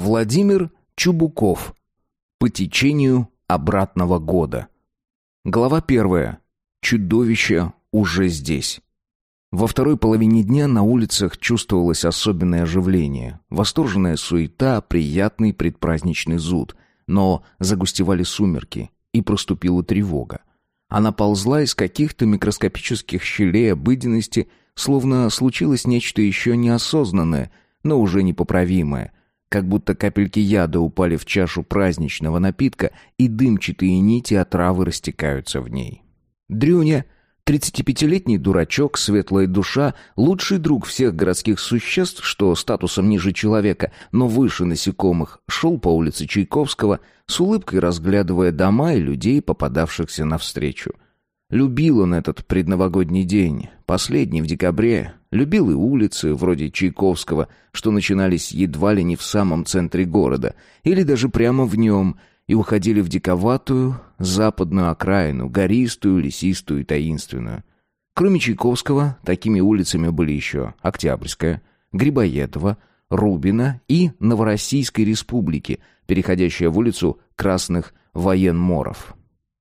Владимир Чубуков. По течению обратного года. Глава первая. Чудовище уже здесь. Во второй половине дня на улицах чувствовалось особенное оживление, восторженная суета, приятный предпраздничный зуд. Но загустевали сумерки, и проступила тревога. Она ползла из каких-то микроскопических щелей обыденности, словно случилось нечто еще неосознанное, но уже непоправимое, как будто капельки яда упали в чашу праздничного напитка, и дымчатые нити отравы растекаются в ней. Дрюня, тридцатипятилетний дурачок, светлая душа, лучший друг всех городских существ, что статусом ниже человека, но выше насекомых, шел по улице Чайковского, с улыбкой разглядывая дома и людей, попадавшихся навстречу. Любил он этот предновогодний день, последний в декабре, любил и улицы, вроде Чайковского, что начинались едва ли не в самом центре города, или даже прямо в нем, и уходили в диковатую западную окраину, гористую, лесистую и таинственную. Кроме Чайковского, такими улицами были еще Октябрьская, Грибоедова, Рубина и Новороссийской республики, переходящая в улицу Красных военморов.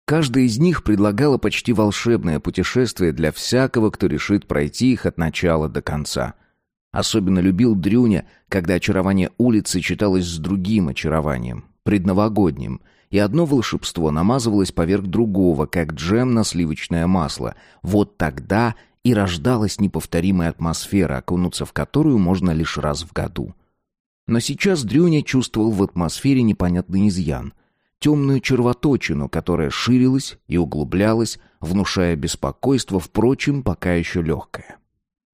Каждая из них предлагала почти волшебное путешествие для всякого, кто решит пройти их от начала до конца. Особенно любил Дрюня, когда очарование улицы читалось с другим очарованием, предновогодним, и одно волшебство намазывалось поверх другого, как джем на сливочное масло. Вот тогда и рождалась неповторимая атмосфера, окунуться в которую можно лишь раз в году. Но сейчас Дрюня чувствовал в атмосфере непонятный изъян — темную червоточину, которая ширилась и углублялась, внушая беспокойство, впрочем, пока еще легкое.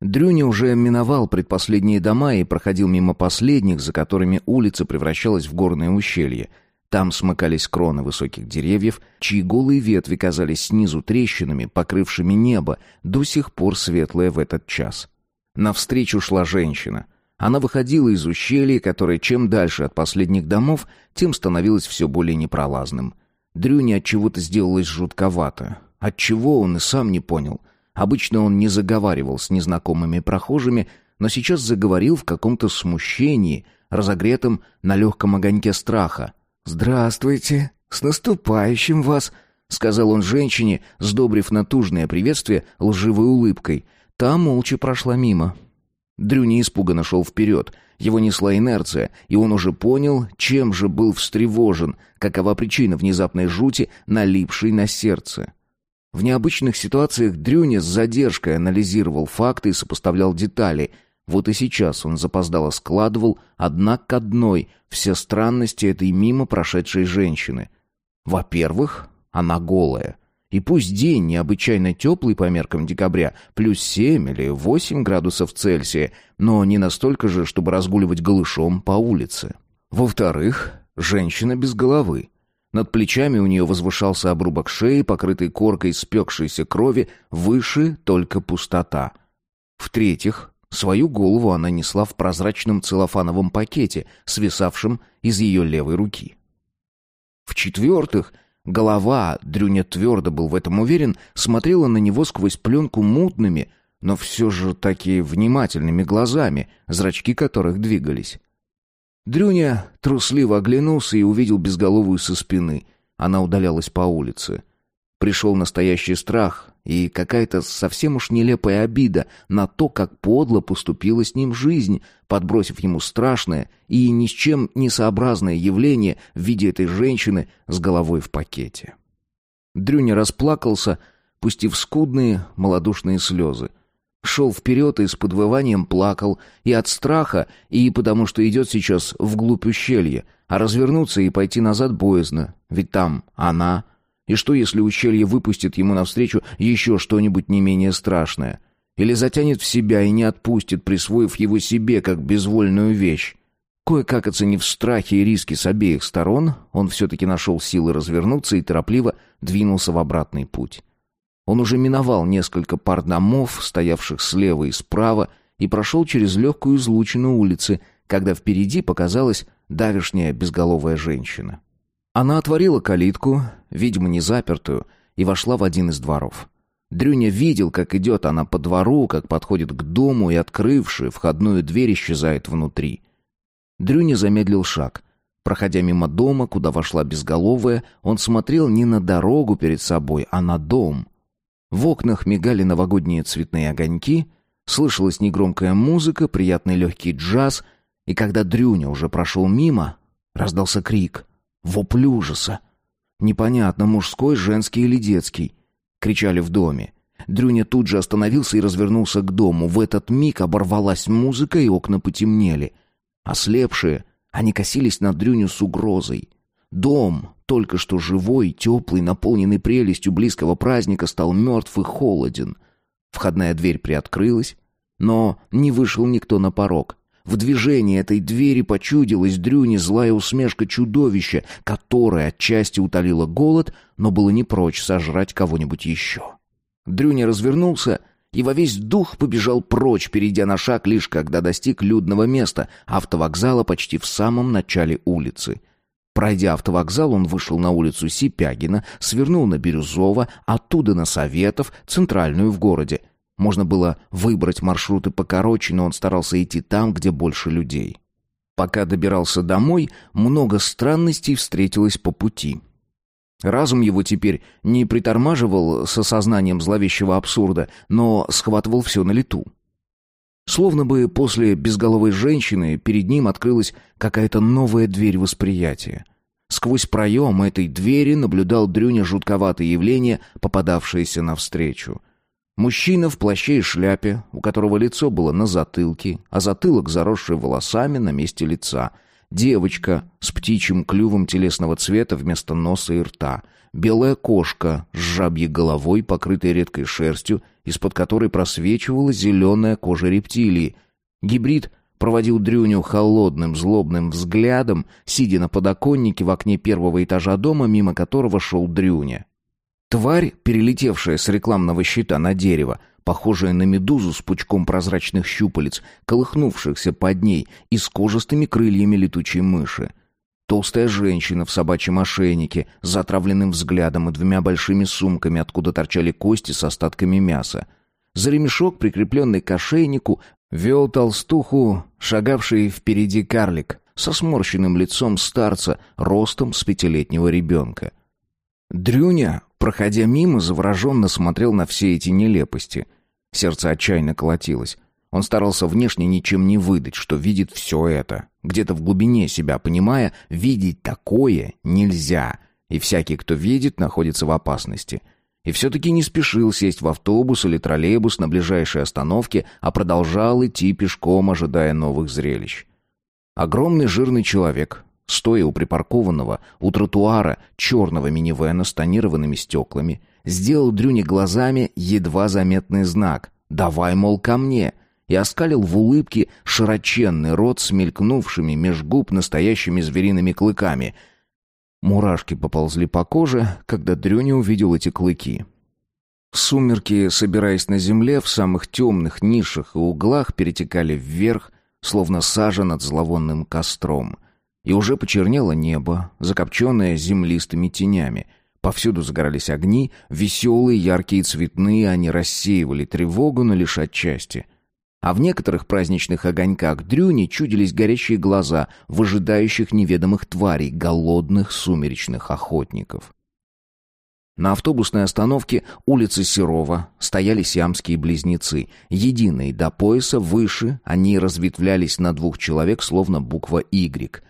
Дрюня уже миновал предпоследние дома и проходил мимо последних, за которыми улица превращалась в горное ущелье. Там смыкались кроны высоких деревьев, чьи голые ветви казались снизу трещинами, покрывшими небо, до сих пор светлое в этот час. Навстречу шла женщина. Она выходила из ущелья, которое чем дальше от последних домов, тем становилось все более непролазным. Дрюне от чего-то сделалось жутковато. От чего он и сам не понял. Обычно он не заговаривал с незнакомыми прохожими, но сейчас заговорил в каком-то смущении, разогретом на легком огоньке страха. «Здравствуйте! С наступающим вас!» — сказал он женщине, сдобрив натужное приветствие лживой улыбкой. Та молча прошла мимо. Дрюни испуганно шел вперед. Его несла инерция, и он уже понял, чем же был встревожен, какова причина внезапной жути, налипшей на сердце. В необычных ситуациях Дрюня с задержкой анализировал факты и сопоставлял детали. Вот и сейчас он запоздало складывал, одна к одной, все странности этой мимо прошедшей женщины. Во-первых, она голая. И пусть день необычайно теплый по меркам декабря, плюс семь или восемь градусов Цельсия, но не настолько же, чтобы разгуливать голышом по улице. Во-вторых, женщина без головы. Над плечами у нее возвышался обрубок шеи, покрытый коркой спекшейся крови, выше только пустота. В-третьих, свою голову она несла в прозрачном целлофановом пакете, свисавшем из ее левой руки. В-четвертых, Голова, Дрюня твердо был в этом уверен, смотрела на него сквозь пленку мутными, но все же такие внимательными глазами, зрачки которых двигались. Дрюня трусливо оглянулся и увидел безголовую со спины. Она удалялась по улице. Пришел настоящий страх и какая-то совсем уж нелепая обида на то, как подло поступила с ним жизнь, подбросив ему страшное и ни с чем не явление в виде этой женщины с головой в пакете. Дрюня расплакался, пустив скудные малодушные слезы. Шел вперед и с подвыванием плакал и от страха, и потому что идет сейчас вглубь ущелья, а развернуться и пойти назад боязно, ведь там она — и что, если ущелье выпустит ему навстречу еще что-нибудь не менее страшное? Или затянет в себя и не отпустит, присвоив его себе как безвольную вещь? Кое-как оценив страхи и риски с обеих сторон, он все-таки нашел силы развернуться и торопливо двинулся в обратный путь. Он уже миновал несколько пар домов, стоявших слева и справа, и прошел через легкую излучину улицы, когда впереди показалась давешняя безголовая женщина. Она отворила калитку, видимо, не запертую, и вошла в один из дворов. Дрюня видел, как идет она по двору, как подходит к дому и, открывши входную дверь, исчезает внутри. Дрюня замедлил шаг. Проходя мимо дома, куда вошла безголовая, он смотрел не на дорогу перед собой, а на дом. В окнах мигали новогодние цветные огоньки, слышалась негромкая музыка, приятный легкий джаз, и когда Дрюня уже прошел мимо, раздался крик, вопль ужаса. Непонятно, мужской, женский или детский. Кричали в доме. Дрюня тут же остановился и развернулся к дому. В этот миг оборвалась музыка, и окна потемнели. Ослепшие, они косились на Дрюню с угрозой. Дом, только что живой, теплый, наполненный прелестью близкого праздника, стал мертв и холоден. Входная дверь приоткрылась, но не вышел никто на порог. В движении этой двери почудилась Дрюне злая усмешка чудовища, которое отчасти утолило голод, но было не прочь сожрать кого-нибудь еще. Дрюня развернулся и во весь дух побежал прочь, перейдя на шаг лишь когда достиг людного места, автовокзала почти в самом начале улицы. Пройдя автовокзал, он вышел на улицу Сипягина, свернул на Бирюзово, оттуда на Советов, центральную в городе — можно было выбрать маршруты покороче, но он старался идти там, где больше людей. Пока добирался домой, много странностей встретилось по пути. Разум его теперь не притормаживал с осознанием зловещего абсурда, но схватывал все на лету. Словно бы после безголовой женщины перед ним открылась какая-то новая дверь восприятия. Сквозь проем этой двери наблюдал Дрюня жутковатое явление, попадавшееся навстречу — Мужчина в плаще и шляпе, у которого лицо было на затылке, а затылок заросший волосами на месте лица. Девочка с птичьим клювом телесного цвета вместо носа и рта. Белая кошка с жабьей головой, покрытой редкой шерстью, из-под которой просвечивала зеленая кожа рептилии. Гибрид проводил Дрюню холодным, злобным взглядом, сидя на подоконнике в окне первого этажа дома, мимо которого шел Дрюня. Тварь, перелетевшая с рекламного щита на дерево, похожая на медузу с пучком прозрачных щупалец, колыхнувшихся под ней и с кожистыми крыльями летучей мыши. Толстая женщина в собачьем ошейнике, с затравленным взглядом и двумя большими сумками, откуда торчали кости с остатками мяса. За ремешок, прикрепленный к ошейнику, вел толстуху, шагавший впереди карлик, со сморщенным лицом старца, ростом с пятилетнего ребенка. Дрюня Проходя мимо, завороженно смотрел на все эти нелепости. Сердце отчаянно колотилось. Он старался внешне ничем не выдать, что видит все это. Где-то в глубине себя понимая, видеть такое нельзя. И всякий, кто видит, находится в опасности. И все-таки не спешил сесть в автобус или троллейбус на ближайшей остановке, а продолжал идти пешком, ожидая новых зрелищ. Огромный жирный человек, стоя у припаркованного у тротуара черного минивэна с тонированными стеклами, сделал Дрюне глазами едва заметный знак «Давай, мол, ко мне!» и оскалил в улыбке широченный рот с мелькнувшими меж губ настоящими звериными клыками. Мурашки поползли по коже, когда Дрюня увидел эти клыки. Сумерки, собираясь на земле, в самых темных нишах и углах перетекали вверх, словно сажа над зловонным костром. И уже почернело небо, закопченное землистыми тенями. Повсюду загорались огни, веселые, яркие, цветные, они рассеивали тревогу, но лишь отчасти. А в некоторых праздничных огоньках дрюни чудились горящие глаза выжидающих неведомых тварей, голодных сумеречных охотников. На автобусной остановке улицы Серова стояли сиамские близнецы. Единые до пояса, выше, они разветвлялись на двух человек, словно буква «Y».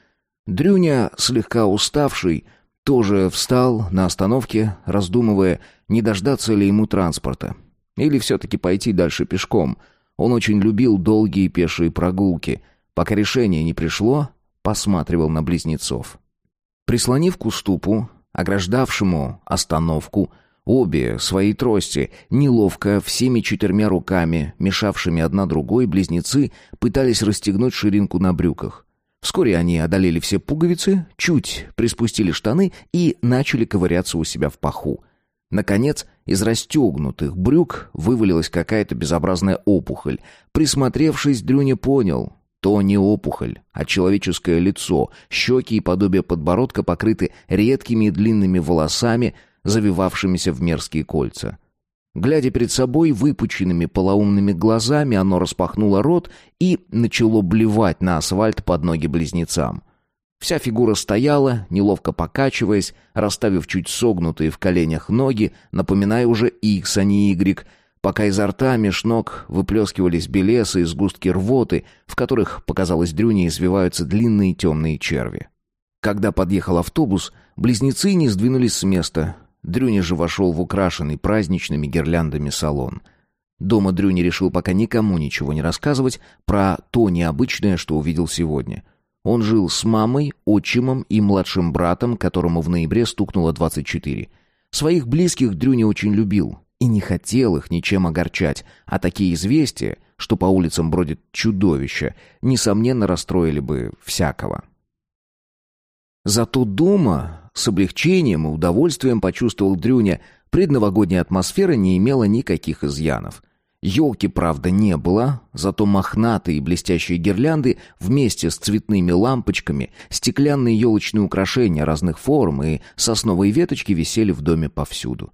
Дрюня, слегка уставший, тоже встал на остановке, раздумывая, не дождаться ли ему транспорта. Или все-таки пойти дальше пешком. Он очень любил долгие пешие прогулки. Пока решение не пришло, посматривал на близнецов. Прислонив к уступу, ограждавшему остановку, обе свои трости, неловко, всеми четырьмя руками, мешавшими одна другой, близнецы пытались расстегнуть ширинку на брюках. Вскоре они одолели все пуговицы, чуть приспустили штаны и начали ковыряться у себя в паху. Наконец, из расстегнутых брюк вывалилась какая-то безобразная опухоль. Присмотревшись, Дрюня понял, то не опухоль, а человеческое лицо, щеки и подобие подбородка покрыты редкими и длинными волосами, завивавшимися в мерзкие кольца. Глядя перед собой выпученными полоумными глазами, оно распахнуло рот и начало блевать на асфальт под ноги близнецам. Вся фигура стояла, неловко покачиваясь, расставив чуть согнутые в коленях ноги, напоминая уже Икс, а не Игрек, пока изо рта меж ног выплескивались белесы и сгустки рвоты, в которых, показалось Дрюне, извиваются длинные темные черви. Когда подъехал автобус, близнецы не сдвинулись с места. Дрюня же вошел в украшенный праздничными гирляндами салон. Дома Дрюня решил пока никому ничего не рассказывать про то необычное, что увидел сегодня. Он жил с мамой, отчимом и младшим братом, которому в ноябре стукнуло 24. Своих близких Дрюня очень любил и не хотел их ничем огорчать, а такие известия, что по улицам бродит чудовище, несомненно расстроили бы всякого. Зато дома с облегчением и удовольствием почувствовал Дрюня, предновогодняя атмосфера не имела никаких изъянов. Елки, правда, не было, зато мохнатые и блестящие гирлянды вместе с цветными лампочками, стеклянные елочные украшения разных форм и сосновые веточки висели в доме повсюду.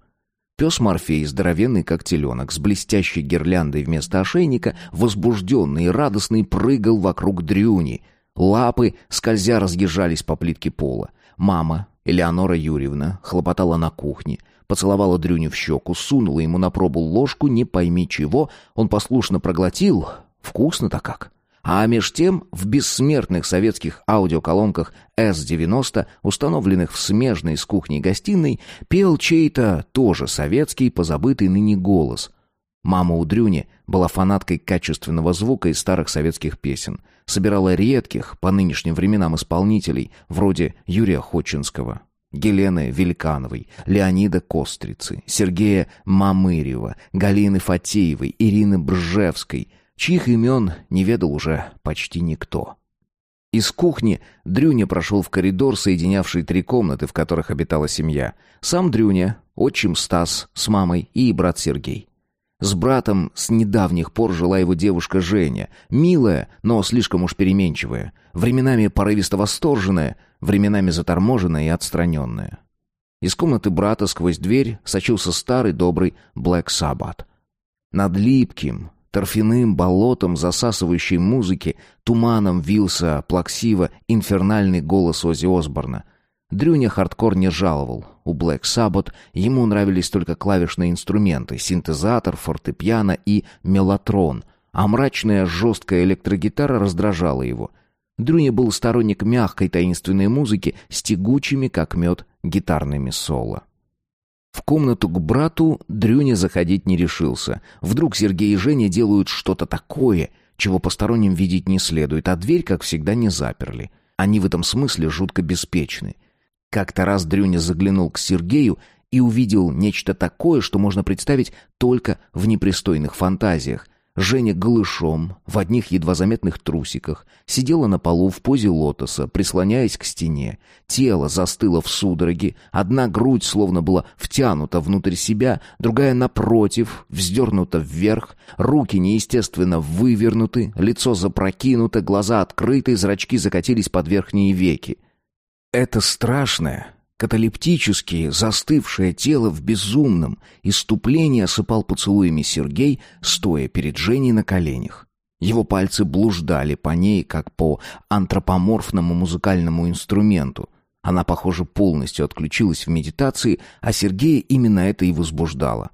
Пес Морфей, здоровенный как теленок, с блестящей гирляндой вместо ошейника, возбужденный и радостный прыгал вокруг Дрюни — Лапы, скользя, разъезжались по плитке пола. Мама, Элеонора Юрьевна, хлопотала на кухне, поцеловала Дрюню в щеку, сунула ему на пробу ложку, не пойми чего, он послушно проглотил. Вкусно-то как. А меж тем в бессмертных советских аудиоколонках С-90, установленных в смежной с кухней-гостиной, пел чей-то тоже советский, позабытый ныне голос. Мама у Дрюни была фанаткой качественного звука из старых советских песен собирала редких по нынешним временам исполнителей, вроде Юрия Ходчинского, Гелены Великановой, Леонида Кострицы, Сергея Мамырева, Галины Фатеевой, Ирины Бржевской, чьих имен не ведал уже почти никто. Из кухни Дрюня прошел в коридор, соединявший три комнаты, в которых обитала семья. Сам Дрюня, отчим Стас с мамой и брат Сергей. С братом с недавних пор жила его девушка Женя, милая, но слишком уж переменчивая, временами порывисто восторженная, временами заторможенная и отстраненная. Из комнаты брата сквозь дверь сочился старый добрый Black Sabbath. Над липким, торфяным болотом засасывающей музыки туманом вился плаксиво инфернальный голос Оззи Осборна — Дрюня хардкор не жаловал. У Black Sabbath ему нравились только клавишные инструменты, синтезатор, фортепиано и мелатрон, а мрачная жесткая электрогитара раздражала его. Дрюня был сторонник мягкой таинственной музыки с тягучими, как мед, гитарными соло. В комнату к брату Дрюня заходить не решился. Вдруг Сергей и Женя делают что-то такое, чего посторонним видеть не следует, а дверь, как всегда, не заперли. Они в этом смысле жутко беспечны. Как-то раз Дрюня заглянул к Сергею и увидел нечто такое, что можно представить только в непристойных фантазиях. Женя голышом, в одних едва заметных трусиках, сидела на полу в позе лотоса, прислоняясь к стене. Тело застыло в судороге, одна грудь словно была втянута внутрь себя, другая напротив, вздернута вверх, руки неестественно вывернуты, лицо запрокинуто, глаза открыты, зрачки закатились под верхние веки. Это страшное, каталептически застывшее тело в безумном иступлении осыпал поцелуями Сергей, стоя перед Женей на коленях. Его пальцы блуждали по ней, как по антропоморфному музыкальному инструменту. Она, похоже, полностью отключилась в медитации, а Сергея именно это и возбуждало.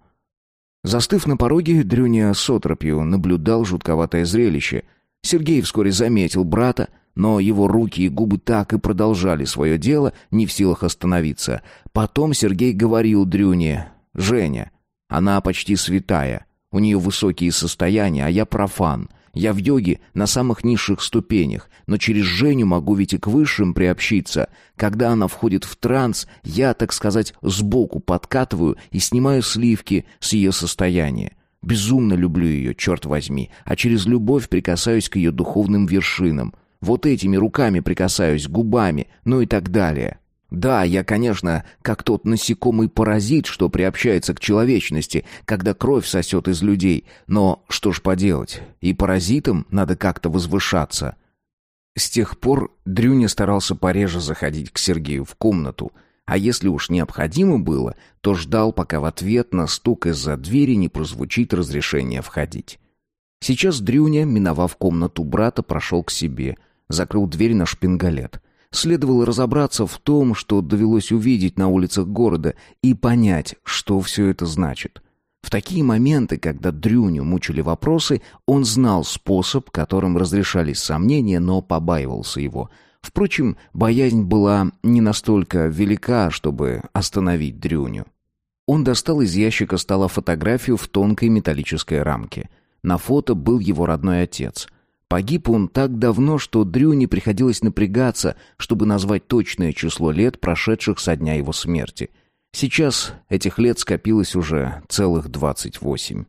Застыв на пороге, Дрюня с отропью наблюдал жутковатое зрелище. Сергей вскоре заметил брата, но его руки и губы так и продолжали свое дело, не в силах остановиться. Потом Сергей говорил Дрюне, «Женя, она почти святая, у нее высокие состояния, а я профан. Я в йоге на самых низших ступенях, но через Женю могу ведь и к высшим приобщиться. Когда она входит в транс, я, так сказать, сбоку подкатываю и снимаю сливки с ее состояния. Безумно люблю ее, черт возьми, а через любовь прикасаюсь к ее духовным вершинам. Вот этими руками прикасаюсь, губами, ну и так далее. Да, я, конечно, как тот насекомый паразит, что приобщается к человечности, когда кровь сосет из людей. Но что ж поделать, и паразитам надо как-то возвышаться. С тех пор Дрюня старался пореже заходить к Сергею в комнату. А если уж необходимо было, то ждал, пока в ответ на стук из-за двери не прозвучит разрешение входить. Сейчас Дрюня, миновав комнату брата, прошел к себе, закрыл дверь на шпингалет. Следовало разобраться в том, что довелось увидеть на улицах города, и понять, что все это значит. В такие моменты, когда Дрюню мучили вопросы, он знал способ, которым разрешались сомнения, но побаивался его. Впрочем, боязнь была не настолько велика, чтобы остановить Дрюню. Он достал из ящика стола фотографию в тонкой металлической рамке. На фото был его родной отец. Погиб он так давно, что Дрюне приходилось напрягаться, чтобы назвать точное число лет, прошедших со дня его смерти — Сейчас этих лет скопилось уже целых двадцать восемь.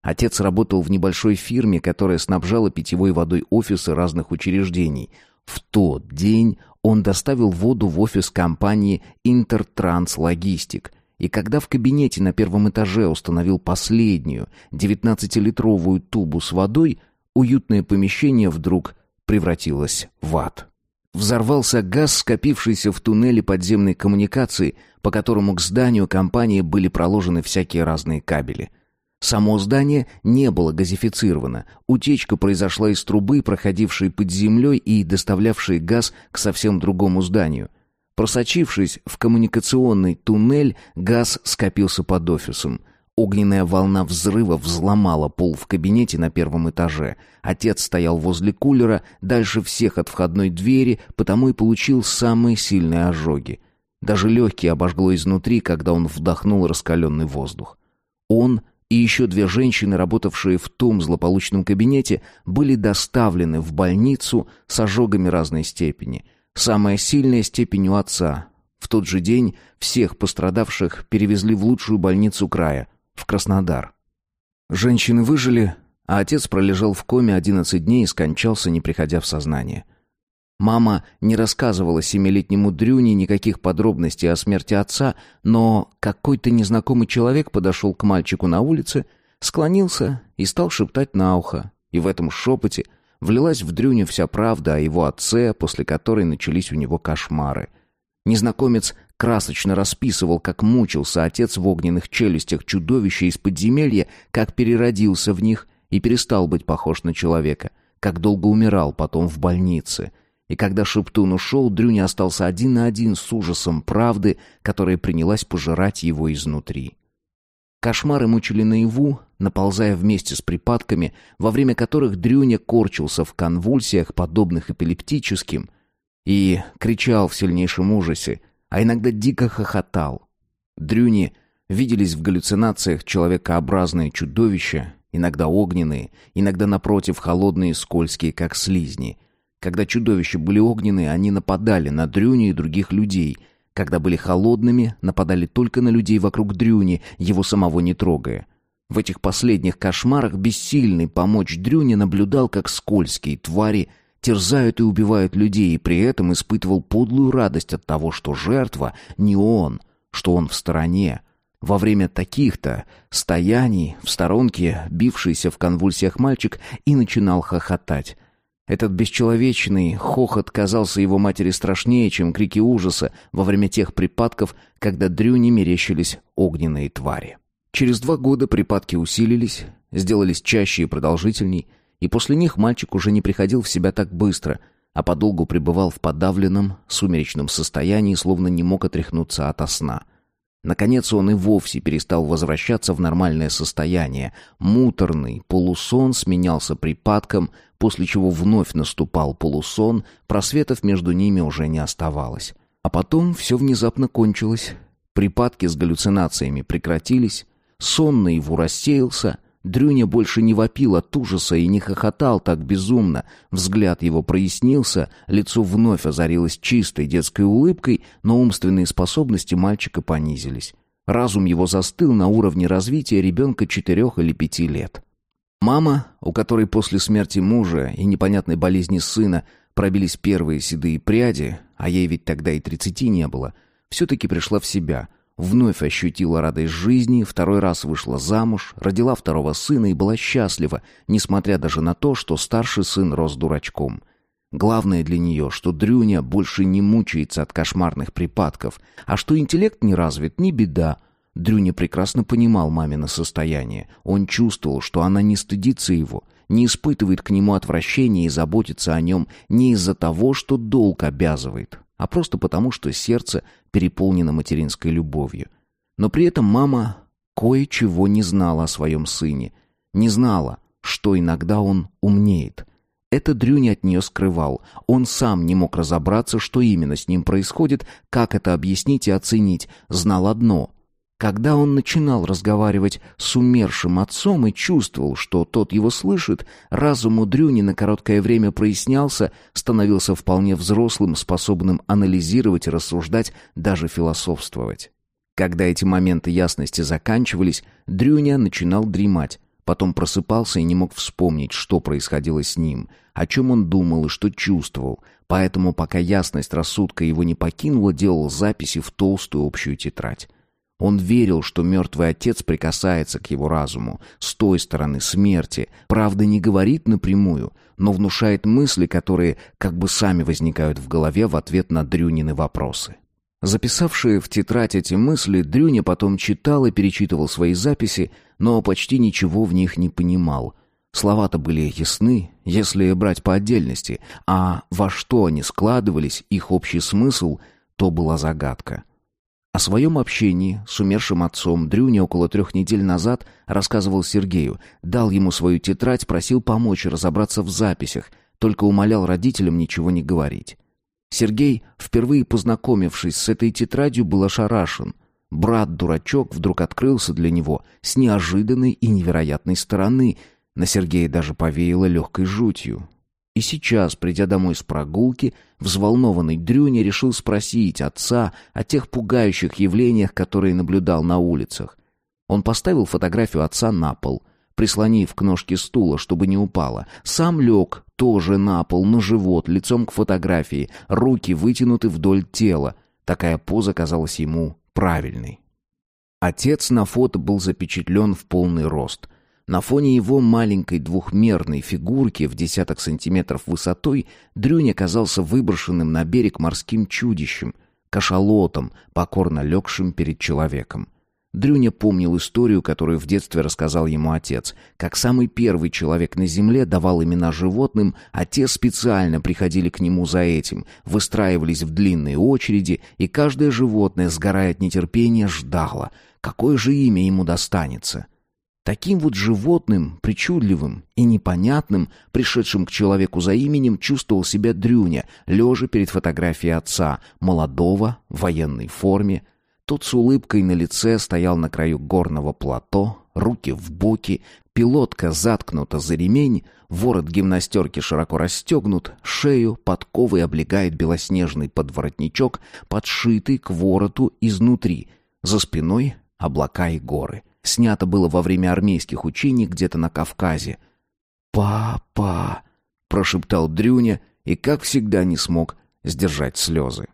Отец работал в небольшой фирме, которая снабжала питьевой водой офисы разных учреждений. В тот день он доставил воду в офис компании «Интертранс Логистик», и когда в кабинете на первом этаже установил последнюю, девятнадцатилитровую тубу с водой, уютное помещение вдруг превратилось в ад. Взорвался газ, скопившийся в туннеле подземной коммуникации, по которому к зданию компании были проложены всякие разные кабели. Само здание не было газифицировано. Утечка произошла из трубы, проходившей под землей и доставлявшей газ к совсем другому зданию. Просочившись в коммуникационный туннель, газ скопился под офисом — Огненная волна взрыва взломала пол в кабинете на первом этаже. Отец стоял возле кулера, дальше всех от входной двери, потому и получил самые сильные ожоги. Даже легкие обожгло изнутри, когда он вдохнул раскаленный воздух. Он и еще две женщины, работавшие в том злополучном кабинете, были доставлены в больницу с ожогами разной степени. Самая сильная степень у отца. В тот же день всех пострадавших перевезли в лучшую больницу края, в Краснодар. Женщины выжили, а отец пролежал в коме 11 дней и скончался, не приходя в сознание. Мама не рассказывала семилетнему Дрюне никаких подробностей о смерти отца, но какой-то незнакомый человек подошел к мальчику на улице, склонился и стал шептать на ухо. И в этом шепоте влилась в Дрюню вся правда о его отце, после которой начались у него кошмары. Незнакомец красочно расписывал, как мучился отец в огненных челюстях чудовища из подземелья, как переродился в них и перестал быть похож на человека, как долго умирал потом в больнице. И когда Шептун ушел, Дрюня остался один на один с ужасом правды, которая принялась пожирать его изнутри. Кошмары мучили наяву, наползая вместе с припадками, во время которых Дрюня корчился в конвульсиях, подобных эпилептическим, и кричал в сильнейшем ужасе — а иногда дико хохотал. Дрюни виделись в галлюцинациях человекообразные чудовища, иногда огненные, иногда напротив холодные скользкие, как слизни. Когда чудовища были огненные, они нападали на Дрюни и других людей. Когда были холодными, нападали только на людей вокруг Дрюни, его самого не трогая. В этих последних кошмарах бессильный помочь Дрюне наблюдал, как скользкие твари – терзают и убивают людей, и при этом испытывал подлую радость от того, что жертва не он, что он в стороне. Во время таких-то стояний в сторонке бившийся в конвульсиях мальчик и начинал хохотать. Этот бесчеловечный хохот казался его матери страшнее, чем крики ужаса во время тех припадков, когда дрюни мерещились огненные твари. Через два года припадки усилились, сделались чаще и продолжительней – и после них мальчик уже не приходил в себя так быстро, а подолгу пребывал в подавленном, сумеречном состоянии, словно не мог отряхнуться ото сна. Наконец он и вовсе перестал возвращаться в нормальное состояние. Муторный полусон сменялся припадком, после чего вновь наступал полусон, просветов между ними уже не оставалось. А потом все внезапно кончилось. Припадки с галлюцинациями прекратились, сон наяву рассеялся — Дрюня больше не вопил от ужаса и не хохотал так безумно. Взгляд его прояснился, лицо вновь озарилось чистой детской улыбкой, но умственные способности мальчика понизились. Разум его застыл на уровне развития ребенка четырех или пяти лет. Мама, у которой после смерти мужа и непонятной болезни сына пробились первые седые пряди, а ей ведь тогда и тридцати не было, все-таки пришла в себя — Вновь ощутила радость жизни, второй раз вышла замуж, родила второго сына и была счастлива, несмотря даже на то, что старший сын рос дурачком. Главное для нее, что Дрюня больше не мучается от кошмарных припадков, а что интеллект не развит, не беда. Дрюня прекрасно понимал мамино состояние. Он чувствовал, что она не стыдится его, не испытывает к нему отвращения и заботится о нем не из-за того, что долг обязывает, а просто потому, что сердце переполнено материнской любовью. Но при этом мама кое-чего не знала о своем сыне, не знала, что иногда он умнеет. Это Дрюня от нее скрывал. Он сам не мог разобраться, что именно с ним происходит, как это объяснить и оценить. Знал одно — когда он начинал разговаривать с умершим отцом и чувствовал, что тот его слышит, разум у Дрюни на короткое время прояснялся, становился вполне взрослым, способным анализировать рассуждать, даже философствовать. Когда эти моменты ясности заканчивались, Дрюня начинал дремать, потом просыпался и не мог вспомнить, что происходило с ним, о чем он думал и что чувствовал, поэтому пока ясность рассудка его не покинула, делал записи в толстую общую тетрадь. Он верил, что мертвый отец прикасается к его разуму, с той стороны смерти. Правда, не говорит напрямую, но внушает мысли, которые как бы сами возникают в голове в ответ на Дрюнины вопросы. Записавшие в тетрадь эти мысли, Дрюня потом читал и перечитывал свои записи, но почти ничего в них не понимал. Слова-то были ясны, если брать по отдельности, а во что они складывались, их общий смысл, то была загадка. О своем общении с умершим отцом Дрюня около трех недель назад рассказывал Сергею, дал ему свою тетрадь, просил помочь разобраться в записях, только умолял родителям ничего не говорить. Сергей, впервые познакомившись с этой тетрадью, был ошарашен. Брат-дурачок вдруг открылся для него с неожиданной и невероятной стороны. На Сергея даже повеяло легкой жутью. И сейчас, придя домой с прогулки, взволнованный Дрюня решил спросить отца о тех пугающих явлениях, которые наблюдал на улицах. Он поставил фотографию отца на пол, прислонив к ножке стула, чтобы не упала. Сам лег тоже на пол, на живот, лицом к фотографии, руки вытянуты вдоль тела. Такая поза казалась ему правильной. Отец на фото был запечатлен в полный рост. На фоне его маленькой двухмерной фигурки в десяток сантиметров высотой Дрюня казался выброшенным на берег морским чудищем, кашалотом, покорно легшим перед человеком. Дрюня помнил историю, которую в детстве рассказал ему отец. Как самый первый человек на земле давал имена животным, а те специально приходили к нему за этим, выстраивались в длинные очереди, и каждое животное, сгорая от нетерпения, ждало, какое же имя ему достанется. Таким вот животным, причудливым и непонятным, пришедшим к человеку за именем, чувствовал себя Дрюня, лежа перед фотографией отца, молодого, в военной форме. Тот с улыбкой на лице стоял на краю горного плато, руки в боки, пилотка заткнута за ремень, ворот гимнастерки широко расстегнут, шею подковой облегает белоснежный подворотничок, подшитый к вороту изнутри, за спиной облака и горы — Снято было во время армейских учений где-то на Кавказе. «Папа!» — прошептал Дрюня и, как всегда, не смог сдержать слезы.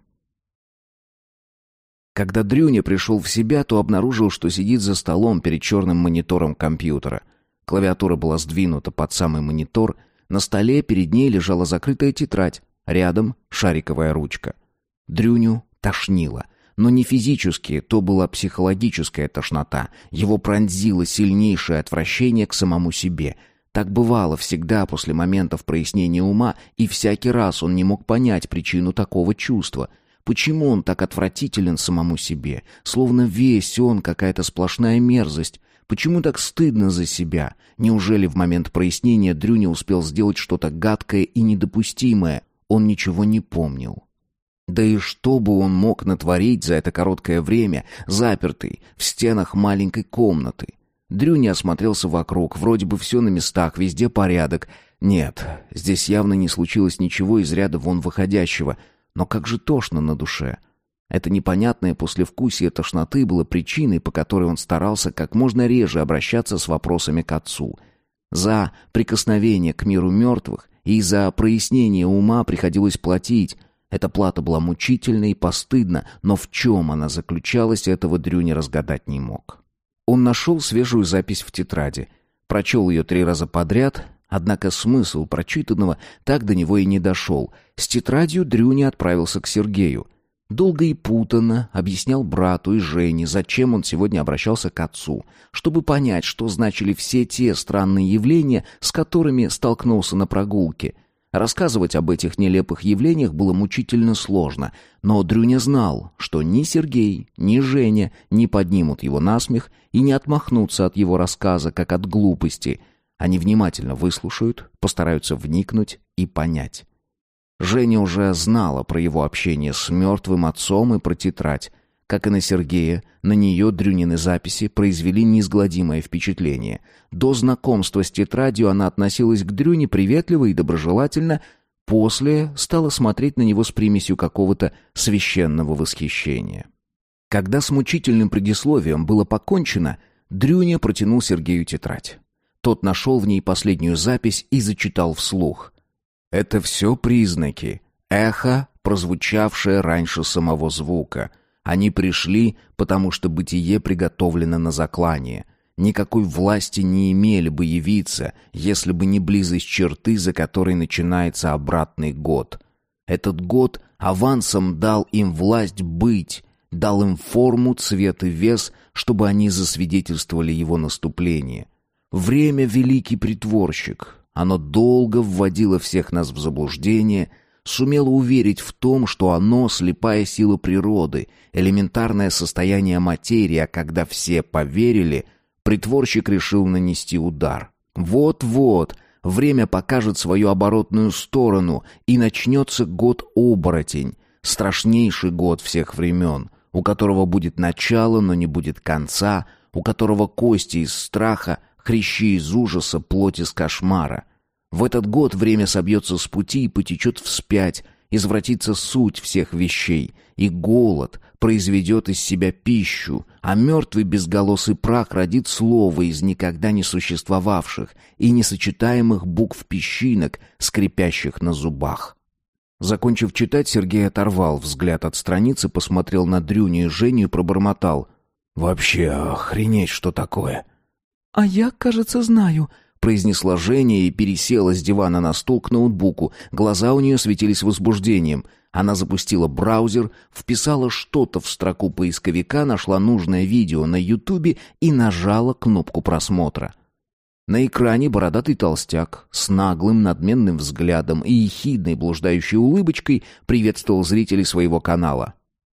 Когда Дрюня пришел в себя, то обнаружил, что сидит за столом перед черным монитором компьютера. Клавиатура была сдвинута под самый монитор, на столе перед ней лежала закрытая тетрадь, рядом шариковая ручка. Дрюню тошнило — но не физически, то была психологическая тошнота. Его пронзило сильнейшее отвращение к самому себе. Так бывало всегда после моментов прояснения ума, и всякий раз он не мог понять причину такого чувства. Почему он так отвратителен самому себе? Словно весь он какая-то сплошная мерзость. Почему так стыдно за себя? Неужели в момент прояснения Дрюня успел сделать что-то гадкое и недопустимое? Он ничего не помнил. Да и что бы он мог натворить за это короткое время, запертый в стенах маленькой комнаты? Дрюня осмотрелся вокруг, вроде бы все на местах, везде порядок. Нет, здесь явно не случилось ничего из ряда вон выходящего. Но как же тошно на душе. Это непонятное послевкусие тошноты было причиной, по которой он старался как можно реже обращаться с вопросами к отцу. За прикосновение к миру мертвых и за прояснение ума приходилось платить, эта плата была мучительна и постыдна, но в чем она заключалась, этого Дрюня разгадать не мог. Он нашел свежую запись в тетради, прочел ее три раза подряд, Однако смысл прочитанного так до него и не дошел. С тетрадью Дрюня отправился к Сергею. Долго и путанно объяснял брату и Жене, зачем он сегодня обращался к отцу, чтобы понять, что значили все те странные явления, с которыми столкнулся на прогулке. Рассказывать об этих нелепых явлениях было мучительно сложно, но Дрюня знал, что ни Сергей, ни Женя не поднимут его насмех и не отмахнутся от его рассказа, как от глупости. Они внимательно выслушают, постараются вникнуть и понять. Женя уже знала про его общение с мертвым отцом и про тетрадь. Как и на Сергея, на нее Дрюнины записи произвели неизгладимое впечатление. До знакомства с тетрадью она относилась к Дрюне приветливо и доброжелательно, после стала смотреть на него с примесью какого-то священного восхищения. Когда с мучительным предисловием было покончено, Дрюня протянул Сергею тетрадь. Тот нашел в ней последнюю запись и зачитал вслух. Это все признаки, эхо, прозвучавшее раньше самого звука. Они пришли, потому что бытие приготовлено на заклание. Никакой власти не имели бы явиться, если бы не близость черты, за которой начинается обратный год. Этот год авансом дал им власть быть, дал им форму, цвет и вес, чтобы они засвидетельствовали его наступление. Время — великий притворщик, оно долго вводило всех нас в заблуждение, сумело уверить в том, что оно — слепая сила природы, элементарное состояние материи, а когда все поверили, притворщик решил нанести удар. Вот-вот, время покажет свою оборотную сторону, и начнется год-оборотень, страшнейший год всех времен, у которого будет начало, но не будет конца, у которого кости из страха, хрящи из ужаса, плоть из кошмара. В этот год время собьется с пути и потечет вспять, извратится суть всех вещей, и голод произведет из себя пищу, а мертвый безголосый прах родит слово из никогда не существовавших и несочетаемых букв песчинок, скрипящих на зубах. Закончив читать, Сергей оторвал взгляд от страницы, посмотрел на Дрюню и Женю и пробормотал. «Вообще охренеть, что такое!» «А я, кажется, знаю», произнесла Женя и пересела с дивана на стул к ноутбуку. Глаза у нее светились возбуждением. Она запустила браузер, вписала что-то в строку поисковика, нашла нужное видео на Ютубе и нажала кнопку просмотра. На экране бородатый толстяк с наглым надменным взглядом и ехидной блуждающей улыбочкой приветствовал зрителей своего канала.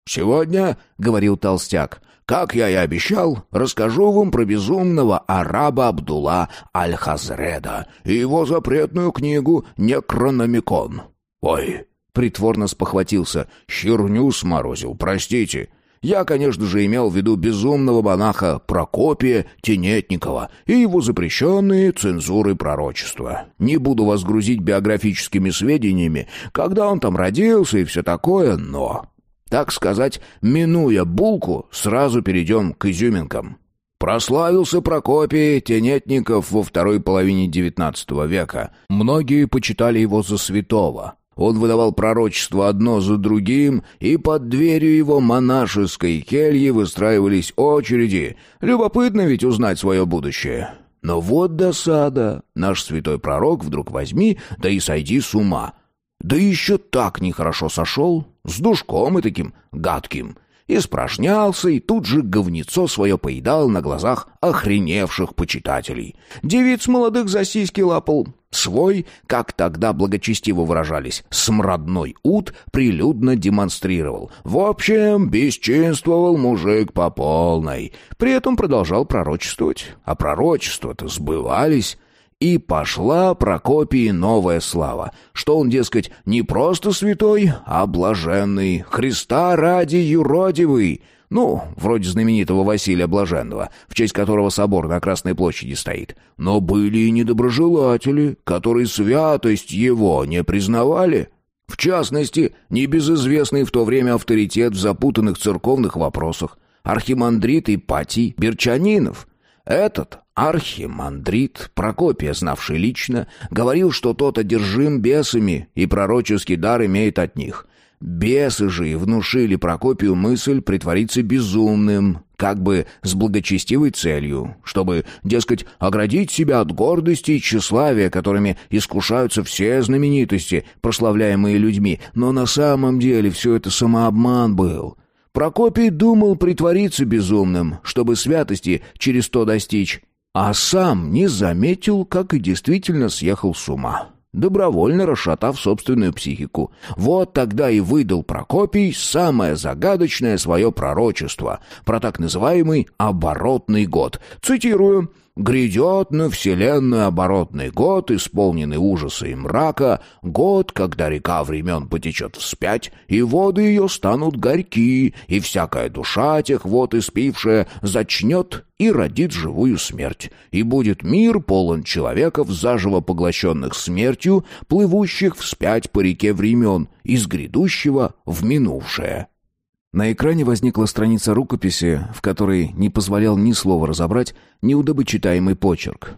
«Сегодня, — говорил толстяк, как я и обещал, расскажу вам про безумного араба Абдулла Аль-Хазреда и его запретную книгу «Некрономикон». Ой, притворно спохватился, херню сморозил, простите. Я, конечно же, имел в виду безумного монаха Прокопия Тенетникова и его запрещенные цензурой пророчества. Не буду вас грузить биографическими сведениями, когда он там родился и все такое, но так сказать, минуя булку, сразу перейдем к изюминкам. Прославился Прокопий Тенетников во второй половине XIX века. Многие почитали его за святого. Он выдавал пророчества одно за другим, и под дверью его монашеской кельи выстраивались очереди. Любопытно ведь узнать свое будущее. Но вот досада. Наш святой пророк вдруг возьми, да и сойди с ума. Да еще так нехорошо сошел, с душком и таким гадким. Испражнялся и тут же говнецо свое поедал на глазах охреневших почитателей. Девиц молодых за сиськи лапал. Свой, как тогда благочестиво выражались, смрадной ут прилюдно демонстрировал. В общем, бесчинствовал мужик по полной. При этом продолжал пророчествовать. А пророчества-то сбывались. И пошла Прокопии новая слава, что он, дескать, не просто святой, а блаженный, Христа ради юродивый, ну, вроде знаменитого Василия Блаженного, в честь которого собор на Красной площади стоит. Но были и недоброжелатели, которые святость его не признавали. В частности, небезызвестный в то время авторитет в запутанных церковных вопросах, архимандрит Ипатий Берчанинов. Этот Архимандрит, Прокопия, знавший лично, говорил, что тот одержим бесами и пророческий дар имеет от них. Бесы же и внушили Прокопию мысль притвориться безумным, как бы с благочестивой целью, чтобы, дескать, оградить себя от гордости и тщеславия, которыми искушаются все знаменитости, прославляемые людьми. Но на самом деле все это самообман был. Прокопий думал притвориться безумным, чтобы святости через то достичь, а сам не заметил, как и действительно съехал с ума добровольно расшатав собственную психику. Вот тогда и выдал Прокопий самое загадочное свое пророчество про так называемый «оборотный год». Цитирую Грядет на вселенную оборотный год, исполненный ужаса и мрака, год, когда река времен потечет вспять, и воды ее станут горьки, и всякая душа тех вод испившая зачнет и родит живую смерть, и будет мир полон человеков, заживо поглощенных смертью, плывущих вспять по реке времен, из грядущего в минувшее. На экране возникла страница рукописи, в которой не позволял ни слова разобрать, ни удобочитаемый почерк.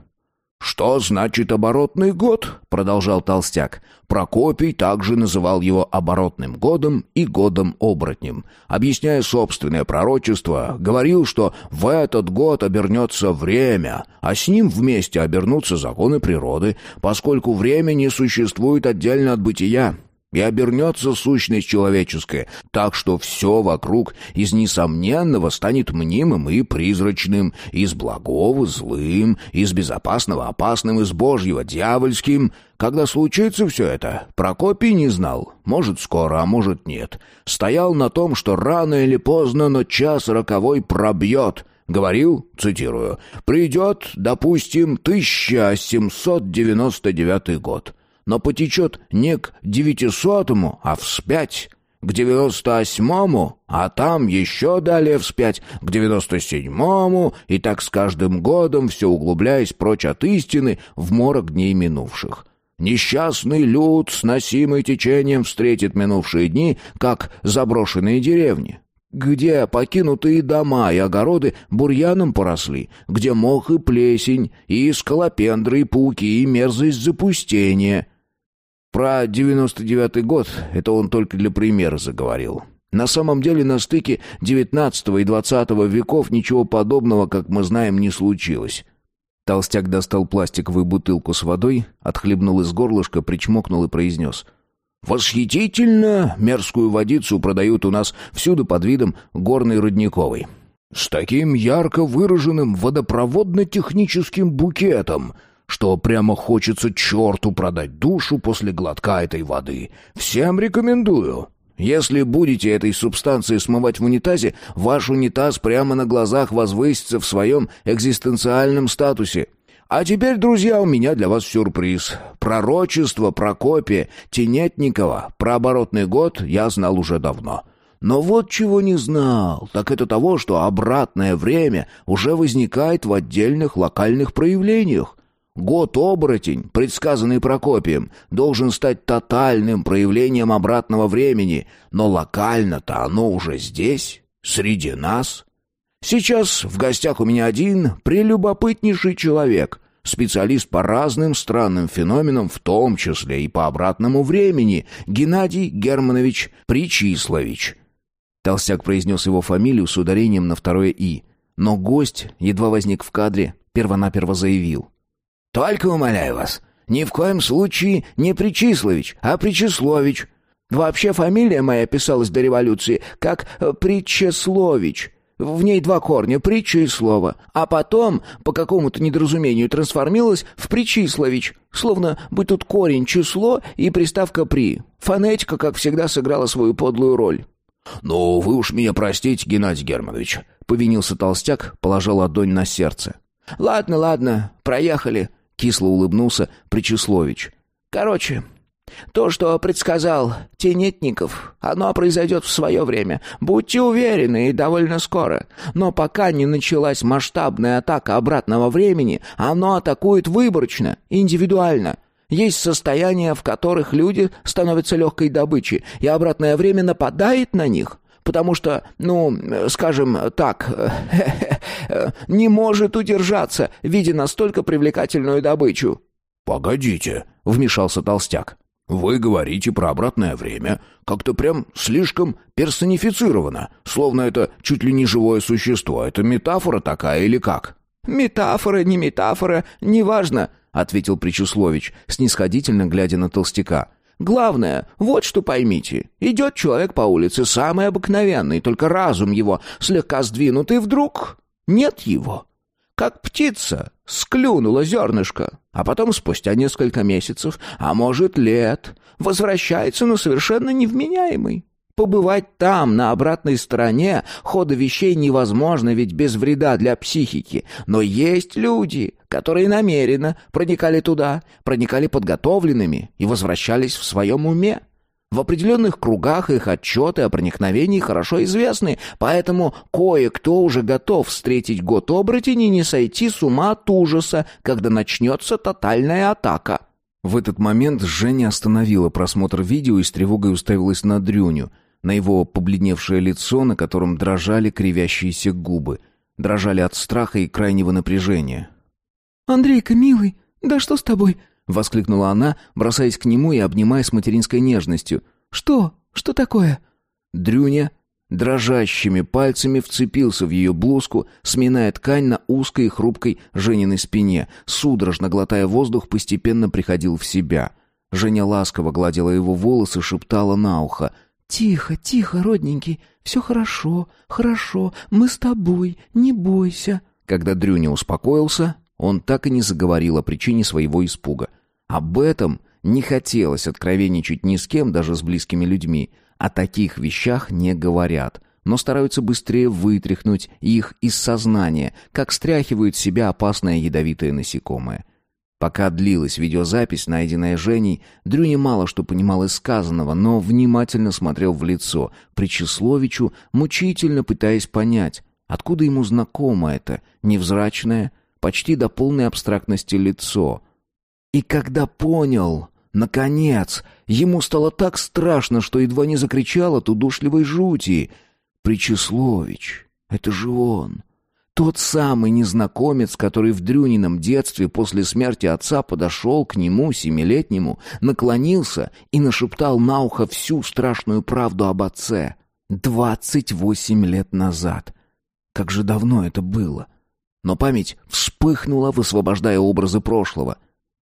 «Что значит оборотный год?» — продолжал Толстяк. Прокопий также называл его оборотным годом и годом-оборотнем. Объясняя собственное пророчество, говорил, что в этот год обернется время, а с ним вместе обернутся законы природы, поскольку время не существует отдельно от бытия и обернется сущность человеческая, так что все вокруг из несомненного станет мнимым и призрачным, из благого — злым, из безопасного — опасным, из божьего — дьявольским. Когда случится все это, Прокопий не знал, может скоро, а может нет. Стоял на том, что рано или поздно, но час роковой пробьет — Говорил, цитирую, «Придет, допустим, 1799 год но потечет не к девятисотому, а вспять, к девяносто восьмому, а там еще далее вспять, к девяносто седьмому, и так с каждым годом, все углубляясь прочь от истины, в морок дней минувших. Несчастный люд, сносимый течением, встретит минувшие дни, как заброшенные деревни где покинутые дома и огороды бурьяном поросли, где мох и плесень, и скалопендры, и пауки, и мерзость запустения, про 99-й год это он только для примера заговорил. На самом деле на стыке 19 и 20 веков ничего подобного, как мы знаем, не случилось. Толстяк достал пластиковую бутылку с водой, отхлебнул из горлышка, причмокнул и произнес. «Восхитительно! Мерзкую водицу продают у нас всюду под видом горной родниковой. С таким ярко выраженным водопроводно-техническим букетом!» Что прямо хочется черту продать душу после глотка этой воды. Всем рекомендую. Если будете этой субстанцией смывать в унитазе, ваш унитаз прямо на глазах возвысится в своем экзистенциальном статусе. А теперь, друзья, у меня для вас сюрприз. Пророчество Прокопия Тенетникова про оборотный год я знал уже давно. Но вот чего не знал, так это того, что обратное время уже возникает в отдельных локальных проявлениях. Год-оборотень, предсказанный Прокопием, должен стать тотальным проявлением обратного времени, но локально-то оно уже здесь, среди нас. Сейчас в гостях у меня один прелюбопытнейший человек, специалист по разным странным феноменам, в том числе и по обратному времени, Геннадий Германович Причислович. Толстяк произнес его фамилию с ударением на второе «и», но гость, едва возник в кадре, первонаперво заявил. Только умоляю вас, ни в коем случае не Причислович, а Причислович. Вообще фамилия моя писалась до революции как э, Причеслович. В ней два корня, притча и слово. А потом, по какому-то недоразумению, трансформировалась в Причислович. Словно бы тут корень число и приставка «при». Фонетика, как всегда, сыграла свою подлую роль. «Ну, вы уж меня простите, Геннадий Германович», — повинился толстяк, положил ладонь на сердце. «Ладно, ладно, проехали. Кисло улыбнулся Причислович. «Короче, то, что предсказал Тенетников, оно произойдет в свое время. Будьте уверены, и довольно скоро. Но пока не началась масштабная атака обратного времени, оно атакует выборочно, индивидуально. Есть состояния, в которых люди становятся легкой добычей, и обратное время нападает на них потому что, ну, скажем так, не может удержаться, видя настолько привлекательную добычу». «Погодите», — вмешался толстяк. Вы говорите про обратное время, как-то прям слишком персонифицировано, словно это чуть ли не живое существо. Это метафора такая или как?» «Метафора, не метафора, неважно», — ответил Причислович, снисходительно глядя на толстяка. «Главное, вот что поймите. Идет человек по улице, самый обыкновенный, только разум его слегка сдвинут, и вдруг нет его. Как птица склюнула зернышко, а потом спустя несколько месяцев, а может лет, возвращается, но совершенно невменяемый. Побывать там, на обратной стороне, хода вещей невозможно, ведь без вреда для психики. Но есть люди, которые намеренно проникали туда, проникали подготовленными и возвращались в своем уме. В определенных кругах их отчеты о проникновении хорошо известны, поэтому кое-кто уже готов встретить год оборотень и не сойти с ума от ужаса, когда начнется тотальная атака. В этот момент Женя остановила просмотр видео и с тревогой уставилась на Дрюню, на его побледневшее лицо, на котором дрожали кривящиеся губы, дрожали от страха и крайнего напряжения. «Андрейка, милый, да что с тобой?» — воскликнула она, бросаясь к нему и обнимая с материнской нежностью. «Что? Что такое?» Дрюня дрожащими пальцами вцепился в ее блузку, сминая ткань на узкой и хрупкой Жениной спине, судорожно глотая воздух, постепенно приходил в себя. Женя ласково гладила его волосы, шептала на ухо. «Тихо, тихо, родненький, все хорошо, хорошо, мы с тобой, не бойся». Когда Дрюня успокоился, он так и не заговорил о причине своего испуга. Об этом не хотелось откровенничать ни с кем, даже с близкими людьми. О таких вещах не говорят, но стараются быстрее вытряхнуть их из сознания, как стряхивают себя опасное ядовитое насекомое. Пока длилась видеозапись, найденная Женей, Дрюня мало что понимал из сказанного, но внимательно смотрел в лицо Причисловичу, мучительно пытаясь понять, откуда ему знакомо это невзрачное, почти до полной абстрактности лицо. И когда понял, наконец, ему стало так страшно, что едва не закричал от удушливой жути. «Причислович, это же он!» Тот самый незнакомец, который в Дрюнином детстве после смерти отца подошел к нему, семилетнему, наклонился и нашептал на ухо всю страшную правду об отце. Двадцать восемь лет назад. Как же давно это было. Но память вспыхнула, высвобождая образы прошлого.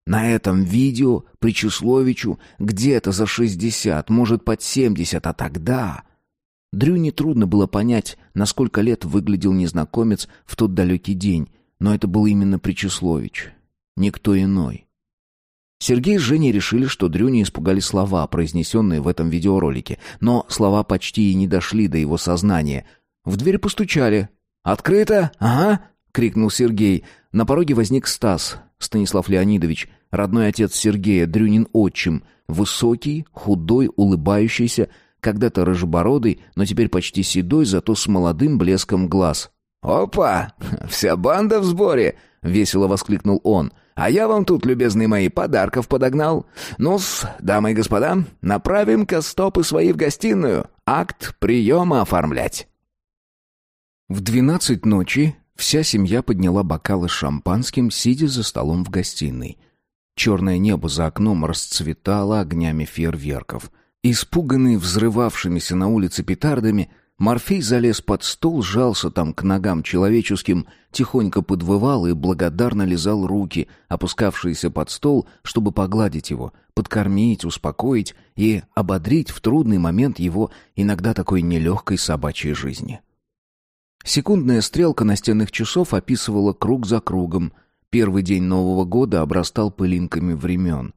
На этом видео Причисловичу где-то за шестьдесят, может, под семьдесят, а тогда... Дрюне трудно было понять, на сколько лет выглядел незнакомец в тот далекий день, но это был именно Причислович, никто иной. Сергей с Женей решили, что Дрюне испугали слова, произнесенные в этом видеоролике, но слова почти и не дошли до его сознания. В дверь постучали. «Открыто? Ага!» — крикнул Сергей. На пороге возник Стас, Станислав Леонидович, родной отец Сергея, Дрюнин отчим, высокий, худой, улыбающийся, когда-то рыжебородый, но теперь почти седой, зато с молодым блеском глаз. «Опа! Вся банда в сборе!» — весело воскликнул он. «А я вам тут, любезные мои, подарков подогнал. Ну-с, дамы и господа, направим-ка стопы свои в гостиную. Акт приема оформлять». В двенадцать ночи Вся семья подняла бокалы с шампанским, сидя за столом в гостиной. Черное небо за окном расцветало огнями фейерверков. Испуганный взрывавшимися на улице петардами, Морфей залез под стол, сжался там к ногам человеческим, тихонько подвывал и благодарно лизал руки, опускавшиеся под стол, чтобы погладить его, подкормить, успокоить и ободрить в трудный момент его иногда такой нелегкой собачьей жизни. Секундная стрелка настенных часов описывала круг за кругом. Первый день Нового года обрастал пылинками времен.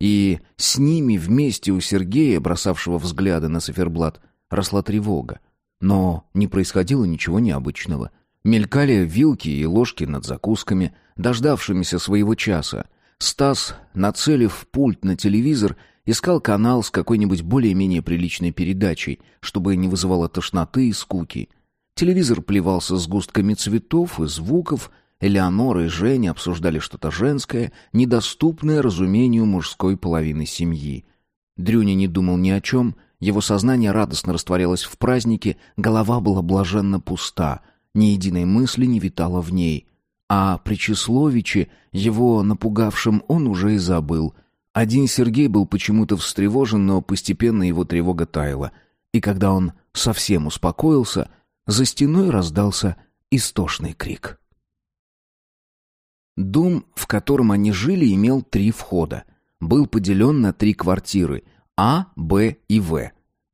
И с ними вместе у Сергея, бросавшего взгляды на циферблат, росла тревога. Но не происходило ничего необычного. Мелькали вилки и ложки над закусками, дождавшимися своего часа. Стас, нацелив пульт на телевизор, искал канал с какой-нибудь более-менее приличной передачей, чтобы не вызывало тошноты и скуки. Телевизор плевался с густками цветов и звуков. Элеонора и Женя обсуждали что-то женское, недоступное разумению мужской половины семьи. Дрюня не думал ни о чем, его сознание радостно растворялось в празднике, голова была блаженно пуста, ни единой мысли не витало в ней. А при Числовиче, его напугавшем, он уже и забыл. Один Сергей был почему-то встревожен, но постепенно его тревога таяла. И когда он совсем успокоился, за стеной раздался истошный крик. Дом, в котором они жили, имел три входа. Был поделен на три квартиры – А, Б и В.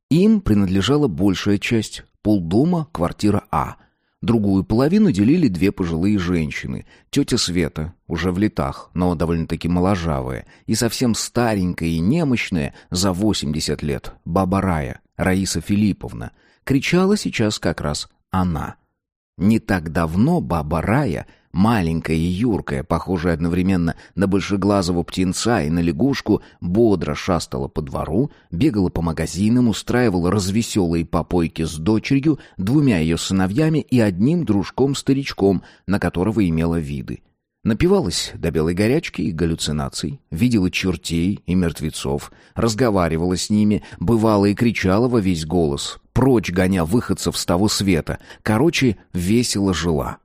Им принадлежала большая часть, полдома – квартира А. Другую половину делили две пожилые женщины. Тетя Света, уже в летах, но довольно-таки моложавая, и совсем старенькая и немощная, за 80 лет, баба Рая, Раиса Филипповна. Кричала сейчас как раз она. Не так давно баба Рая – маленькая и юркая, похожая одновременно на большеглазого птенца и на лягушку, бодро шастала по двору, бегала по магазинам, устраивала развеселые попойки с дочерью, двумя ее сыновьями и одним дружком-старичком, на которого имела виды. Напивалась до белой горячки и галлюцинаций, видела чертей и мертвецов, разговаривала с ними, бывала и кричала во весь голос, прочь гоня выходцев с того света, короче, весело жила.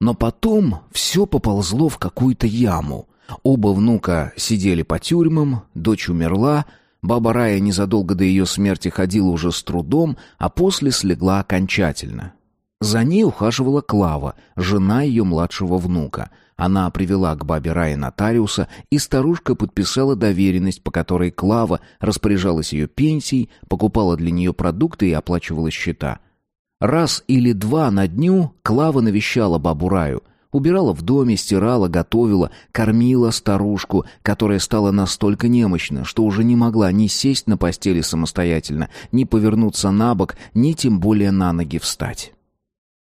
Но потом все поползло в какую-то яму. Оба внука сидели по тюрьмам, дочь умерла, баба Рая незадолго до ее смерти ходила уже с трудом, а после слегла окончательно. За ней ухаживала Клава, жена ее младшего внука. Она привела к бабе Рае нотариуса, и старушка подписала доверенность, по которой Клава распоряжалась ее пенсией, покупала для нее продукты и оплачивала счета — Раз или два на дню Клава навещала бабу Раю, убирала в доме, стирала, готовила, кормила старушку, которая стала настолько немощна, что уже не могла ни сесть на постели самостоятельно, ни повернуться на бок, ни тем более на ноги встать.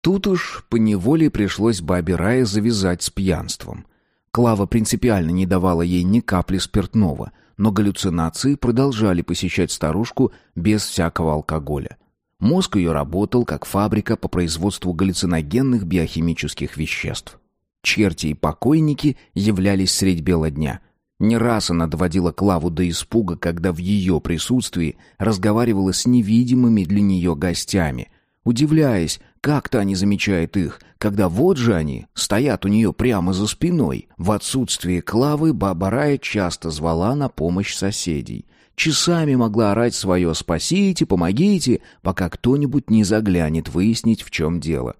Тут уж поневоле пришлось бабе Рае завязать с пьянством. Клава принципиально не давала ей ни капли спиртного, но галлюцинации продолжали посещать старушку без всякого алкоголя. Мозг ее работал как фабрика по производству галлюциногенных биохимических веществ. Черти и покойники являлись средь бела дня. Не раз она доводила Клаву до испуга, когда в ее присутствии разговаривала с невидимыми для нее гостями, удивляясь, как то не замечает их, когда вот же они стоят у нее прямо за спиной. В отсутствие Клавы баба Рая часто звала на помощь соседей. Часами могла орать свое «спасите», «помогите», пока кто-нибудь не заглянет выяснить, в чем дело.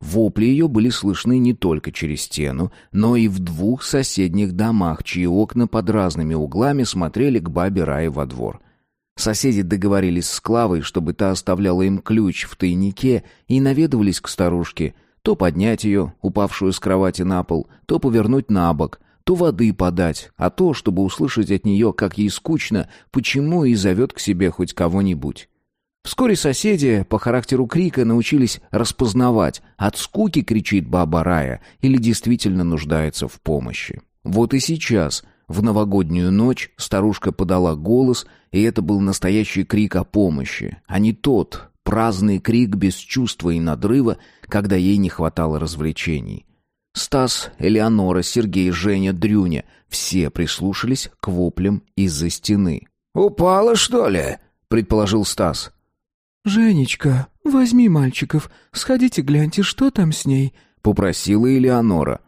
Вопли ее были слышны не только через стену, но и в двух соседних домах, чьи окна под разными углами смотрели к бабе Рае во двор. Соседи договорились с Клавой, чтобы та оставляла им ключ в тайнике, и наведывались к старушке, то поднять ее, упавшую с кровати на пол, то повернуть на бок, то воды подать, а то, чтобы услышать от нее, как ей скучно, почему и зовет к себе хоть кого-нибудь. Вскоре соседи по характеру крика научились распознавать, от скуки кричит баба Рая или действительно нуждается в помощи. Вот и сейчас, в новогоднюю ночь, старушка подала голос, и это был настоящий крик о помощи, а не тот праздный крик без чувства и надрыва, когда ей не хватало развлечений. Стас, Элеонора, Сергей, Женя, Дрюня — все прислушались к воплям из-за стены. «Упала, что ли?» — предположил Стас. «Женечка, возьми мальчиков, сходите гляньте, что там с ней», — попросила Элеонора.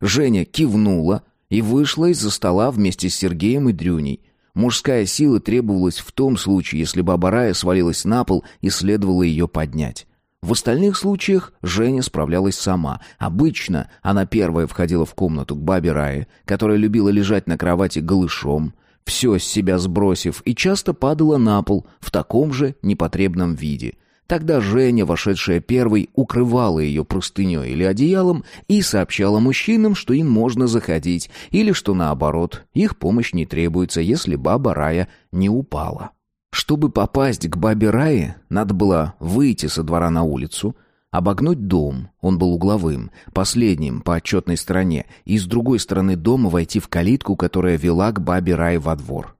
Женя кивнула и вышла из-за стола вместе с Сергеем и Дрюней. Мужская сила требовалась в том случае, если баба Рая свалилась на пол и следовало ее поднять. В остальных случаях Женя справлялась сама. Обычно она первая входила в комнату к бабе Рае, которая любила лежать на кровати голышом, все с себя сбросив, и часто падала на пол в таком же непотребном виде. Тогда Женя, вошедшая первой, укрывала ее простыней или одеялом и сообщала мужчинам, что им можно заходить, или что наоборот, их помощь не требуется, если баба Рая не упала. Чтобы попасть к бабе Рае, надо было выйти со двора на улицу, обогнуть дом, он был угловым, последним по отчетной стороне, и с другой стороны дома войти в калитку, которая вела к бабе Рае во двор.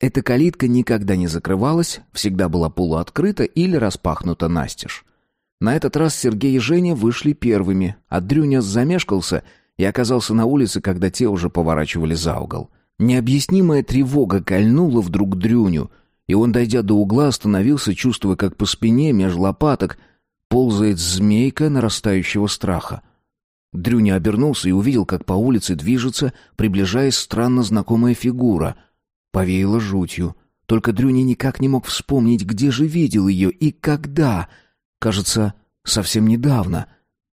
Эта калитка никогда не закрывалась, всегда была полуоткрыта или распахнута настежь. На этот раз Сергей и Женя вышли первыми, а Дрюня замешкался и оказался на улице, когда те уже поворачивали за угол. Необъяснимая тревога кольнула вдруг Дрюню — и он, дойдя до угла, остановился, чувствуя, как по спине меж лопаток ползает змейка нарастающего страха. Дрюня обернулся и увидел, как по улице движется, приближаясь странно знакомая фигура. Повеяло жутью. Только Дрюня никак не мог вспомнить, где же видел ее и когда. Кажется, совсем недавно.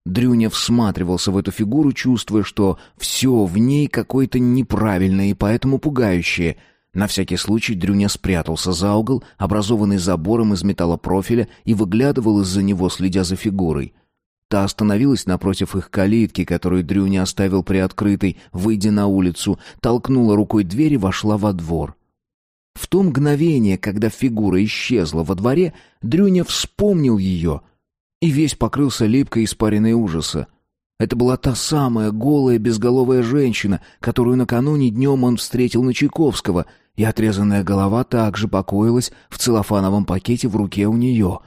Дрюня всматривался в эту фигуру, чувствуя, что все в ней какое-то неправильное и поэтому пугающее. На всякий случай Дрюня спрятался за угол, образованный забором из металлопрофиля, и выглядывал из-за него, следя за фигурой. Та остановилась напротив их калитки, которую Дрюня оставил приоткрытой, выйдя на улицу, толкнула рукой дверь и вошла во двор. В то мгновение, когда фигура исчезла во дворе, Дрюня вспомнил ее и весь покрылся липкой испаренной ужаса. Это была та самая голая безголовая женщина, которую накануне днем он встретил на Чайковского, и отрезанная голова также покоилась в целлофановом пакете в руке у нее.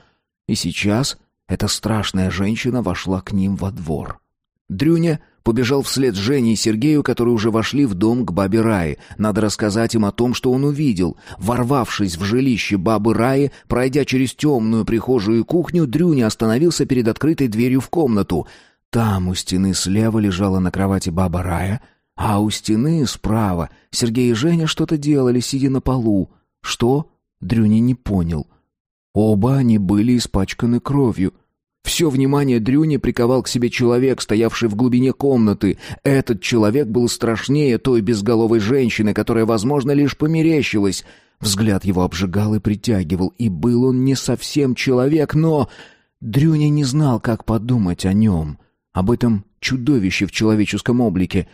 И сейчас эта страшная женщина вошла к ним во двор. Дрюня побежал вслед Жене и Сергею, которые уже вошли в дом к бабе Раи. Надо рассказать им о том, что он увидел. Ворвавшись в жилище бабы Раи, пройдя через темную прихожую и кухню, Дрюня остановился перед открытой дверью в комнату. Там у стены слева лежала на кровати баба Рая, а у стены справа Сергей и Женя что-то делали, сидя на полу. Что? Дрюня не понял. Оба они были испачканы кровью. Все внимание Дрюни приковал к себе человек, стоявший в глубине комнаты. Этот человек был страшнее той безголовой женщины, которая, возможно, лишь померещилась. Взгляд его обжигал и притягивал, и был он не совсем человек, но... Дрюня не знал, как подумать о нем, об этом чудовище в человеческом облике.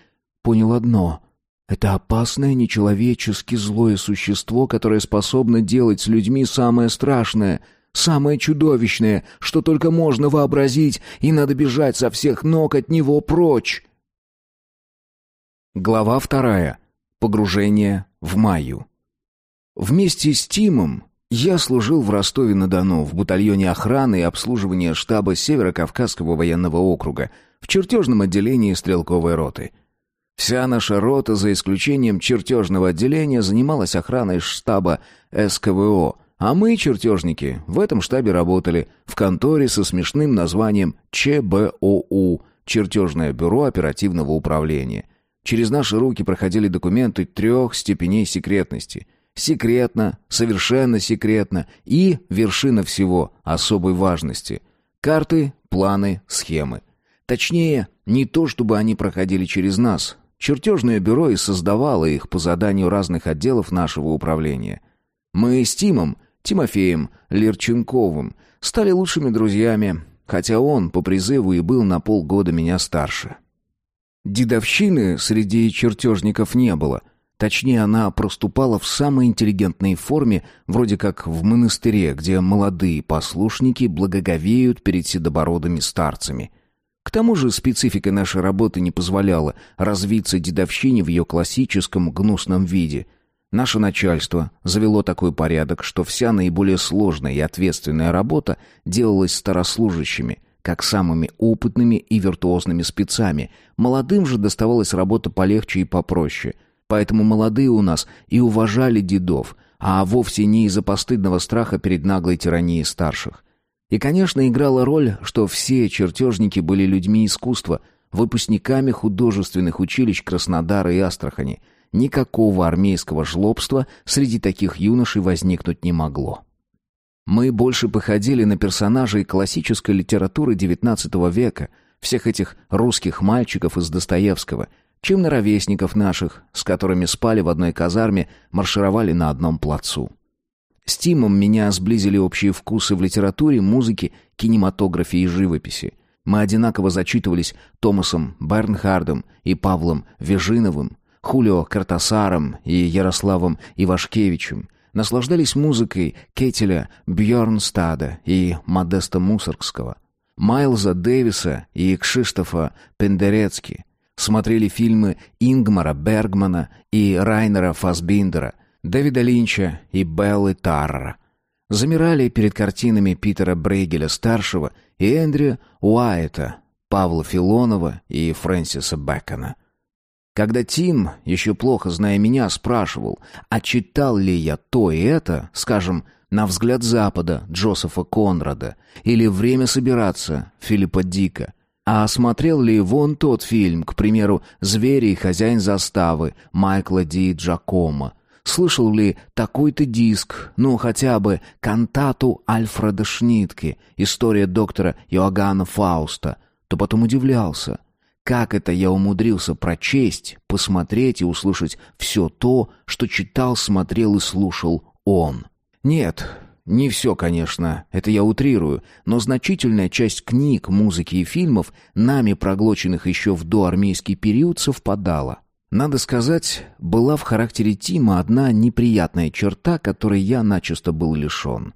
Понял одно это опасное, нечеловечески злое существо, которое способно делать с людьми самое страшное, самое чудовищное, что только можно вообразить, и надо бежать со всех ног от него прочь. Глава вторая. Погружение в Майю. Вместе с Тимом я служил в Ростове-на-Дону в батальоне охраны и обслуживания штаба Северо-Кавказского военного округа в чертежном отделении стрелковой роты – Вся наша рота, за исключением чертежного отделения, занималась охраной штаба СКВО, а мы, чертежники, в этом штабе работали, в конторе со смешным названием ЧБОУ – Чертежное бюро оперативного управления. Через наши руки проходили документы трех степеней секретности. Секретно, совершенно секретно и, вершина всего, особой важности. Карты, планы, схемы. Точнее, не то чтобы они проходили через нас, Чертежное бюро и создавало их по заданию разных отделов нашего управления. Мы с Тимом, Тимофеем Лерченковым, стали лучшими друзьями, хотя он по призыву и был на полгода меня старше. Дедовщины среди чертежников не было. Точнее, она проступала в самой интеллигентной форме, вроде как в монастыре, где молодые послушники благоговеют перед седобородыми старцами – к тому же специфика нашей работы не позволяла развиться дедовщине в ее классическом гнусном виде. Наше начальство завело такой порядок, что вся наиболее сложная и ответственная работа делалась старослужащими, как самыми опытными и виртуозными спецами. Молодым же доставалась работа полегче и попроще. Поэтому молодые у нас и уважали дедов, а вовсе не из-за постыдного страха перед наглой тиранией старших. И, конечно, играла роль, что все чертежники были людьми искусства, выпускниками художественных училищ Краснодара и Астрахани. Никакого армейского жлобства среди таких юношей возникнуть не могло. Мы больше походили на персонажей классической литературы XIX века, всех этих русских мальчиков из Достоевского, чем на ровесников наших, с которыми спали в одной казарме, маршировали на одном плацу. С Тимом меня сблизили общие вкусы в литературе, музыке, кинематографе и живописи. Мы одинаково зачитывались Томасом Бернхардом и Павлом Вежиновым, Хулио Картасаром и Ярославом Ивашкевичем, наслаждались музыкой Кетеля Бьорнстада и Модеста Мусоргского, Майлза Дэвиса и Кшиштофа Пендерецки, смотрели фильмы Ингмара Бергмана и Райнера Фасбиндера, Дэвида Линча и Беллы Тарра. Замирали перед картинами Питера Брейгеля-старшего и Эндрю Уайта, Павла Филонова и Фрэнсиса Бэкона. Когда Тим, еще плохо зная меня, спрашивал, а читал ли я то и это, скажем, «На взгляд Запада» Джозефа Конрада или «Время собираться» Филиппа Дика, А смотрел ли вон тот фильм, к примеру, «Звери и хозяин заставы» Майкла Ди Джакомо? Слышал ли такой-то диск, ну хотя бы кантату Альфреда Шнитке, история доктора Иоганна Фауста, то потом удивлялся. Как это я умудрился прочесть, посмотреть и услышать все то, что читал, смотрел и слушал он? Нет, не все, конечно, это я утрирую, но значительная часть книг, музыки и фильмов, нами проглоченных еще в доармейский период, совпадала. Надо сказать, была в характере Тима одна неприятная черта, которой я начисто был лишен.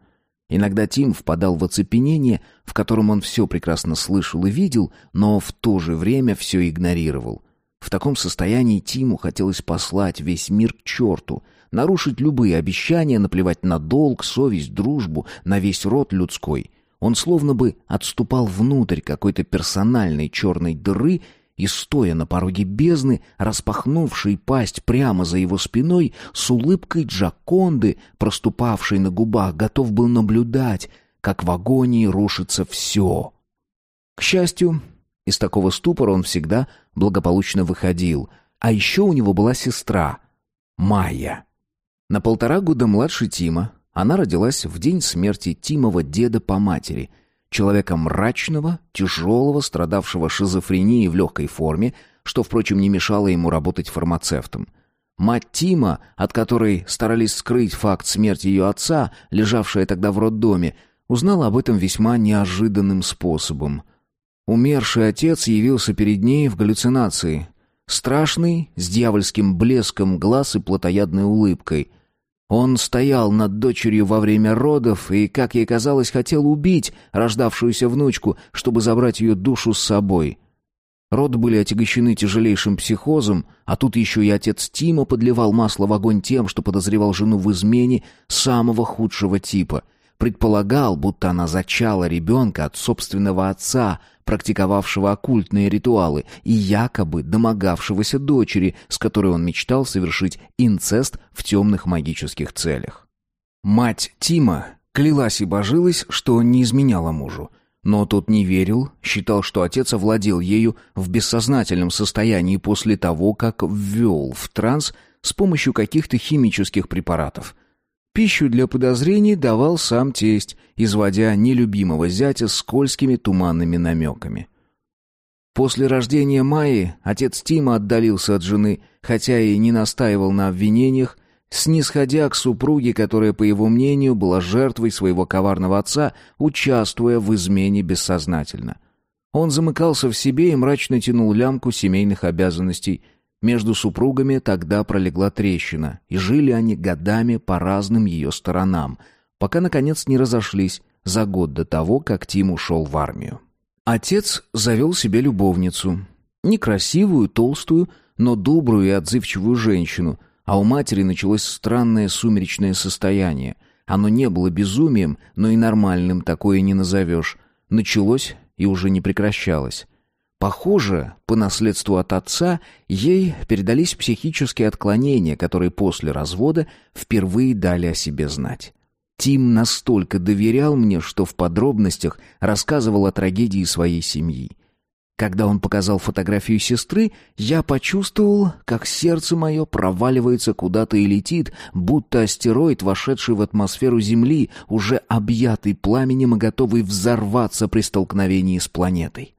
Иногда Тим впадал в оцепенение, в котором он все прекрасно слышал и видел, но в то же время все игнорировал. В таком состоянии Тиму хотелось послать весь мир к черту — нарушить любые обещания, наплевать на долг, совесть, дружбу, на весь род людской. Он словно бы отступал внутрь какой-то персональной черной дыры и, стоя на пороге бездны, распахнувшей пасть прямо за его спиной, с улыбкой Джаконды, проступавшей на губах, готов был наблюдать, как в агонии рушится все. К счастью, из такого ступора он всегда благополучно выходил, а еще у него была сестра, Майя. На полтора года младше Тима, она родилась в день смерти Тимова деда по матери, человека мрачного, тяжелого, страдавшего шизофренией в легкой форме, что, впрочем, не мешало ему работать фармацевтом. Мать Тима, от которой старались скрыть факт смерти ее отца, лежавшая тогда в роддоме, узнала об этом весьма неожиданным способом. Умерший отец явился перед ней в галлюцинации. Страшный, с дьявольским блеском глаз и плотоядной улыбкой. Он стоял над дочерью во время родов и, как ей казалось, хотел убить рождавшуюся внучку, чтобы забрать ее душу с собой. Роды были отягощены тяжелейшим психозом, а тут еще и отец Тима подливал масло в огонь тем, что подозревал жену в измене самого худшего типа — Предполагал, будто она зачала ребенка от собственного отца, практиковавшего оккультные ритуалы, и якобы домогавшегося дочери, с которой он мечтал совершить инцест в темных магических целях. Мать Тима клялась и божилась, что не изменяла мужу. Но тот не верил, считал, что отец овладел ею в бессознательном состоянии после того, как ввел в транс с помощью каких-то химических препаратов – Пищу для подозрений давал сам тесть, изводя нелюбимого зятя скользкими туманными намеками. После рождения Майи отец Тима отдалился от жены, хотя и не настаивал на обвинениях, снисходя к супруге, которая, по его мнению, была жертвой своего коварного отца, участвуя в измене бессознательно. Он замыкался в себе и мрачно тянул лямку семейных обязанностей – между супругами тогда пролегла трещина, и жили они годами по разным ее сторонам, пока, наконец, не разошлись за год до того, как Тим ушел в армию. Отец завел себе любовницу. Некрасивую, толстую, но добрую и отзывчивую женщину, а у матери началось странное сумеречное состояние. Оно не было безумием, но и нормальным такое не назовешь. Началось и уже не прекращалось. Похоже, по наследству от отца ей передались психические отклонения, которые после развода впервые дали о себе знать. Тим настолько доверял мне, что в подробностях рассказывал о трагедии своей семьи. Когда он показал фотографию сестры, я почувствовал, как сердце мое проваливается куда-то и летит, будто астероид, вошедший в атмосферу Земли, уже объятый пламенем и готовый взорваться при столкновении с планетой.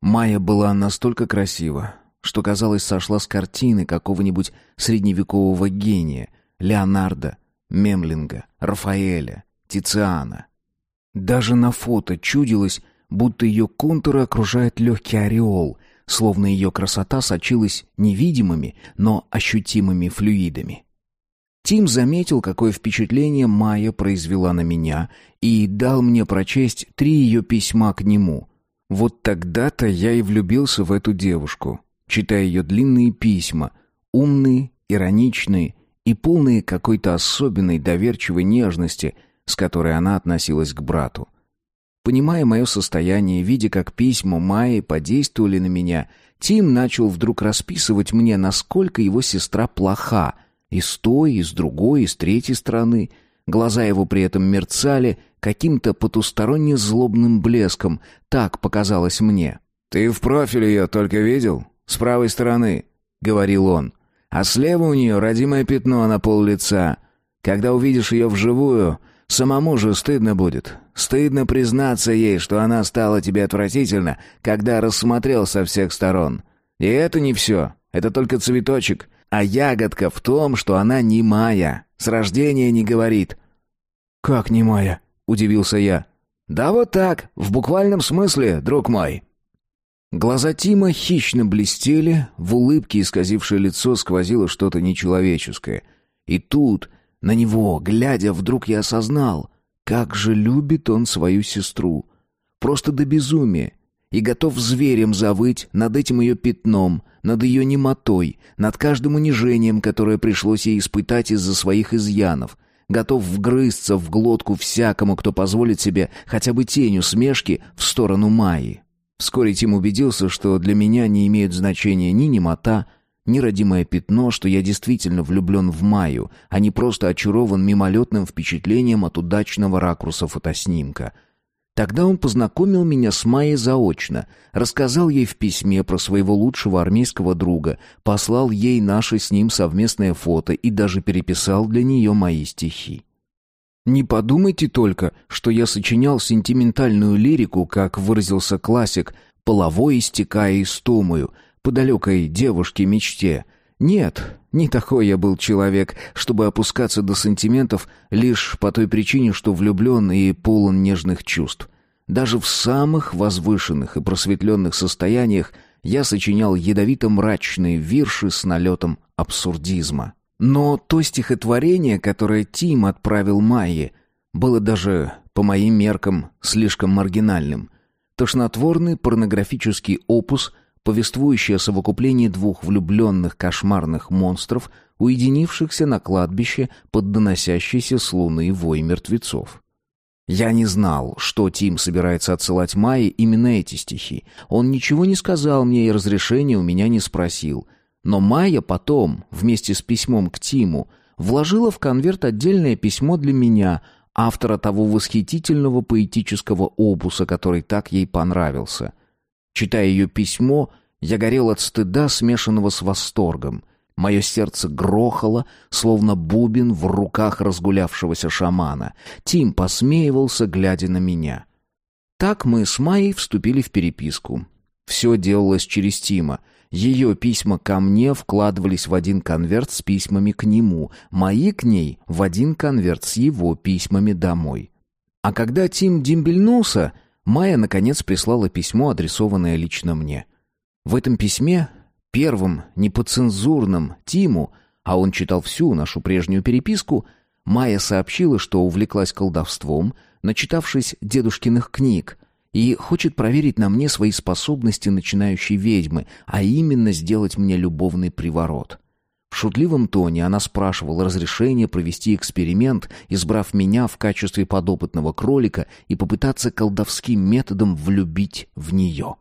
Майя была настолько красива, что, казалось, сошла с картины какого-нибудь средневекового гения Леонардо, Мемлинга, Рафаэля, Тициана. Даже на фото чудилось, будто ее контуры окружает легкий ореол, словно ее красота сочилась невидимыми, но ощутимыми флюидами. Тим заметил, какое впечатление Майя произвела на меня, и дал мне прочесть три ее письма к нему, вот тогда-то я и влюбился в эту девушку, читая ее длинные письма, умные, ироничные и полные какой-то особенной доверчивой нежности, с которой она относилась к брату. Понимая мое состояние, видя, как письма Майи подействовали на меня, Тим начал вдруг расписывать мне, насколько его сестра плоха, и с той, и с другой, и с третьей стороны — Глаза его при этом мерцали каким-то потусторонне злобным блеском, так показалось мне. «Ты в профиль ее только видел? С правой стороны», — говорил он. «А слева у нее родимое пятно на пол лица. Когда увидишь ее вживую, самому же стыдно будет. Стыдно признаться ей, что она стала тебе отвратительно, когда рассмотрел со всех сторон. И это не все. Это только цветочек. А ягодка в том, что она не моя. С рождения не говорит». «Как не моя?» — удивился я. «Да вот так, в буквальном смысле, друг мой». Глаза Тима хищно блестели, в улыбке исказившее лицо сквозило что-то нечеловеческое. И тут, на него, глядя, вдруг я осознал, как же любит он свою сестру. Просто до безумия. И готов зверем завыть над этим ее пятном, над ее немотой, над каждым унижением, которое пришлось ей испытать из-за своих изъянов — готов вгрызться в глотку всякому, кто позволит себе хотя бы тень усмешки в сторону Майи. Вскоре Тим убедился, что для меня не имеют значения ни немота, ни родимое пятно, что я действительно влюблен в Майю, а не просто очарован мимолетным впечатлением от удачного ракурса фотоснимка — Тогда он познакомил меня с Майей заочно, рассказал ей в письме про своего лучшего армейского друга, послал ей наше с ним совместное фото и даже переписал для нее мои стихи. Не подумайте только, что я сочинял сентиментальную лирику, как выразился классик, половой истекая истомою, по далекой девушке-мечте. Нет, не такой я был человек, чтобы опускаться до сантиментов лишь по той причине, что влюблен и полон нежных чувств. Даже в самых возвышенных и просветленных состояниях я сочинял ядовито-мрачные вирши с налетом абсурдизма. Но то стихотворение, которое Тим отправил Майе, было даже, по моим меркам, слишком маргинальным. Тошнотворный порнографический опус, повествующий о совокуплении двух влюбленных кошмарных монстров, уединившихся на кладбище под доносящийся с луны вой мертвецов. Я не знал, что Тим собирается отсылать Майе именно эти стихи. Он ничего не сказал мне и разрешения у меня не спросил. Но Майя потом, вместе с письмом к Тиму, вложила в конверт отдельное письмо для меня, автора того восхитительного поэтического опуса, который так ей понравился. Читая ее письмо, я горел от стыда, смешанного с восторгом. Мое сердце грохало, словно бубен в руках разгулявшегося шамана. Тим посмеивался, глядя на меня. Так мы с Майей вступили в переписку. Все делалось через Тима. Ее письма ко мне вкладывались в один конверт с письмами к нему, мои к ней в один конверт с его письмами домой. А когда Тим дембельнулся, Майя наконец прислала письмо, адресованное лично мне. В этом письме первым, непоцензурным, Тиму, а он читал всю нашу прежнюю переписку, Майя сообщила, что увлеклась колдовством, начитавшись дедушкиных книг, и хочет проверить на мне свои способности начинающей ведьмы, а именно сделать мне любовный приворот. В шутливом тоне она спрашивала разрешения провести эксперимент, избрав меня в качестве подопытного кролика и попытаться колдовским методом влюбить в нее.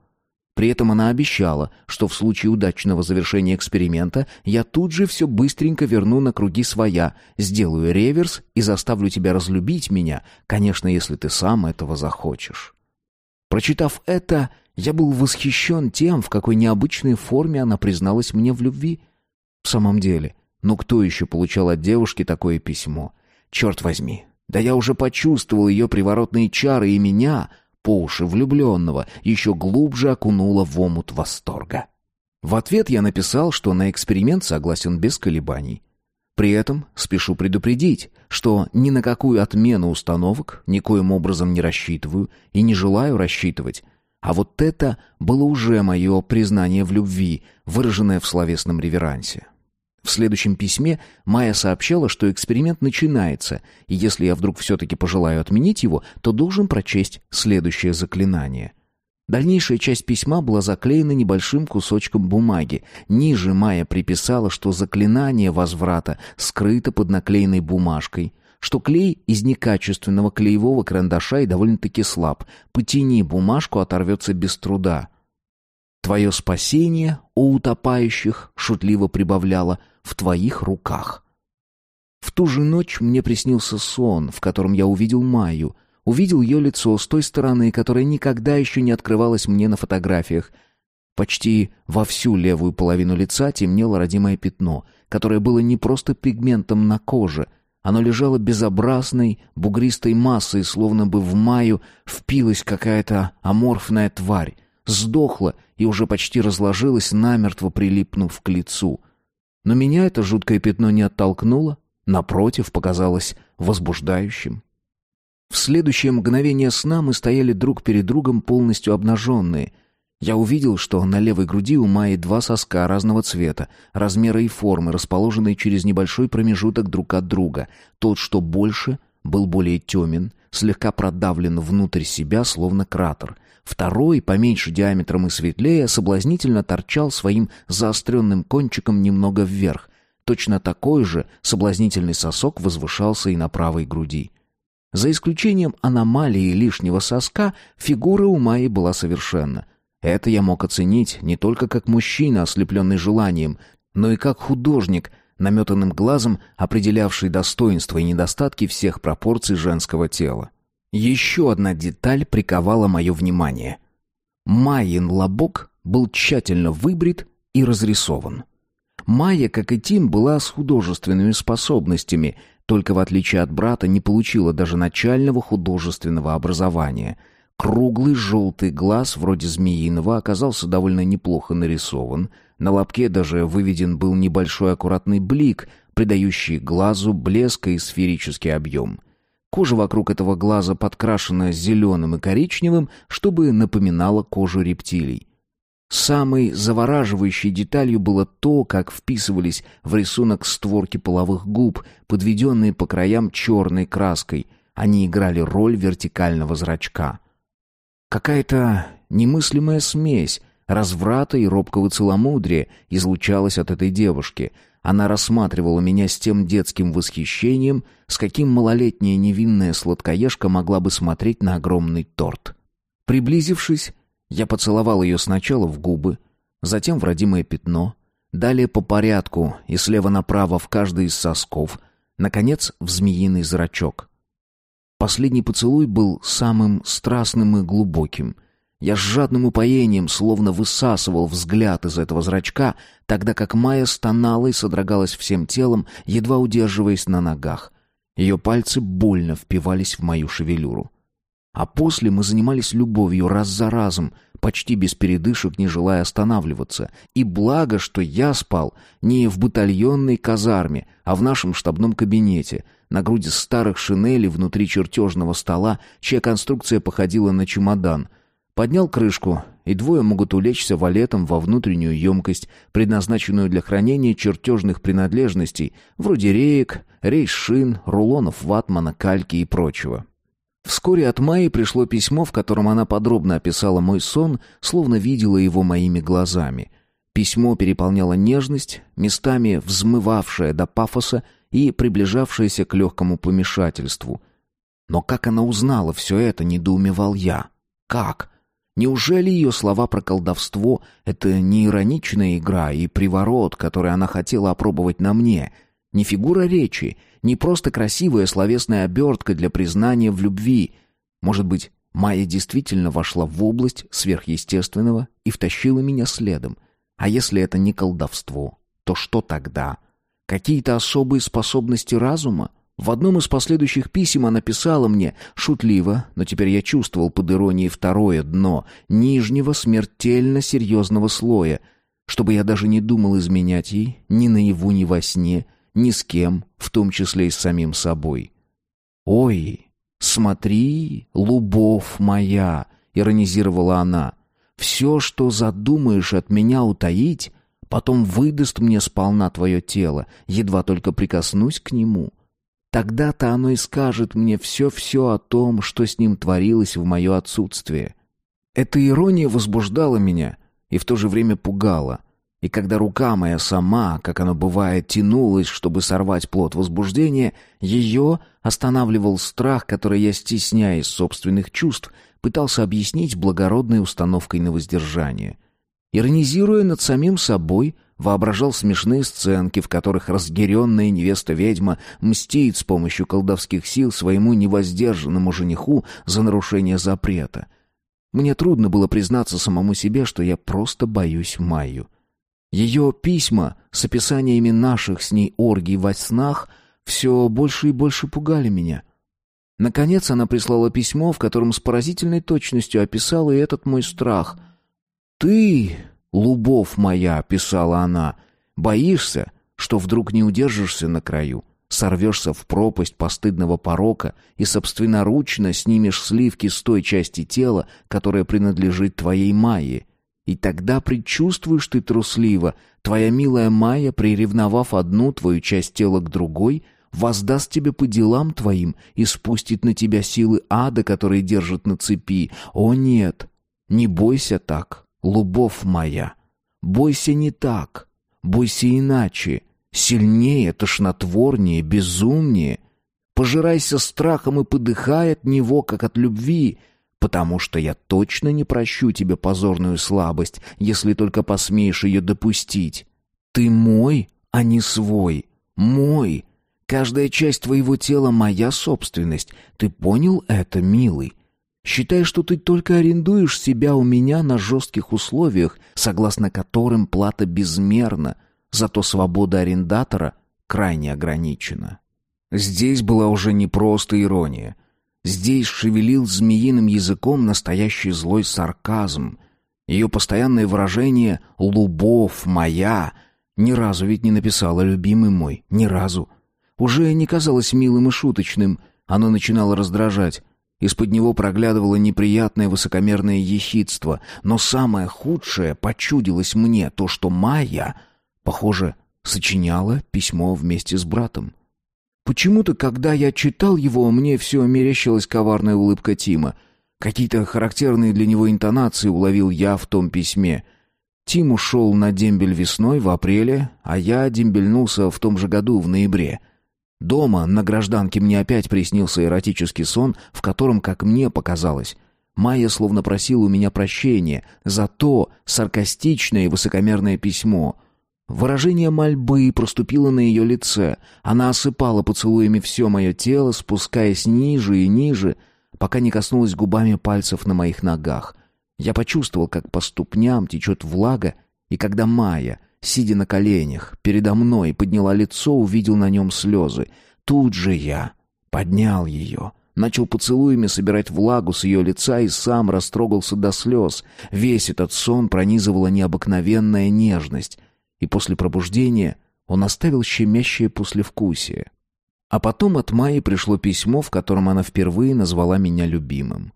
При этом она обещала, что в случае удачного завершения эксперимента я тут же все быстренько верну на круги своя, сделаю реверс и заставлю тебя разлюбить меня, конечно, если ты сам этого захочешь. Прочитав это, я был восхищен тем, в какой необычной форме она призналась мне в любви. В самом деле, ну кто еще получал от девушки такое письмо? Черт возьми, да я уже почувствовал ее приворотные чары и меня по уши влюбленного еще глубже окунула в омут восторга. В ответ я написал, что на эксперимент согласен без колебаний. При этом спешу предупредить, что ни на какую отмену установок никоим образом не рассчитываю и не желаю рассчитывать, а вот это было уже мое признание в любви, выраженное в словесном реверансе. В следующем письме Майя сообщала, что эксперимент начинается, и если я вдруг все-таки пожелаю отменить его, то должен прочесть следующее заклинание. Дальнейшая часть письма была заклеена небольшим кусочком бумаги. Ниже Майя приписала, что заклинание возврата скрыто под наклеенной бумажкой, что клей из некачественного клеевого карандаша и довольно-таки слаб. Потяни бумажку, оторвется без труда. «Твое спасение, у утопающих», — шутливо прибавляла, — «в твоих руках». В ту же ночь мне приснился сон, в котором я увидел Майю. Увидел ее лицо с той стороны, которая никогда еще не открывалась мне на фотографиях. Почти во всю левую половину лица темнело родимое пятно, которое было не просто пигментом на коже. Оно лежало безобразной, бугристой массой, словно бы в маю впилась какая-то аморфная тварь, сдохла и уже почти разложилась, намертво прилипнув к лицу. Но меня это жуткое пятно не оттолкнуло, напротив, показалось возбуждающим. В следующее мгновение сна мы стояли друг перед другом полностью обнаженные. Я увидел, что на левой груди у Майи два соска разного цвета, размера и формы, расположенные через небольшой промежуток друг от друга. Тот, что больше, был более темен, слегка продавлен внутрь себя, словно кратер. Второй, поменьше диаметром и светлее, соблазнительно торчал своим заостренным кончиком немного вверх. Точно такой же соблазнительный сосок возвышался и на правой груди. За исключением аномалии лишнего соска, фигура у Майи была совершенна. Это я мог оценить не только как мужчина, ослепленный желанием, но и как художник, наметанным глазом, определявший достоинства и недостатки всех пропорций женского тела. Еще одна деталь приковала мое внимание. Майин лобок был тщательно выбрит и разрисован. Майя, как и Тим, была с художественными способностями, только в отличие от брата не получила даже начального художественного образования. Круглый желтый глаз, вроде змеиного, оказался довольно неплохо нарисован. На лобке даже выведен был небольшой аккуратный блик, придающий глазу блеск и сферический объем. Кожа вокруг этого глаза подкрашена зеленым и коричневым, чтобы напоминала кожу рептилий. Самой завораживающей деталью было то, как вписывались в рисунок створки половых губ, подведенные по краям черной краской. Они играли роль вертикального зрачка. Какая-то немыслимая смесь разврата и робкого целомудрия излучалась от этой девушки. Она рассматривала меня с тем детским восхищением, с каким малолетняя невинная сладкоежка могла бы смотреть на огромный торт. Приблизившись, я поцеловал ее сначала в губы, затем в родимое пятно, далее по порядку и слева направо в каждый из сосков, наконец в змеиный зрачок. Последний поцелуй был самым страстным и глубоким. Я с жадным упоением словно высасывал взгляд из этого зрачка, тогда как Майя стонала и содрогалась всем телом, едва удерживаясь на ногах. Ее пальцы больно впивались в мою шевелюру. А после мы занимались любовью раз за разом, почти без передышек, не желая останавливаться. И благо, что я спал не в батальонной казарме, а в нашем штабном кабинете, на груди старых шинелей внутри чертежного стола, чья конструкция походила на чемодан. Поднял крышку, и двое могут улечься валетом во внутреннюю емкость, предназначенную для хранения чертежных принадлежностей, вроде реек, рейс-шин, рулонов ватмана, кальки и прочего. Вскоре от Майи пришло письмо, в котором она подробно описала мой сон, словно видела его моими глазами. Письмо переполняло нежность, местами взмывавшая до пафоса и приближавшаяся к легкому помешательству. Но как она узнала все это, недоумевал я. Как? Неужели ее слова про колдовство — это не ироничная игра и приворот, который она хотела опробовать на мне — не фигура речи, не просто красивая словесная обертка для признания в любви. Может быть, Майя действительно вошла в область сверхъестественного и втащила меня следом. А если это не колдовство, то что тогда? Какие-то особые способности разума? В одном из последующих писем она писала мне, шутливо, но теперь я чувствовал под иронией второе дно, нижнего смертельно серьезного слоя, чтобы я даже не думал изменять ей ни наяву, ни во сне — ни с кем, в том числе и с самим собой. «Ой, смотри, любовь моя!» — иронизировала она. «Все, что задумаешь от меня утаить, потом выдаст мне сполна твое тело, едва только прикоснусь к нему. Тогда-то оно и скажет мне все-все о том, что с ним творилось в мое отсутствие». Эта ирония возбуждала меня и в то же время пугала — и когда рука моя сама, как оно бывает, тянулась, чтобы сорвать плод возбуждения, ее останавливал страх, который я, стесняясь собственных чувств, пытался объяснить благородной установкой на воздержание. Иронизируя над самим собой, воображал смешные сценки, в которых разъяренная невеста-ведьма мстит с помощью колдовских сил своему невоздержанному жениху за нарушение запрета. Мне трудно было признаться самому себе, что я просто боюсь Майю. Ее письма с описаниями наших с ней оргий во снах все больше и больше пугали меня. Наконец она прислала письмо, в котором с поразительной точностью описала и этот мой страх. «Ты, Лубов моя», — писала она, — «боишься, что вдруг не удержишься на краю, сорвешься в пропасть постыдного порока и собственноручно снимешь сливки с той части тела, которая принадлежит твоей Майе, и тогда предчувствуешь ты трусливо, твоя милая Майя, приревновав одну твою часть тела к другой, воздаст тебе по делам твоим и спустит на тебя силы ада, которые держат на цепи. О нет, не бойся так, лубов моя. Бойся не так, бойся иначе, сильнее, тошнотворнее, безумнее. Пожирайся страхом и подыхай от него, как от любви, потому что я точно не прощу тебе позорную слабость, если только посмеешь ее допустить. Ты мой, а не свой. Мой. Каждая часть твоего тела моя собственность. Ты понял это, милый? Считай, что ты только арендуешь себя у меня на жестких условиях, согласно которым плата безмерна, зато свобода арендатора крайне ограничена. Здесь была уже не просто ирония — Здесь шевелил змеиным языком настоящий злой сарказм. Ее постоянное выражение «лубов моя» ни разу ведь не написала «любимый мой», ни разу. Уже не казалось милым и шуточным, оно начинало раздражать. Из-под него проглядывало неприятное высокомерное ехидство, но самое худшее почудилось мне то, что Майя, похоже, сочиняла письмо вместе с братом. Почему-то, когда я читал его, мне все мерещилась коварная улыбка Тима. Какие-то характерные для него интонации уловил я в том письме. Тим ушел на дембель весной, в апреле, а я дембельнулся в том же году, в ноябре. Дома, на гражданке, мне опять приснился эротический сон, в котором, как мне показалось, Майя словно просила у меня прощения за то саркастичное и высокомерное письмо — Выражение мольбы проступило на ее лице. Она осыпала поцелуями все мое тело, спускаясь ниже и ниже, пока не коснулась губами пальцев на моих ногах. Я почувствовал, как по ступням течет влага, и когда Майя, сидя на коленях, передо мной подняла лицо, увидел на нем слезы. Тут же я поднял ее, начал поцелуями собирать влагу с ее лица и сам растрогался до слез. Весь этот сон пронизывала необыкновенная нежность и после пробуждения он оставил щемящее послевкусие. А потом от Майи пришло письмо, в котором она впервые назвала меня любимым.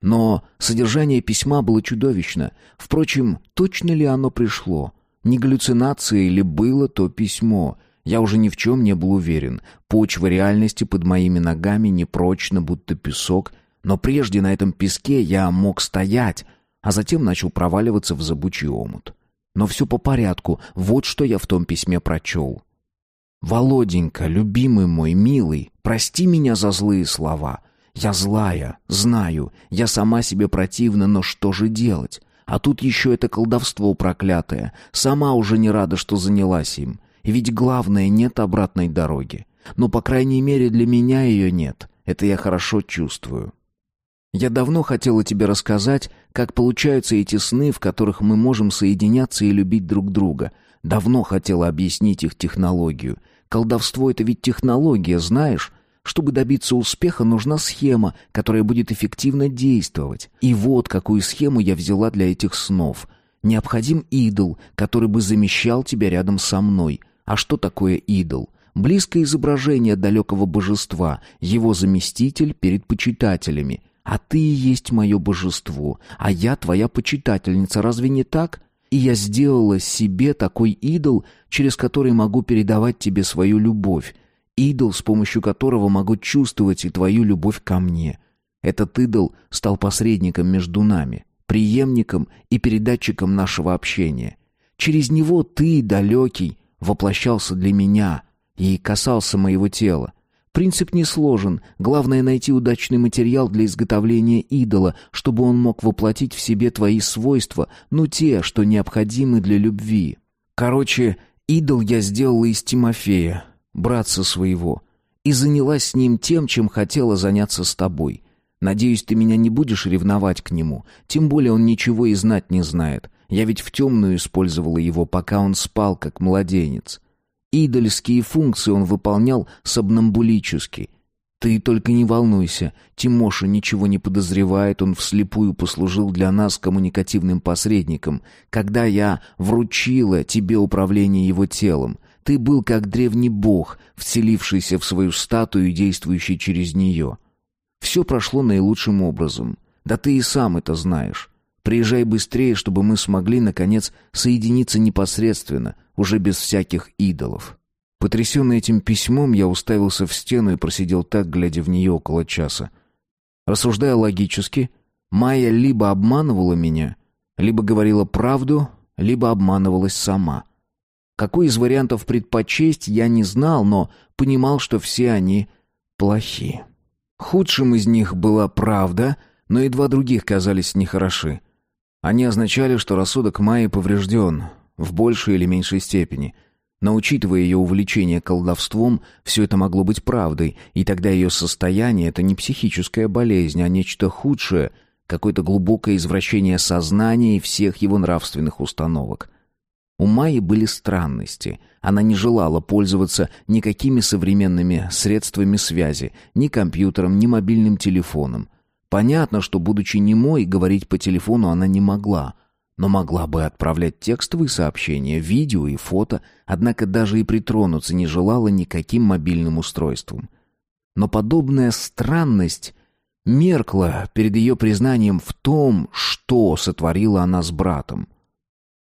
Но содержание письма было чудовищно. Впрочем, точно ли оно пришло? Не галлюцинация или было то письмо? Я уже ни в чем не был уверен. Почва реальности под моими ногами непрочна, будто песок, но прежде на этом песке я мог стоять, а затем начал проваливаться в забучий омут. Но все по порядку, вот что я в том письме прочел. «Володенька, любимый мой, милый, прости меня за злые слова. Я злая, знаю, я сама себе противна, но что же делать? А тут еще это колдовство проклятое. Сама уже не рада, что занялась им. Ведь главное, нет обратной дороги. Но, по крайней мере, для меня ее нет. Это я хорошо чувствую. Я давно хотела тебе рассказать, как получаются эти сны, в которых мы можем соединяться и любить друг друга. Давно хотела объяснить их технологию. Колдовство — это ведь технология, знаешь? Чтобы добиться успеха, нужна схема, которая будет эффективно действовать. И вот какую схему я взяла для этих снов. Необходим идол, который бы замещал тебя рядом со мной. А что такое идол? Близкое изображение далекого божества, его заместитель перед почитателями — а ты и есть мое божество, а я твоя почитательница, разве не так? И я сделала себе такой идол, через который могу передавать тебе свою любовь, идол, с помощью которого могу чувствовать и твою любовь ко мне. Этот идол стал посредником между нами, преемником и передатчиком нашего общения. Через него ты, далекий, воплощался для меня и касался моего тела. Принцип не сложен, главное найти удачный материал для изготовления идола, чтобы он мог воплотить в себе твои свойства, ну те, что необходимы для любви. Короче, идол я сделала из Тимофея, братца своего, и занялась с ним тем, чем хотела заняться с тобой. Надеюсь, ты меня не будешь ревновать к нему, тем более он ничего и знать не знает. Я ведь в темную использовала его, пока он спал, как младенец. Идольские функции он выполнял сомнамбулически. Ты только не волнуйся, Тимоша ничего не подозревает, он вслепую послужил для нас коммуникативным посредником. Когда я вручила тебе управление его телом, ты был как древний бог, вселившийся в свою статую и действующий через нее. Все прошло наилучшим образом. Да ты и сам это знаешь. Приезжай быстрее, чтобы мы смогли, наконец, соединиться непосредственно, уже без всяких идолов». Потрясенный этим письмом, я уставился в стену и просидел так, глядя в нее около часа. Рассуждая логически, Майя либо обманывала меня, либо говорила правду, либо обманывалась сама. Какой из вариантов предпочесть, я не знал, но понимал, что все они плохи. Худшим из них была правда, но и два других казались нехороши. Они означали, что рассудок Майи поврежден, в большей или меньшей степени. Но учитывая ее увлечение колдовством, все это могло быть правдой, и тогда ее состояние — это не психическая болезнь, а нечто худшее, какое-то глубокое извращение сознания и всех его нравственных установок. У Майи были странности. Она не желала пользоваться никакими современными средствами связи, ни компьютером, ни мобильным телефоном. Понятно, что, будучи немой, говорить по телефону она не могла, но могла бы отправлять текстовые сообщения, видео и фото, однако даже и притронуться не желала никаким мобильным устройством. Но подобная странность меркла перед ее признанием в том, что сотворила она с братом.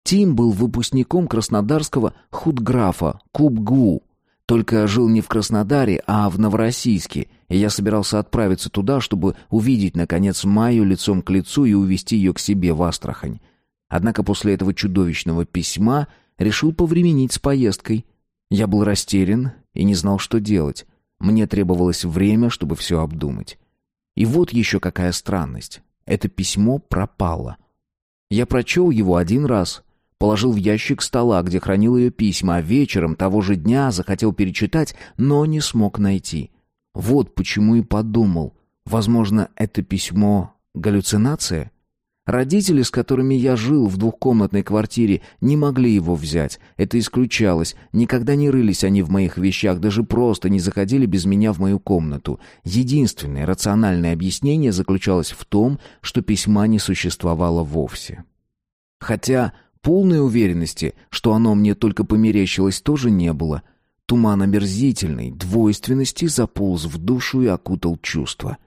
Тим был выпускником краснодарского худграфа Кубгу, только жил не в Краснодаре, а в Новороссийске, и я собирался отправиться туда, чтобы увидеть, наконец, Майю лицом к лицу и увести ее к себе в Астрахань. Однако после этого чудовищного письма решил повременить с поездкой. Я был растерян и не знал, что делать. Мне требовалось время, чтобы все обдумать. И вот еще какая странность. Это письмо пропало. Я прочел его один раз — Положил в ящик стола, где хранил ее письма, а вечером того же дня захотел перечитать, но не смог найти. Вот почему и подумал. Возможно, это письмо — галлюцинация? Родители, с которыми я жил в двухкомнатной квартире, не могли его взять. Это исключалось. Никогда не рылись они в моих вещах, даже просто не заходили без меня в мою комнату. Единственное рациональное объяснение заключалось в том, что письма не существовало вовсе. Хотя Полной уверенности, что оно мне только померещилось, тоже не было. Туман омерзительной двойственности заполз в душу и окутал чувства.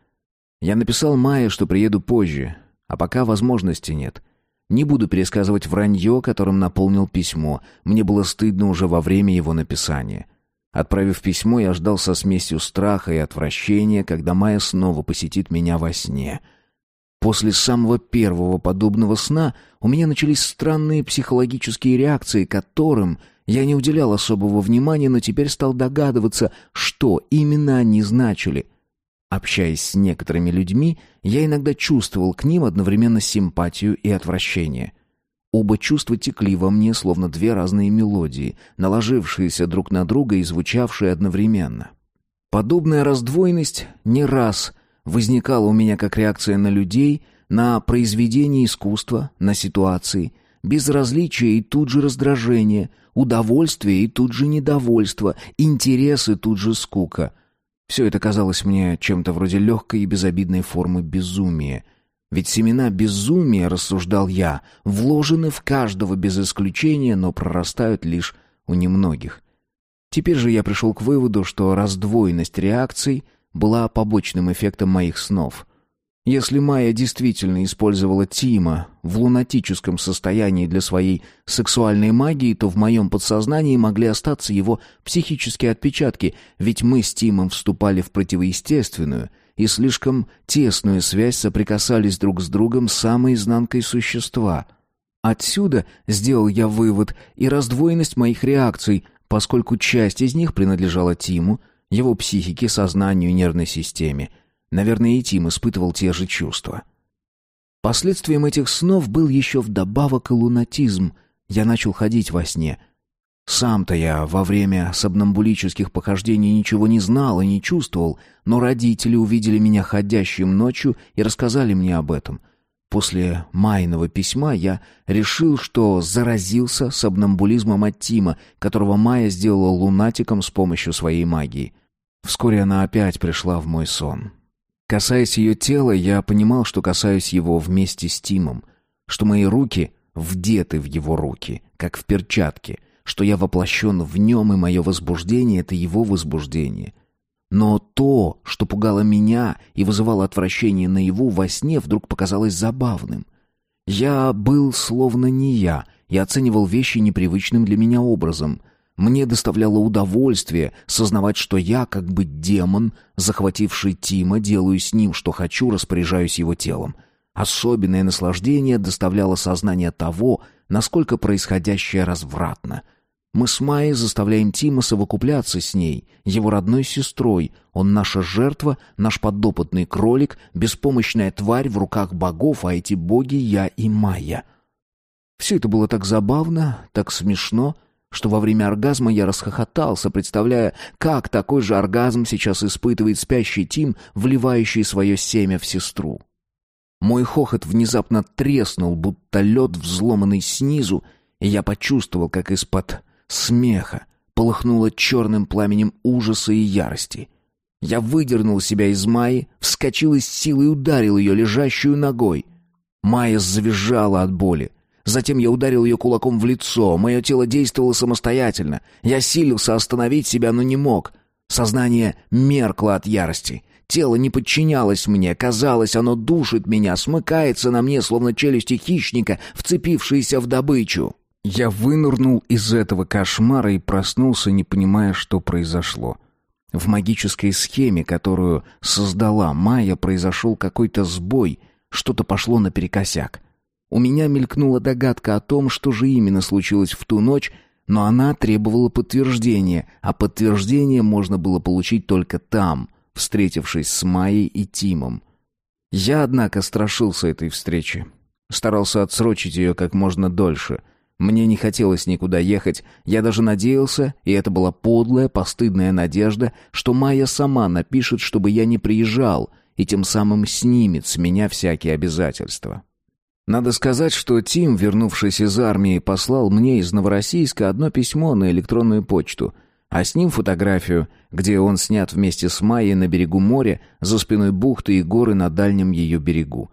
Я написал Майе, что приеду позже, а пока возможности нет. Не буду пересказывать вранье, которым наполнил письмо. Мне было стыдно уже во время его написания. Отправив письмо, я ждал со смесью страха и отвращения, когда Майя снова посетит меня во сне — После самого первого подобного сна у меня начались странные психологические реакции, которым я не уделял особого внимания, но теперь стал догадываться, что именно они значили. Общаясь с некоторыми людьми, я иногда чувствовал к ним одновременно симпатию и отвращение. Оба чувства текли во мне, словно две разные мелодии, наложившиеся друг на друга и звучавшие одновременно. Подобная раздвоенность не раз возникало у меня как реакция на людей, на произведения искусства, на ситуации, безразличие и тут же раздражение, удовольствие и тут же недовольство, интерес и тут же скука. Все это казалось мне чем-то вроде легкой и безобидной формы безумия. Ведь семена безумия, рассуждал я, вложены в каждого без исключения, но прорастают лишь у немногих. Теперь же я пришел к выводу, что раздвоенность реакций — была побочным эффектом моих снов. Если Майя действительно использовала Тима в лунатическом состоянии для своей сексуальной магии, то в моем подсознании могли остаться его психические отпечатки, ведь мы с Тимом вступали в противоестественную и слишком тесную связь соприкасались друг с другом самой изнанкой существа. Отсюда сделал я вывод и раздвоенность моих реакций, поскольку часть из них принадлежала Тиму, его психике, сознанию нервной системе. Наверное, и Тим испытывал те же чувства. Последствием этих снов был еще вдобавок и лунатизм. Я начал ходить во сне, Сам-то я во время сомнамбулических похождений ничего не знал и не чувствовал, но родители увидели меня ходящим ночью и рассказали мне об этом. После майного письма я решил, что заразился сомнамбулизмом от Тима, которого Майя сделала лунатиком с помощью своей магии. Вскоре она опять пришла в мой сон. Касаясь ее тела, я понимал, что касаюсь его вместе с Тимом, что мои руки вдеты в его руки, как в перчатки, что я воплощен в нем, и мое возбуждение — это его возбуждение. Но то, что пугало меня и вызывало отвращение наяву, во сне вдруг показалось забавным. Я был словно не я и оценивал вещи непривычным для меня образом — мне доставляло удовольствие сознавать, что я, как бы демон, захвативший Тима, делаю с ним, что хочу, распоряжаюсь его телом. Особенное наслаждение доставляло сознание того, насколько происходящее развратно. Мы с Майей заставляем Тима совокупляться с ней, его родной сестрой. Он наша жертва, наш подопытный кролик, беспомощная тварь в руках богов, а эти боги я и Майя. Все это было так забавно, так смешно, что во время оргазма я расхохотался, представляя, как такой же оргазм сейчас испытывает спящий Тим, вливающий свое семя в сестру. Мой хохот внезапно треснул, будто лед, взломанный снизу, и я почувствовал, как из-под смеха полыхнуло черным пламенем ужаса и ярости. Я выдернул себя из Майи, вскочил из силы и ударил ее лежащую ногой. Майя завизжала от боли. Затем я ударил ее кулаком в лицо. Мое тело действовало самостоятельно. Я силился остановить себя, но не мог. Сознание меркло от ярости. Тело не подчинялось мне. Казалось, оно душит меня, смыкается на мне, словно челюсти хищника, вцепившиеся в добычу. Я вынырнул из этого кошмара и проснулся, не понимая, что произошло. В магической схеме, которую создала Майя, произошел какой-то сбой, что-то пошло наперекосяк. У меня мелькнула догадка о том, что же именно случилось в ту ночь, но она требовала подтверждения, а подтверждение можно было получить только там, встретившись с Майей и Тимом. Я, однако, страшился этой встречи. Старался отсрочить ее как можно дольше. Мне не хотелось никуда ехать. Я даже надеялся, и это была подлая, постыдная надежда, что Майя сама напишет, чтобы я не приезжал, и тем самым снимет с меня всякие обязательства. Надо сказать, что Тим, вернувшись из армии, послал мне из Новороссийска одно письмо на электронную почту, а с ним фотографию, где он снят вместе с Майей на берегу моря, за спиной бухты и горы на дальнем ее берегу.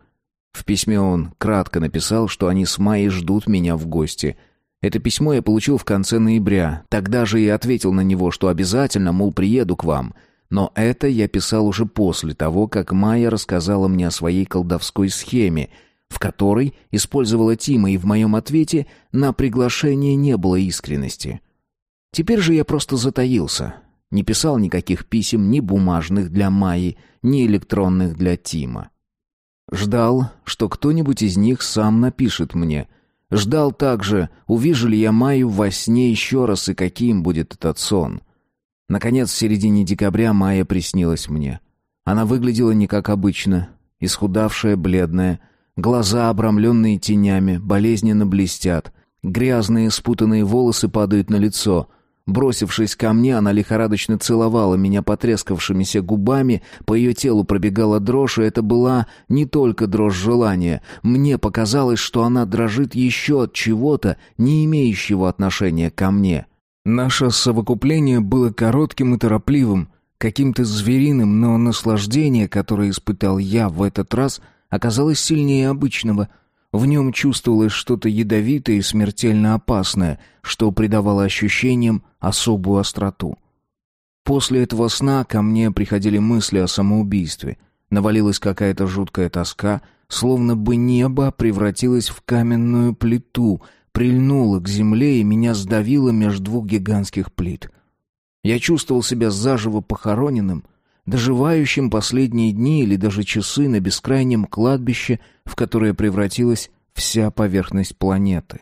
В письме он кратко написал, что они с Майей ждут меня в гости. Это письмо я получил в конце ноября. Тогда же и ответил на него, что обязательно, мол, приеду к вам. Но это я писал уже после того, как Майя рассказала мне о своей колдовской схеме — в которой использовала Тима, и в моем ответе на приглашение не было искренности. Теперь же я просто затаился. Не писал никаких писем, ни бумажных для Майи, ни электронных для Тима. Ждал, что кто-нибудь из них сам напишет мне. Ждал также, увижу ли я Майю во сне еще раз и каким будет этот сон. Наконец, в середине декабря Майя приснилась мне. Она выглядела не как обычно, исхудавшая, бледная, Глаза, обрамленные тенями, болезненно блестят. Грязные спутанные волосы падают на лицо. Бросившись ко мне, она лихорадочно целовала меня потрескавшимися губами, по ее телу пробегала дрожь, и это была не только дрожь желания. Мне показалось, что она дрожит еще от чего-то, не имеющего отношения ко мне. Наше совокупление было коротким и торопливым, каким-то звериным, но наслаждение, которое испытал я в этот раз — оказалось сильнее обычного. В нем чувствовалось что-то ядовитое и смертельно опасное, что придавало ощущениям особую остроту. После этого сна ко мне приходили мысли о самоубийстве. Навалилась какая-то жуткая тоска, словно бы небо превратилось в каменную плиту, прильнуло к земле и меня сдавило между двух гигантских плит. Я чувствовал себя заживо похороненным, доживающим последние дни или даже часы на бескрайнем кладбище, в которое превратилась вся поверхность планеты.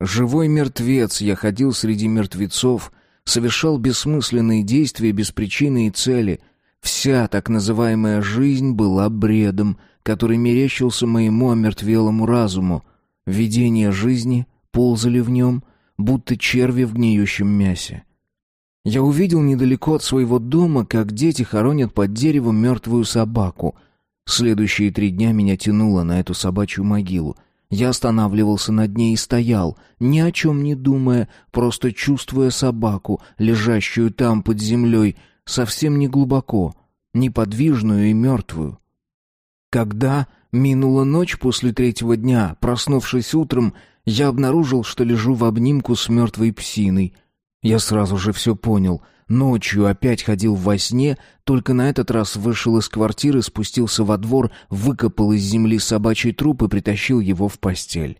Живой мертвец, я ходил среди мертвецов, совершал бессмысленные действия без причины и цели. Вся так называемая жизнь была бредом, который мерещился моему омертвелому разуму. Видения жизни ползали в нем, будто черви в гниющем мясе. Я увидел недалеко от своего дома, как дети хоронят под деревом мертвую собаку. Следующие три дня меня тянуло на эту собачью могилу. Я останавливался над ней и стоял, ни о чем не думая, просто чувствуя собаку, лежащую там под землей, совсем не глубоко, неподвижную и мертвую. Когда минула ночь после третьего дня, проснувшись утром, я обнаружил, что лежу в обнимку с мертвой псиной. Я сразу же все понял. Ночью опять ходил во сне, только на этот раз вышел из квартиры, спустился во двор, выкопал из земли собачий труп и притащил его в постель.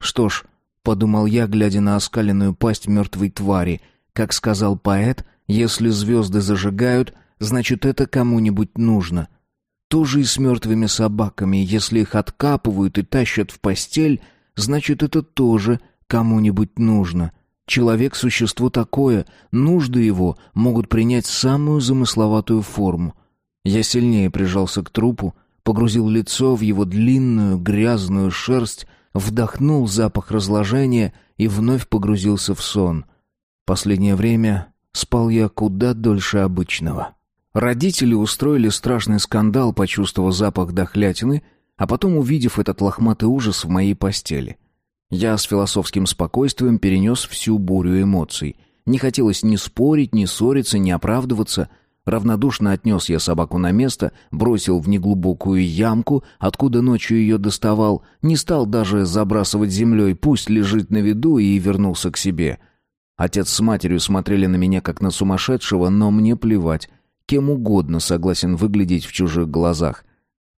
Что ж, подумал я, глядя на оскаленную пасть мертвой твари, как сказал поэт, если звезды зажигают, значит это кому-нибудь нужно. Тоже и с мертвыми собаками, если их откапывают и тащат в постель, значит это тоже кому-нибудь нужно. Человек — существо такое, нужды его могут принять самую замысловатую форму. Я сильнее прижался к трупу, погрузил лицо в его длинную грязную шерсть, вдохнул запах разложения и вновь погрузился в сон. Последнее время спал я куда дольше обычного. Родители устроили страшный скандал, почувствовав запах дохлятины, а потом увидев этот лохматый ужас в моей постели. Я с философским спокойствием перенес всю бурю эмоций. Не хотелось ни спорить, ни ссориться, ни оправдываться. Равнодушно отнес я собаку на место, бросил в неглубокую ямку, откуда ночью ее доставал, не стал даже забрасывать землей, пусть лежит на виду, и вернулся к себе. Отец с матерью смотрели на меня как на сумасшедшего, но мне плевать. Кем угодно согласен выглядеть в чужих глазах.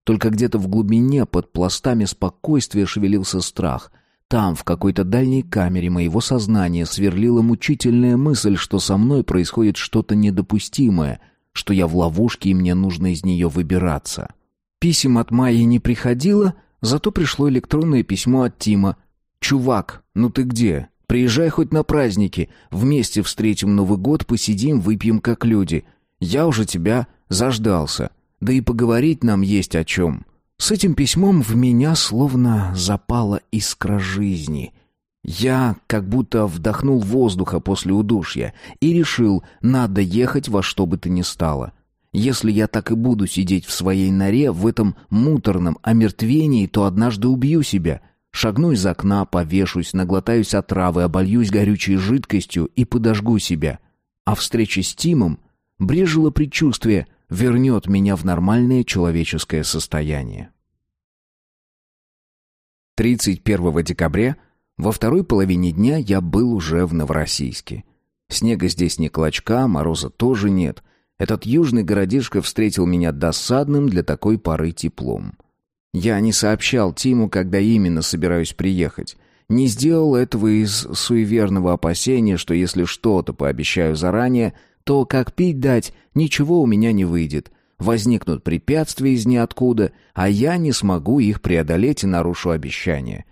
Только где-то в глубине, под пластами спокойствия, шевелился страх — там, в какой-то дальней камере моего сознания, сверлила мучительная мысль, что со мной происходит что-то недопустимое, что я в ловушке и мне нужно из нее выбираться. Писем от Майи не приходило, зато пришло электронное письмо от Тима. «Чувак, ну ты где? Приезжай хоть на праздники. Вместе встретим Новый год, посидим, выпьем как люди. Я уже тебя заждался. Да и поговорить нам есть о чем». С этим письмом в меня словно запала искра жизни. Я как будто вдохнул воздуха после удушья и решил, надо ехать во что бы то ни стало. Если я так и буду сидеть в своей норе в этом муторном омертвении, то однажды убью себя. Шагну из окна, повешусь, наглотаюсь отравы, обольюсь горючей жидкостью и подожгу себя. А встреча с Тимом брежило предчувствие — вернет меня в нормальное человеческое состояние. 31 декабря во второй половине дня я был уже в Новороссийске. Снега здесь не клочка, мороза тоже нет. Этот южный городишко встретил меня досадным для такой поры теплом. Я не сообщал Тиму, когда именно собираюсь приехать. Не сделал этого из суеверного опасения, что если что-то пообещаю заранее, то, как пить дать, ничего у меня не выйдет. Возникнут препятствия из ниоткуда, а я не смогу их преодолеть и нарушу обещание.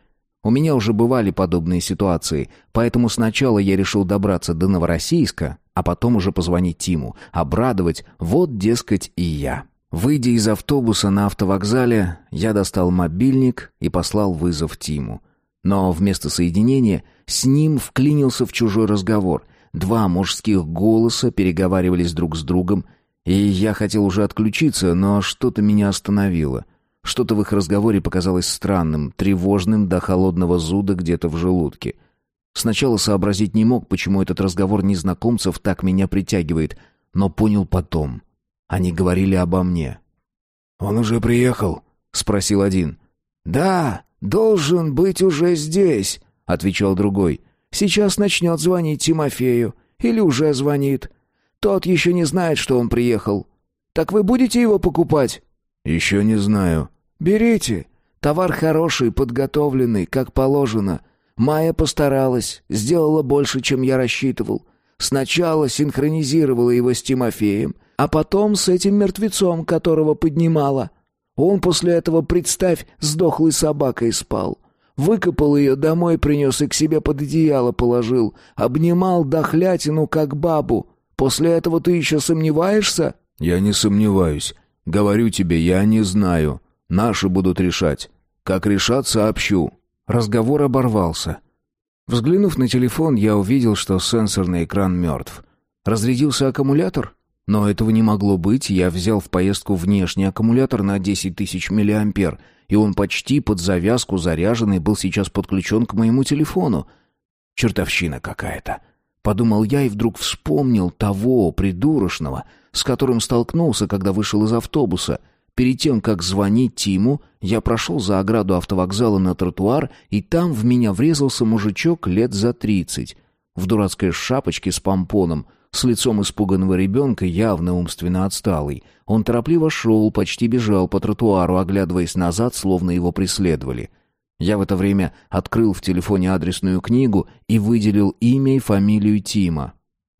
У меня уже бывали подобные ситуации, поэтому сначала я решил добраться до Новороссийска, а потом уже позвонить Тиму, обрадовать, вот, дескать, и я. Выйдя из автобуса на автовокзале, я достал мобильник и послал вызов Тиму. Но вместо соединения с ним вклинился в чужой разговор — Два мужских голоса переговаривались друг с другом, и я хотел уже отключиться, но что-то меня остановило. Что-то в их разговоре показалось странным, тревожным до холодного зуда где-то в желудке. Сначала сообразить не мог, почему этот разговор незнакомцев так меня притягивает, но понял потом. Они говорили обо мне. «Он уже приехал?» — спросил один. «Да, должен быть уже здесь», — отвечал другой. Сейчас начнет звонить Тимофею. Или уже звонит. Тот еще не знает, что он приехал. Так вы будете его покупать?» «Еще не знаю». «Берите. Товар хороший, подготовленный, как положено. Майя постаралась, сделала больше, чем я рассчитывал. Сначала синхронизировала его с Тимофеем, а потом с этим мертвецом, которого поднимала. Он после этого, представь, с дохлой собакой спал. Выкопал ее домой, принес и к себе под одеяло положил. Обнимал дохлятину, как бабу. После этого ты еще сомневаешься?» «Я не сомневаюсь. Говорю тебе, я не знаю. Наши будут решать. Как решат, сообщу». Разговор оборвался. Взглянув на телефон, я увидел, что сенсорный экран мертв. Разрядился аккумулятор? Но этого не могло быть, я взял в поездку внешний аккумулятор на 10 тысяч миллиампер, и он почти под завязку заряженный был сейчас подключен к моему телефону. Чертовщина какая-то. Подумал я и вдруг вспомнил того придурочного, с которым столкнулся, когда вышел из автобуса. Перед тем, как звонить Тиму, я прошел за ограду автовокзала на тротуар, и там в меня врезался мужичок лет за тридцать. В дурацкой шапочке с помпоном, с лицом испуганного ребенка, явно умственно отсталый. Он торопливо шел, почти бежал по тротуару, оглядываясь назад, словно его преследовали. Я в это время открыл в телефоне адресную книгу и выделил имя и фамилию Тима.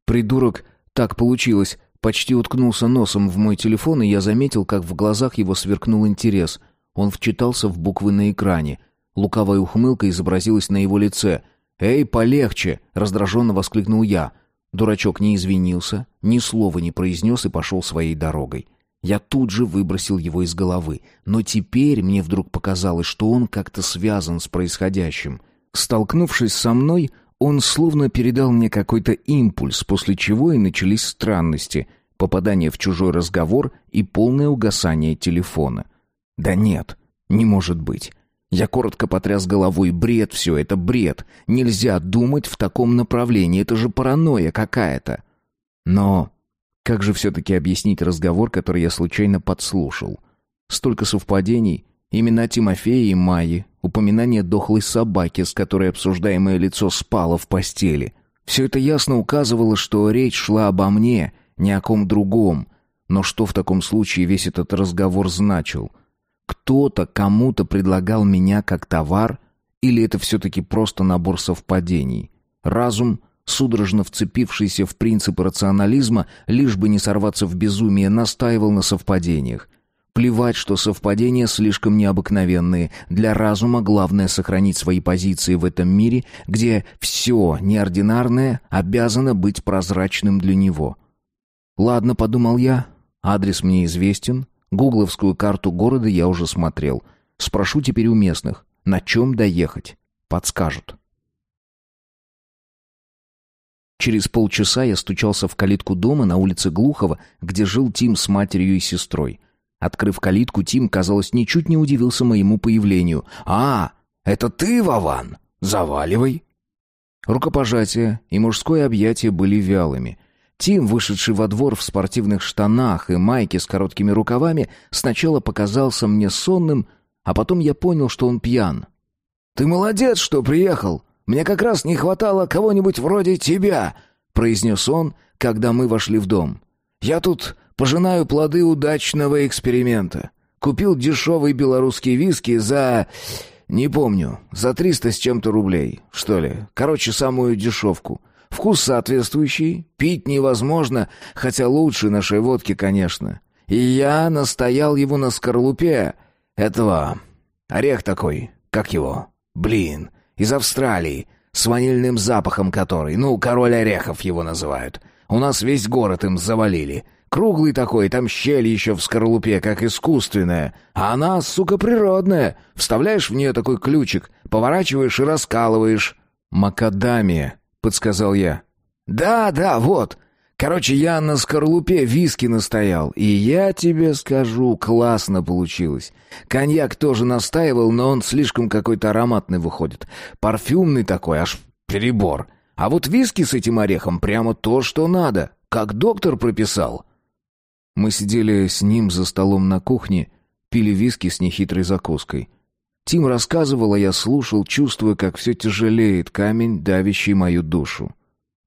Придурок, так получилось, почти уткнулся носом в мой телефон, и я заметил, как в глазах его сверкнул интерес. Он вчитался в буквы на экране. Лукавая ухмылка изобразилась на его лице. «Эй, полегче!» — раздраженно воскликнул я — Дурачок не извинился, ни слова не произнес и пошел своей дорогой. Я тут же выбросил его из головы, но теперь мне вдруг показалось, что он как-то связан с происходящим. Столкнувшись со мной, он словно передал мне какой-то импульс, после чего и начались странности, попадание в чужой разговор и полное угасание телефона. Да нет, не может быть. Я коротко потряс головой. Бред все, это бред. Нельзя думать в таком направлении. Это же паранойя какая-то. Но как же все-таки объяснить разговор, который я случайно подслушал? Столько совпадений. Имена Тимофея и Майи. Упоминание дохлой собаки, с которой обсуждаемое лицо спало в постели. Все это ясно указывало, что речь шла обо мне, ни о ком другом. Но что в таком случае весь этот разговор значил? — кто-то кому-то предлагал меня как товар, или это все-таки просто набор совпадений? Разум, судорожно вцепившийся в принципы рационализма, лишь бы не сорваться в безумие, настаивал на совпадениях. Плевать, что совпадения слишком необыкновенные. Для разума главное сохранить свои позиции в этом мире, где все неординарное обязано быть прозрачным для него. «Ладно», — подумал я, — «адрес мне известен, Гугловскую карту города я уже смотрел. Спрошу теперь у местных, на чем доехать. Подскажут. Через полчаса я стучался в калитку дома на улице Глухова, где жил Тим с матерью и сестрой. Открыв калитку, Тим, казалось, ничуть не удивился моему появлению. «А, это ты, Вован? Заваливай!» Рукопожатие и мужское объятие были вялыми. Тим, вышедший во двор в спортивных штанах и майке с короткими рукавами, сначала показался мне сонным, а потом я понял, что он пьян. «Ты молодец, что приехал! Мне как раз не хватало кого-нибудь вроде тебя!» — произнес он, когда мы вошли в дом. «Я тут пожинаю плоды удачного эксперимента. Купил дешевый белорусский виски за... не помню, за триста с чем-то рублей, что ли. Короче, самую дешевку». Вкус соответствующий, пить невозможно, хотя лучше нашей водки, конечно. И я настоял его на скорлупе этого... Орех такой, как его? Блин, из Австралии, с ванильным запахом который, ну, король орехов его называют. У нас весь город им завалили. Круглый такой, там щель еще в скорлупе, как искусственная. А она, сука, природная. Вставляешь в нее такой ключик, поворачиваешь и раскалываешь. Макадамия подсказал я. «Да, да, вот. Короче, я на скорлупе виски настоял, и я тебе скажу, классно получилось. Коньяк тоже настаивал, но он слишком какой-то ароматный выходит. Парфюмный такой, аж перебор. А вот виски с этим орехом прямо то, что надо, как доктор прописал». Мы сидели с ним за столом на кухне, пили виски с нехитрой закуской. Тим рассказывал, а я слушал, чувствуя, как все тяжелеет камень, давящий мою душу.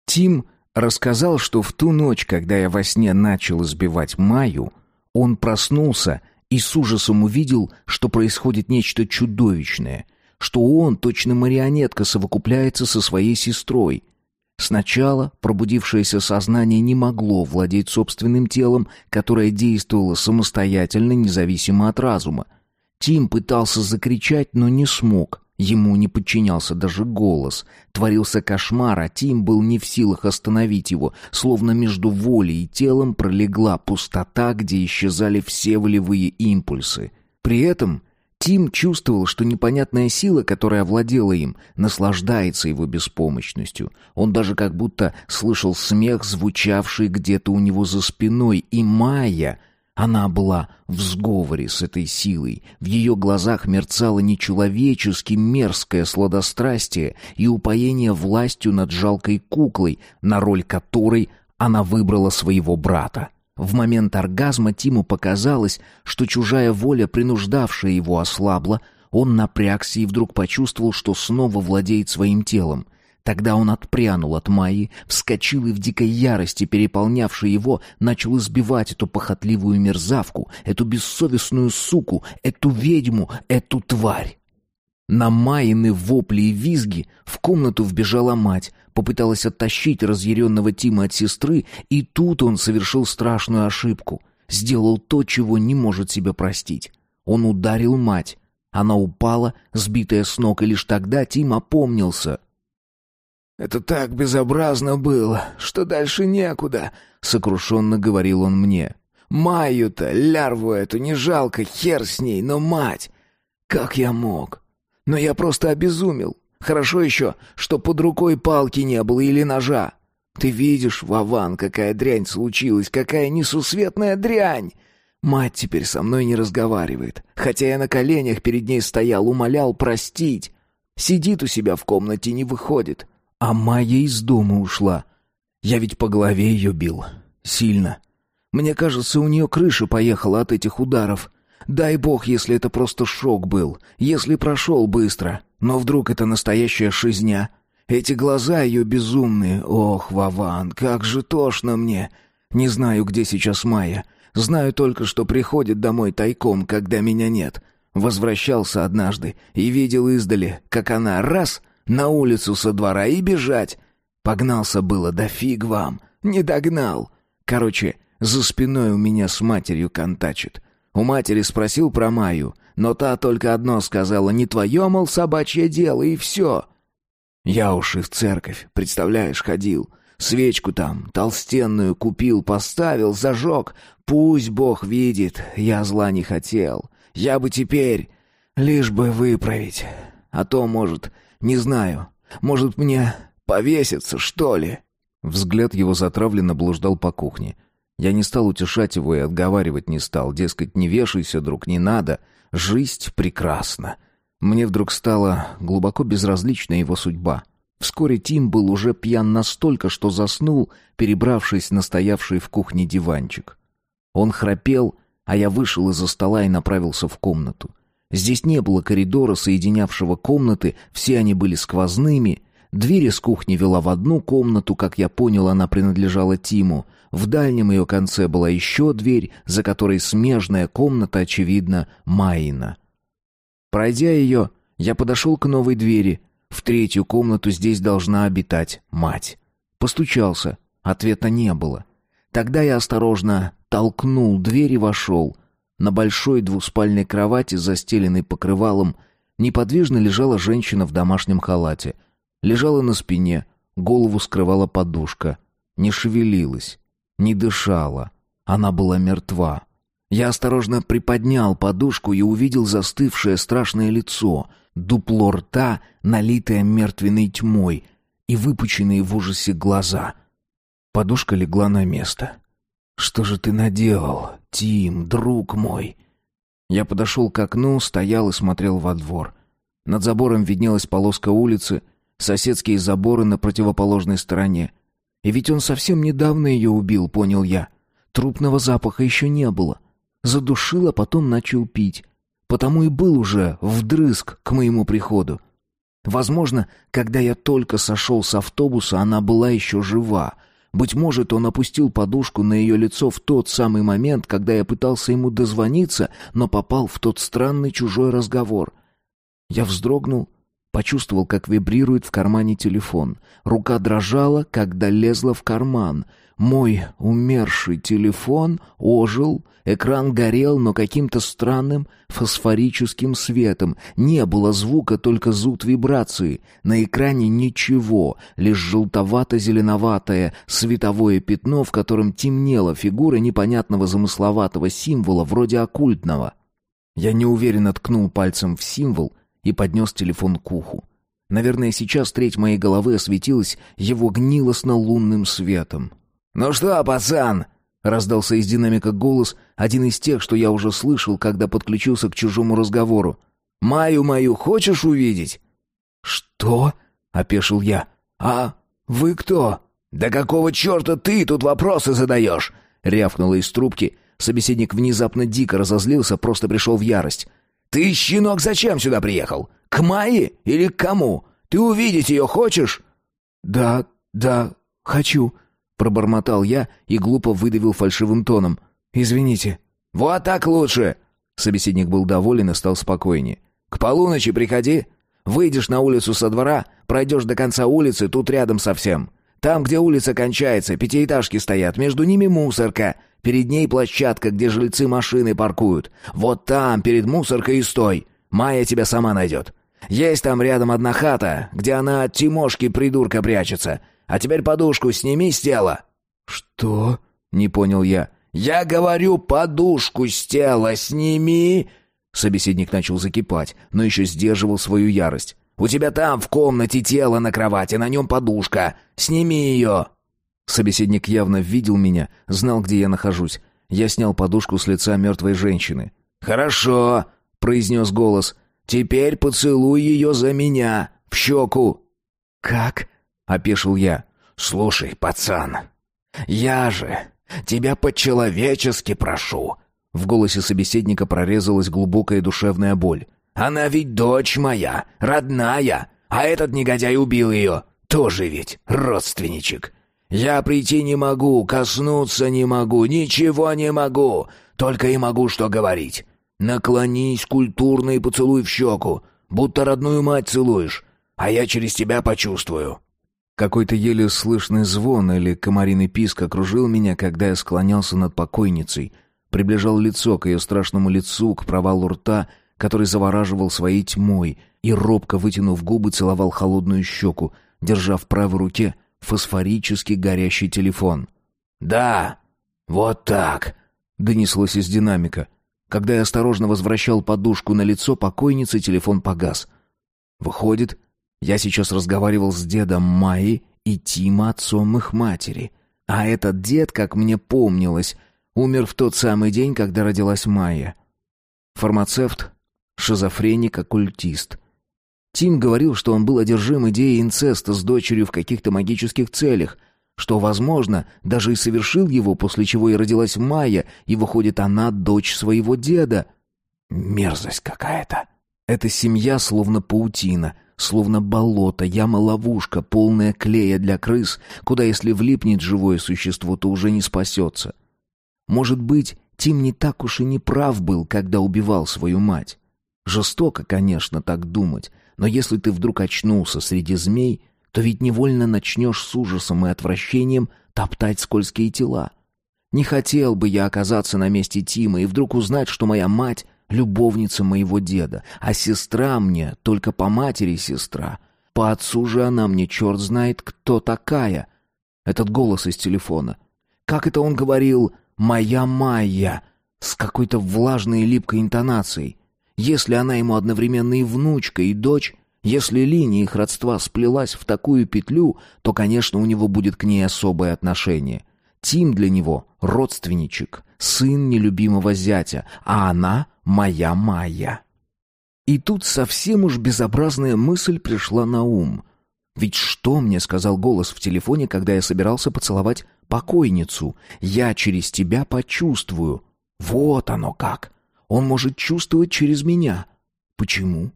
Тим рассказал, что в ту ночь, когда я во сне начал избивать Маю, он проснулся и с ужасом увидел, что происходит нечто чудовищное, что он, точно марионетка, совокупляется со своей сестрой. Сначала пробудившееся сознание не могло владеть собственным телом, которое действовало самостоятельно, независимо от разума. Тим пытался закричать, но не смог. Ему не подчинялся даже голос. Творился кошмар, а Тим был не в силах остановить его, словно между волей и телом пролегла пустота, где исчезали все волевые импульсы. При этом Тим чувствовал, что непонятная сила, которая овладела им, наслаждается его беспомощностью. Он даже как будто слышал смех, звучавший где-то у него за спиной, и Майя... Она была в сговоре с этой силой. В ее глазах мерцало нечеловечески мерзкое сладострастие и упоение властью над жалкой куклой, на роль которой она выбрала своего брата. В момент оргазма Тиму показалось, что чужая воля, принуждавшая его, ослабла, он напрягся и вдруг почувствовал, что снова владеет своим телом. Тогда он отпрянул от Майи, вскочил и в дикой ярости, переполнявшей его, начал избивать эту похотливую мерзавку, эту бессовестную суку, эту ведьму, эту тварь. На Майины вопли и визги в комнату вбежала мать, попыталась оттащить разъяренного Тима от сестры, и тут он совершил страшную ошибку. Сделал то, чего не может себе простить. Он ударил мать. Она упала, сбитая с ног, и лишь тогда Тим опомнился. «Это так безобразно было, что дальше некуда», — сокрушенно говорил он мне. «Маю-то, лярву эту, не жалко, хер с ней, но мать! Как я мог? Но я просто обезумел. Хорошо еще, что под рукой палки не было или ножа. Ты видишь, Вован, какая дрянь случилась, какая несусветная дрянь! Мать теперь со мной не разговаривает, хотя я на коленях перед ней стоял, умолял простить. Сидит у себя в комнате, не выходит. А Майя из дома ушла. Я ведь по голове ее бил. Сильно. Мне кажется, у нее крыша поехала от этих ударов. Дай бог, если это просто шок был, если прошел быстро. Но вдруг это настоящая шизня? Эти глаза ее безумные. Ох, Вован, как же тошно мне. Не знаю, где сейчас Майя. Знаю только, что приходит домой тайком, когда меня нет. Возвращался однажды и видел издали, как она раз на улицу со двора и бежать. Погнался было, да фиг вам. Не догнал. Короче, за спиной у меня с матерью контачит. У матери спросил про Майю, но та только одно сказала, не твое, мол, собачье дело, и все. Я уж и в церковь, представляешь, ходил. Свечку там, толстенную, купил, поставил, зажег. Пусть Бог видит, я зла не хотел. Я бы теперь, лишь бы выправить. А то, может, не знаю, может мне повеситься, что ли?» Взгляд его затравленно блуждал по кухне. Я не стал утешать его и отговаривать не стал. Дескать, не вешайся, друг, не надо. Жизнь прекрасна. Мне вдруг стала глубоко безразлична его судьба. Вскоре Тим был уже пьян настолько, что заснул, перебравшись на стоявший в кухне диванчик. Он храпел, а я вышел из-за стола и направился в комнату. Здесь не было коридора, соединявшего комнаты, все они были сквозными. Дверь из кухни вела в одну комнату, как я понял, она принадлежала Тиму. В дальнем ее конце была еще дверь, за которой смежная комната, очевидно, Майина. Пройдя ее, я подошел к новой двери. В третью комнату здесь должна обитать мать. Постучался. Ответа не было. Тогда я осторожно толкнул дверь и вошел — на большой двуспальной кровати, застеленной покрывалом, неподвижно лежала женщина в домашнем халате. Лежала на спине, голову скрывала подушка. Не шевелилась, не дышала. Она была мертва. Я осторожно приподнял подушку и увидел застывшее страшное лицо, дупло рта, налитое мертвенной тьмой, и выпученные в ужасе глаза. Подушка легла на место. «Что же ты наделал, Тим, друг мой?» Я подошел к окну, стоял и смотрел во двор. Над забором виднелась полоска улицы, соседские заборы на противоположной стороне. И ведь он совсем недавно ее убил, понял я. Трупного запаха еще не было. Задушил, а потом начал пить. Потому и был уже вдрызг к моему приходу. Возможно, когда я только сошел с автобуса, она была еще жива — быть может, он опустил подушку на ее лицо в тот самый момент, когда я пытался ему дозвониться, но попал в тот странный чужой разговор. Я вздрогнул, почувствовал, как вибрирует в кармане телефон. Рука дрожала, когда лезла в карман. Мой умерший телефон ожил, экран горел, но каким-то странным фосфорическим светом. Не было звука, только зуд вибрации. На экране ничего, лишь желтовато-зеленоватое световое пятно, в котором темнела фигура непонятного замысловатого символа, вроде оккультного. Я неуверенно ткнул пальцем в символ и поднес телефон к уху. Наверное, сейчас треть моей головы осветилась его гнилостно-лунным светом. «Ну что, пацан?» — раздался из динамика голос, один из тех, что я уже слышал, когда подключился к чужому разговору. «Маю мою хочешь увидеть?» «Что?» — опешил я. «А вы кто?» «Да какого черта ты тут вопросы задаешь?» — рявкнула из трубки. Собеседник внезапно дико разозлился, просто пришел в ярость. «Ты, щенок, зачем сюда приехал? К Майе или к кому? Ты увидеть ее хочешь?» «Да, да, хочу», — пробормотал я и глупо выдавил фальшивым тоном. «Извините». «Вот так лучше!» Собеседник был доволен и стал спокойнее. «К полуночи приходи. Выйдешь на улицу со двора, пройдешь до конца улицы, тут рядом совсем. Там, где улица кончается, пятиэтажки стоят, между ними мусорка. Перед ней площадка, где жильцы машины паркуют. Вот там, перед мусоркой и стой. Майя тебя сама найдет. Есть там рядом одна хата, где она от Тимошки придурка прячется. А теперь подушку сними с тела». «Что?» — не понял я. «Я говорю, подушку с тела сними!» Собеседник начал закипать, но еще сдерживал свою ярость. «У тебя там в комнате тело на кровати, на нем подушка. Сними ее!» Собеседник явно видел меня, знал, где я нахожусь. Я снял подушку с лица мертвой женщины. «Хорошо», — произнес голос. «Теперь поцелуй ее за меня, в щеку». «Как?» — опешил я. «Слушай, пацан, я же тебя по-человечески прошу». В голосе собеседника прорезалась глубокая душевная боль. «Она ведь дочь моя, родная, а этот негодяй убил ее. Тоже ведь родственничек. Я прийти не могу, коснуться не могу, ничего не могу, только и могу что говорить. Наклонись культурно и поцелуй в щеку, будто родную мать целуешь, а я через тебя почувствую». Какой-то еле слышный звон или комариный писк окружил меня, когда я склонялся над покойницей, приближал лицо к ее страшному лицу, к провалу рта, который завораживал своей тьмой, и, робко вытянув губы, целовал холодную щеку, держа в правой руке фосфорически горящий телефон. «Да, вот так», — донеслось из динамика. Когда я осторожно возвращал подушку на лицо покойницы, телефон погас. Выходит, я сейчас разговаривал с дедом Майи и Тима, отцом их матери. А этот дед, как мне помнилось, умер в тот самый день, когда родилась Майя. Фармацевт, шизофреник, оккультист. Тим говорил, что он был одержим идеей инцеста с дочерью в каких-то магических целях, что, возможно, даже и совершил его, после чего и родилась Майя, и, выходит, она дочь своего деда. Мерзость какая-то. Эта семья словно паутина — словно болото, яма-ловушка, полная клея для крыс, куда если влипнет живое существо, то уже не спасется. Может быть, Тим не так уж и не прав был, когда убивал свою мать. Жестоко, конечно, так думать, но если ты вдруг очнулся среди змей, то ведь невольно начнешь с ужасом и отвращением топтать скользкие тела. Не хотел бы я оказаться на месте Тима и вдруг узнать, что моя мать любовница моего деда, а сестра мне только по матери сестра. По отцу же она мне черт знает, кто такая. Этот голос из телефона. Как это он говорил «моя Майя» с какой-то влажной и липкой интонацией. Если она ему одновременно и внучка, и дочь, если линия их родства сплелась в такую петлю, то, конечно, у него будет к ней особое отношение. Тим для него — родственничек, сын нелюбимого зятя, а она моя Майя. И тут совсем уж безобразная мысль пришла на ум. Ведь что мне сказал голос в телефоне, когда я собирался поцеловать покойницу? Я через тебя почувствую. Вот оно как. Он может чувствовать через меня. Почему?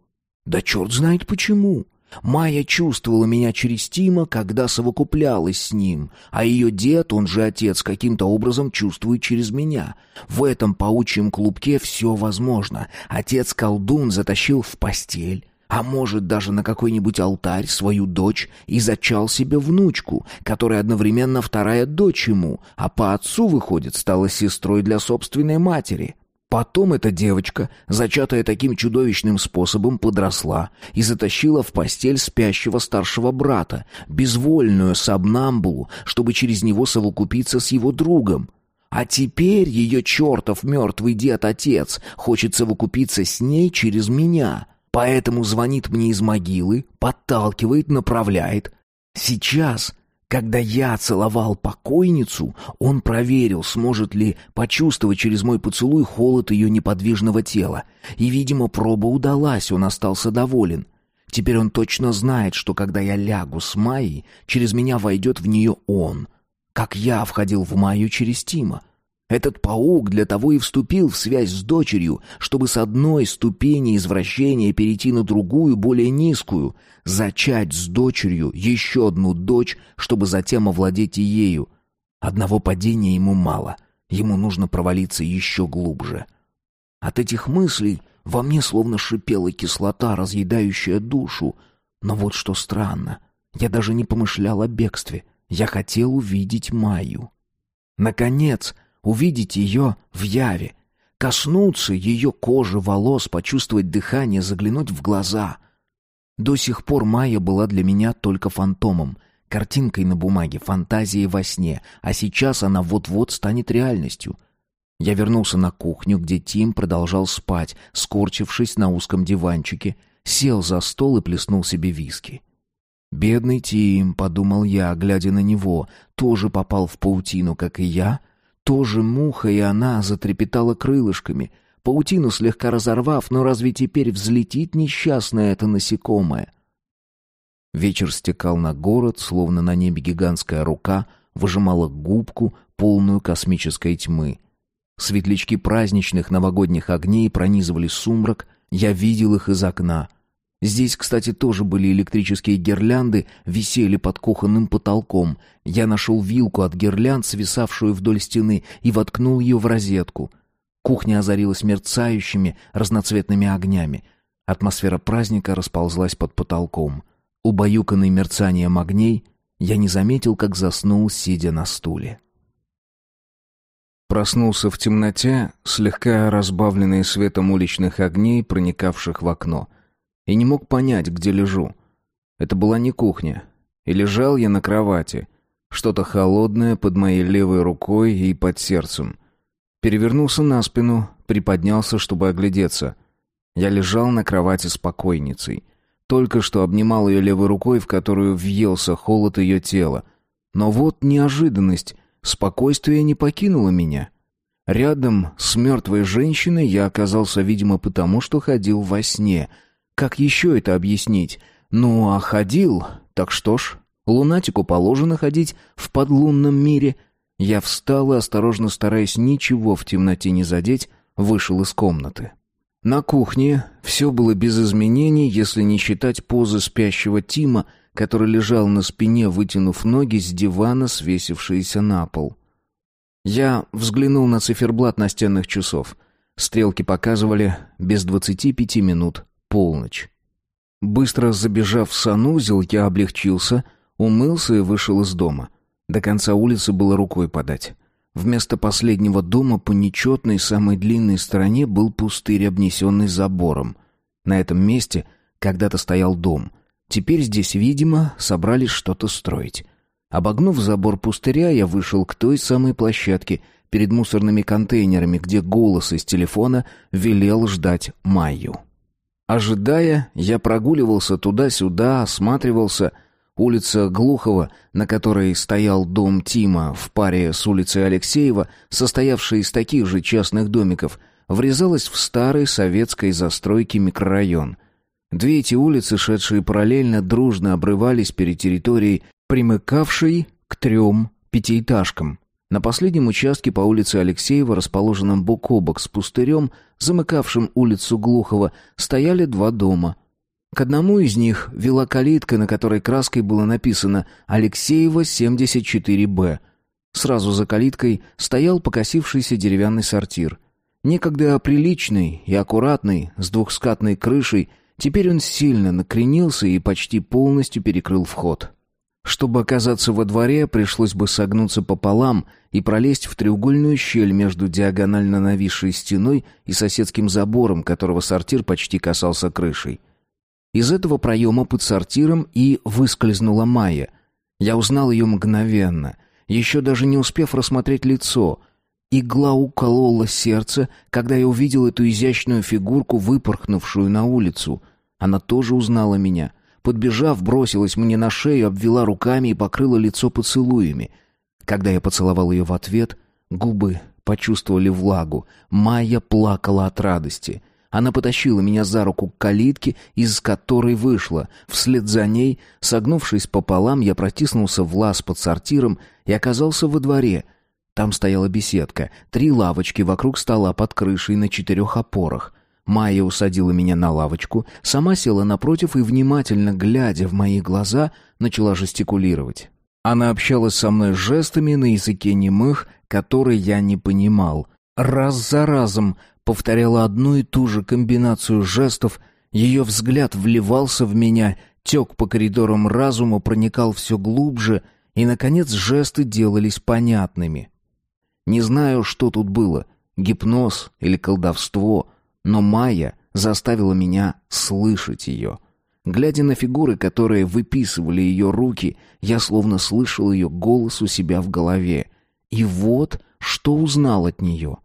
Да черт знает почему. Майя чувствовала меня через Тима, когда совокуплялась с ним, а ее дед, он же отец, каким-то образом чувствует через меня. В этом паучьем клубке все возможно. Отец-колдун затащил в постель, а может даже на какой-нибудь алтарь свою дочь и зачал себе внучку, которая одновременно вторая дочь ему, а по отцу, выходит, стала сестрой для собственной матери. Потом эта девочка, зачатая таким чудовищным способом, подросла и затащила в постель спящего старшего брата, безвольную сабнамбулу, чтобы через него совокупиться с его другом. А теперь ее чертов мертвый дед-отец хочет совокупиться с ней через меня. Поэтому звонит мне из могилы, подталкивает, направляет. Сейчас когда я целовал покойницу, он проверил, сможет ли почувствовать через мой поцелуй холод ее неподвижного тела. И, видимо, проба удалась, он остался доволен. Теперь он точно знает, что когда я лягу с Майей, через меня войдет в нее он, как я входил в Майю через Тима. Этот паук для того и вступил в связь с дочерью, чтобы с одной ступени извращения перейти на другую, более низкую, зачать с дочерью еще одну дочь, чтобы затем овладеть и ею. Одного падения ему мало, ему нужно провалиться еще глубже. От этих мыслей во мне словно шипела кислота, разъедающая душу. Но вот что странно, я даже не помышлял о бегстве, я хотел увидеть Майю. Наконец, увидеть ее в яве, коснуться ее кожи, волос, почувствовать дыхание, заглянуть в глаза. До сих пор Майя была для меня только фантомом, картинкой на бумаге, фантазией во сне, а сейчас она вот-вот станет реальностью. Я вернулся на кухню, где Тим продолжал спать, скорчившись на узком диванчике, сел за стол и плеснул себе виски. «Бедный Тим», — подумал я, глядя на него, тоже попал в паутину, как и я — тоже муха, и она затрепетала крылышками, паутину слегка разорвав, но разве теперь взлетит несчастное это насекомое? Вечер стекал на город, словно на небе гигантская рука выжимала губку, полную космической тьмы. Светлячки праздничных новогодних огней пронизывали сумрак, я видел их из окна — Здесь, кстати, тоже были электрические гирлянды, висели под кухонным потолком. Я нашел вилку от гирлянд, свисавшую вдоль стены, и воткнул ее в розетку. Кухня озарилась мерцающими, разноцветными огнями. Атмосфера праздника расползлась под потолком. Убаюканный мерцанием огней, я не заметил, как заснул, сидя на стуле. Проснулся в темноте, слегка разбавленный светом уличных огней, проникавших в окно — и не мог понять, где лежу. Это была не кухня. И лежал я на кровати. Что-то холодное под моей левой рукой и под сердцем. Перевернулся на спину, приподнялся, чтобы оглядеться. Я лежал на кровати с покойницей. Только что обнимал ее левой рукой, в которую въелся холод ее тела. Но вот неожиданность. Спокойствие не покинуло меня. Рядом с мертвой женщиной я оказался, видимо, потому, что ходил во сне — как еще это объяснить? Ну, а ходил, так что ж, лунатику положено ходить в подлунном мире. Я встал и, осторожно стараясь ничего в темноте не задеть, вышел из комнаты. На кухне все было без изменений, если не считать позы спящего Тима, который лежал на спине, вытянув ноги с дивана, свесившиеся на пол. Я взглянул на циферблат настенных часов. Стрелки показывали без двадцати пяти минут полночь. Быстро забежав в санузел, я облегчился, умылся и вышел из дома. До конца улицы было рукой подать. Вместо последнего дома по нечетной, самой длинной стороне был пустырь, обнесенный забором. На этом месте когда-то стоял дом. Теперь здесь, видимо, собрались что-то строить. Обогнув забор пустыря, я вышел к той самой площадке перед мусорными контейнерами, где голос из телефона велел ждать Майю. Ожидая, я прогуливался туда-сюда, осматривался. Улица Глухова, на которой стоял дом Тима в паре с улицей Алексеева, состоявшей из таких же частных домиков, врезалась в старый советской застройки микрорайон. Две эти улицы, шедшие параллельно, дружно обрывались перед территорией, примыкавшей к трем пятиэтажкам. На последнем участке по улице Алексеева, расположенном бок о бок с пустырем, замыкавшим улицу Глухова, стояли два дома. К одному из них вела калитка, на которой краской было написано «Алексеева, 74Б». Сразу за калиткой стоял покосившийся деревянный сортир. Некогда приличный и аккуратный, с двухскатной крышей, теперь он сильно накренился и почти полностью перекрыл вход. Чтобы оказаться во дворе, пришлось бы согнуться пополам и пролезть в треугольную щель между диагонально нависшей стеной и соседским забором, которого сортир почти касался крышей. Из этого проема под сортиром и выскользнула Майя. Я узнал ее мгновенно, еще даже не успев рассмотреть лицо. Игла уколола сердце, когда я увидел эту изящную фигурку, выпорхнувшую на улицу. Она тоже узнала меня. Подбежав, бросилась мне на шею, обвела руками и покрыла лицо поцелуями. Когда я поцеловал ее в ответ, губы почувствовали влагу. Майя плакала от радости. Она потащила меня за руку к калитке, из которой вышла. Вслед за ней, согнувшись пополам, я протиснулся в лаз под сортиром и оказался во дворе. Там стояла беседка, три лавочки вокруг стола под крышей на четырех опорах. Майя усадила меня на лавочку, сама села напротив и, внимательно глядя в мои глаза, начала жестикулировать. Она общалась со мной жестами на языке немых, который я не понимал. Раз за разом повторяла одну и ту же комбинацию жестов, ее взгляд вливался в меня, тек по коридорам разума, проникал все глубже, и, наконец, жесты делались понятными. Не знаю, что тут было, гипноз или колдовство, но Майя заставила меня слышать ее. Глядя на фигуры, которые выписывали ее руки, я словно слышал ее голос у себя в голове. И вот, что узнал от нее.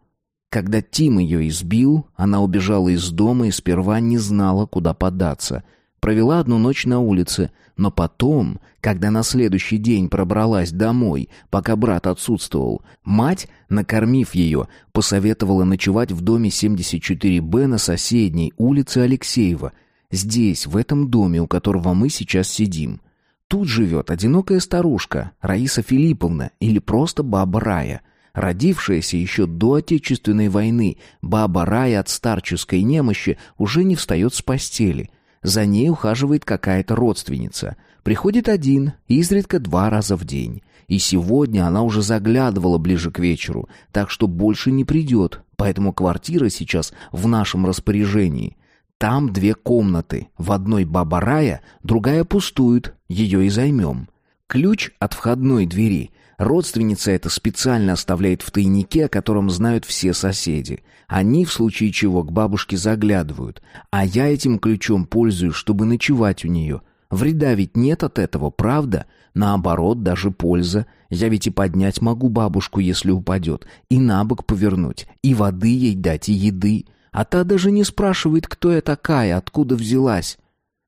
Когда Тим ее избил, она убежала из дома и сперва не знала, куда податься. Провела одну ночь на улице, но потом, когда на следующий день пробралась домой, пока брат отсутствовал, мать, накормив ее, посоветовала ночевать в доме 74Б на соседней улице Алексеева, здесь, в этом доме, у которого мы сейчас сидим. Тут живет одинокая старушка, Раиса Филипповна, или просто баба Рая — Родившаяся еще до Отечественной войны, баба Рая от старческой немощи уже не встает с постели. За ней ухаживает какая-то родственница. Приходит один, изредка два раза в день. И сегодня она уже заглядывала ближе к вечеру, так что больше не придет, поэтому квартира сейчас в нашем распоряжении. Там две комнаты, в одной баба Рая, другая пустует, ее и займем. Ключ от входной двери Родственница это специально оставляет в тайнике, о котором знают все соседи. Они, в случае чего, к бабушке заглядывают. А я этим ключом пользуюсь, чтобы ночевать у нее. Вреда ведь нет от этого, правда? Наоборот, даже польза. Я ведь и поднять могу бабушку, если упадет, и на бок повернуть, и воды ей дать, и еды. А та даже не спрашивает, кто я такая, откуда взялась.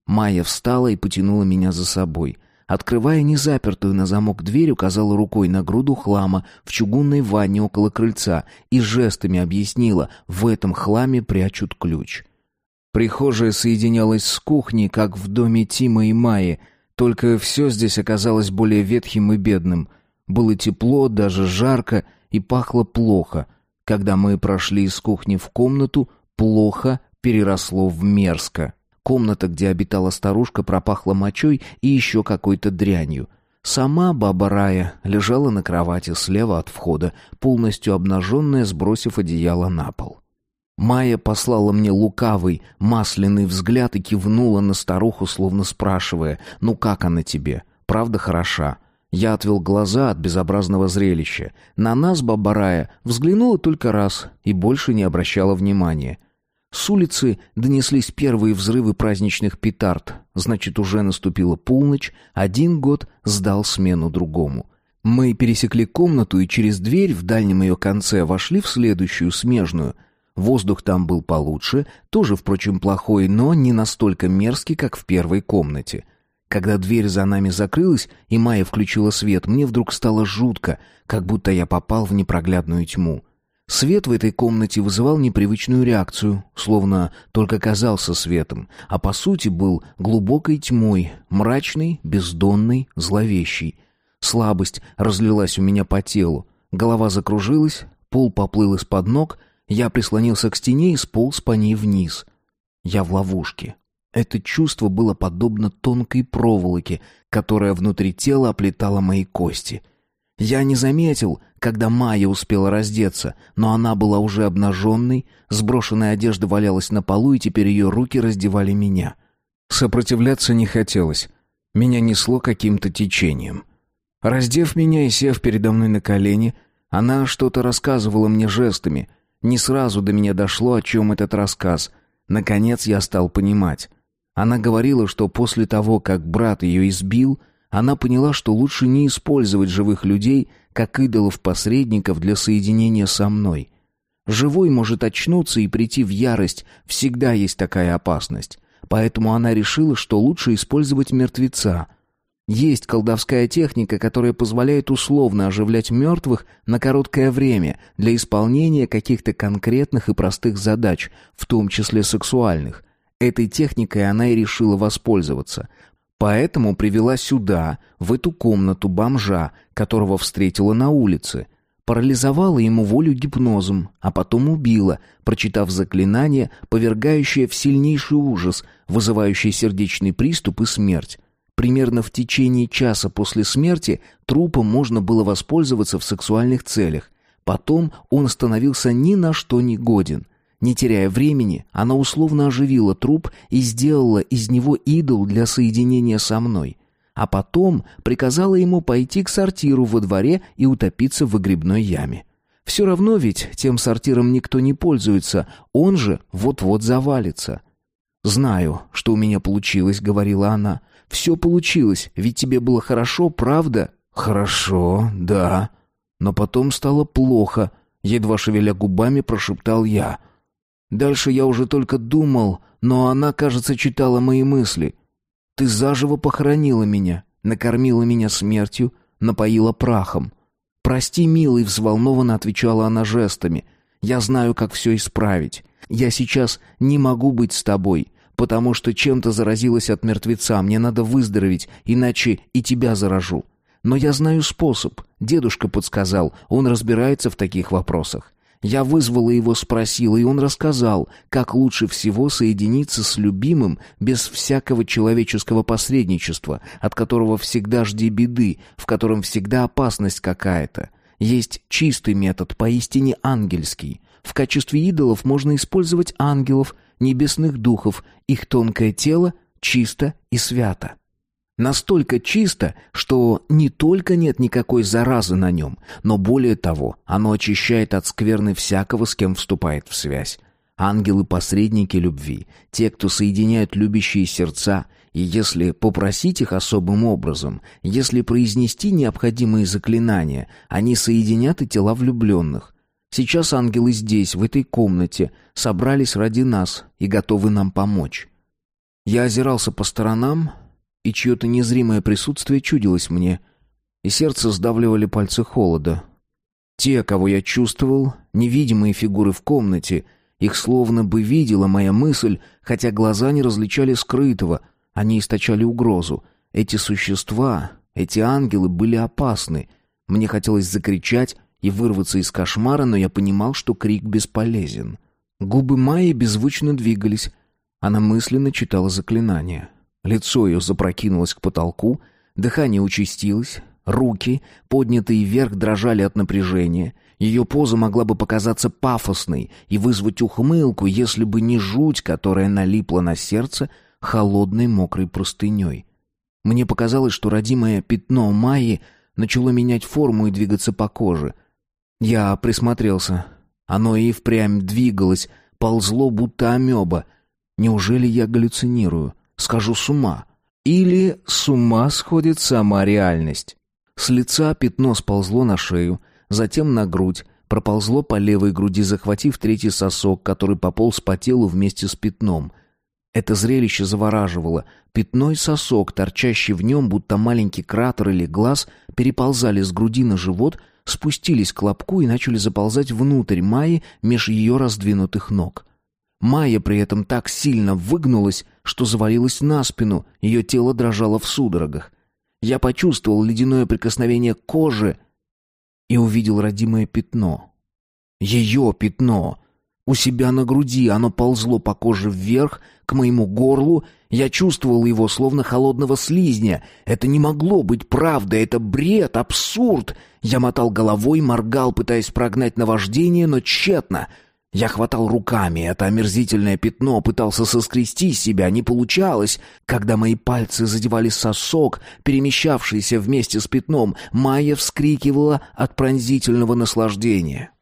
Майя встала и потянула меня за собой — Открывая незапертую на замок дверь, указала рукой на груду хлама в чугунной ванне около крыльца и жестами объяснила, в этом хламе прячут ключ. Прихожая соединялась с кухней, как в доме Тима и Майи, только все здесь оказалось более ветхим и бедным. Было тепло, даже жарко, и пахло плохо. Когда мы прошли из кухни в комнату, плохо переросло в мерзко. Комната, где обитала старушка, пропахла мочой и еще какой-то дрянью. Сама баба Рая лежала на кровати слева от входа, полностью обнаженная, сбросив одеяло на пол. Майя послала мне лукавый, масляный взгляд и кивнула на старуху, словно спрашивая, «Ну как она тебе? Правда хороша?» Я отвел глаза от безобразного зрелища. На нас баба Рая взглянула только раз и больше не обращала внимания. С улицы донеслись первые взрывы праздничных петард. Значит, уже наступила полночь, один год сдал смену другому. Мы пересекли комнату и через дверь в дальнем ее конце вошли в следующую, смежную. Воздух там был получше, тоже, впрочем, плохой, но не настолько мерзкий, как в первой комнате. Когда дверь за нами закрылась, и Майя включила свет, мне вдруг стало жутко, как будто я попал в непроглядную тьму. Свет в этой комнате вызывал непривычную реакцию, словно только казался светом, а по сути был глубокой тьмой, мрачной, бездонной, зловещей. Слабость разлилась у меня по телу, голова закружилась, пол поплыл из-под ног, я прислонился к стене и сполз по ней вниз. Я в ловушке. Это чувство было подобно тонкой проволоке, которая внутри тела оплетала мои кости. Я не заметил, когда Майя успела раздеться, но она была уже обнаженной, сброшенная одежда валялась на полу, и теперь ее руки раздевали меня. Сопротивляться не хотелось. Меня несло каким-то течением. Раздев меня и сев передо мной на колени, она что-то рассказывала мне жестами. Не сразу до меня дошло, о чем этот рассказ. Наконец я стал понимать. Она говорила, что после того, как брат ее избил, она поняла, что лучше не использовать живых людей, как идолов-посредников для соединения со мной. Живой может очнуться и прийти в ярость, всегда есть такая опасность. Поэтому она решила, что лучше использовать мертвеца. Есть колдовская техника, которая позволяет условно оживлять мертвых на короткое время для исполнения каких-то конкретных и простых задач, в том числе сексуальных. Этой техникой она и решила воспользоваться. Поэтому привела сюда, в эту комнату бомжа, которого встретила на улице. Парализовала ему волю гипнозом, а потом убила, прочитав заклинание, повергающее в сильнейший ужас, вызывающий сердечный приступ и смерть. Примерно в течение часа после смерти трупом можно было воспользоваться в сексуальных целях. Потом он становился ни на что не годен. Не теряя времени, она условно оживила труп и сделала из него идол для соединения со мной. А потом приказала ему пойти к сортиру во дворе и утопиться в выгребной яме. Все равно ведь тем сортиром никто не пользуется, он же вот-вот завалится. «Знаю, что у меня получилось», — говорила она. «Все получилось, ведь тебе было хорошо, правда?» «Хорошо, да. Но потом стало плохо», — едва шевеля губами прошептал я — Дальше я уже только думал, но она, кажется, читала мои мысли. Ты заживо похоронила меня, накормила меня смертью, напоила прахом. «Прости, милый», — взволнованно отвечала она жестами. «Я знаю, как все исправить. Я сейчас не могу быть с тобой, потому что чем-то заразилась от мертвеца. Мне надо выздороветь, иначе и тебя заражу. Но я знаю способ. Дедушка подсказал, он разбирается в таких вопросах. Я вызвала его, спросила, и он рассказал, как лучше всего соединиться с любимым без всякого человеческого посредничества, от которого всегда жди беды, в котором всегда опасность какая-то. Есть чистый метод, поистине ангельский. В качестве идолов можно использовать ангелов, небесных духов, их тонкое тело чисто и свято. Настолько чисто, что не только нет никакой заразы на нем, но более того, оно очищает от скверны всякого, с кем вступает в связь. Ангелы-посредники любви, те, кто соединяют любящие сердца, и если попросить их особым образом, если произнести необходимые заклинания, они соединят и тела влюбленных. Сейчас ангелы здесь, в этой комнате, собрались ради нас и готовы нам помочь. Я озирался по сторонам, и чье-то незримое присутствие чудилось мне, и сердце сдавливали пальцы холода. Те, кого я чувствовал, невидимые фигуры в комнате, их словно бы видела моя мысль, хотя глаза не различали скрытого, они источали угрозу. Эти существа, эти ангелы были опасны. Мне хотелось закричать и вырваться из кошмара, но я понимал, что крик бесполезен. Губы Майи беззвучно двигались. Она мысленно читала заклинание. Лицо ее запрокинулось к потолку, дыхание участилось, руки, поднятые вверх, дрожали от напряжения. Ее поза могла бы показаться пафосной и вызвать ухмылку, если бы не жуть, которая налипла на сердце холодной мокрой простыней. Мне показалось, что родимое пятно Майи начало менять форму и двигаться по коже. Я присмотрелся. Оно и впрямь двигалось, ползло, будто амеба. Неужели я галлюцинирую? Схожу с ума. Или с ума сходит сама реальность. С лица пятно сползло на шею, затем на грудь, проползло по левой груди, захватив третий сосок, который пополз по телу вместе с пятном. Это зрелище завораживало. Пятно и сосок, торчащий в нем, будто маленький кратер или глаз, переползали с груди на живот, спустились к лобку и начали заползать внутрь Майи меж ее раздвинутых ног. Майя при этом так сильно выгнулась, что завалилась на спину, ее тело дрожало в судорогах. Я почувствовал ледяное прикосновение кожи и увидел родимое пятно. Ее пятно. У себя на груди оно ползло по коже вверх, к моему горлу. Я чувствовал его, словно холодного слизня. Это не могло быть правдой, это бред, абсурд. Я мотал головой, моргал, пытаясь прогнать наваждение, но тщетно — я хватал руками это омерзительное пятно, пытался соскрести себя, не получалось. Когда мои пальцы задевали сосок, перемещавшийся вместе с пятном, Майя вскрикивала от пронзительного наслаждения.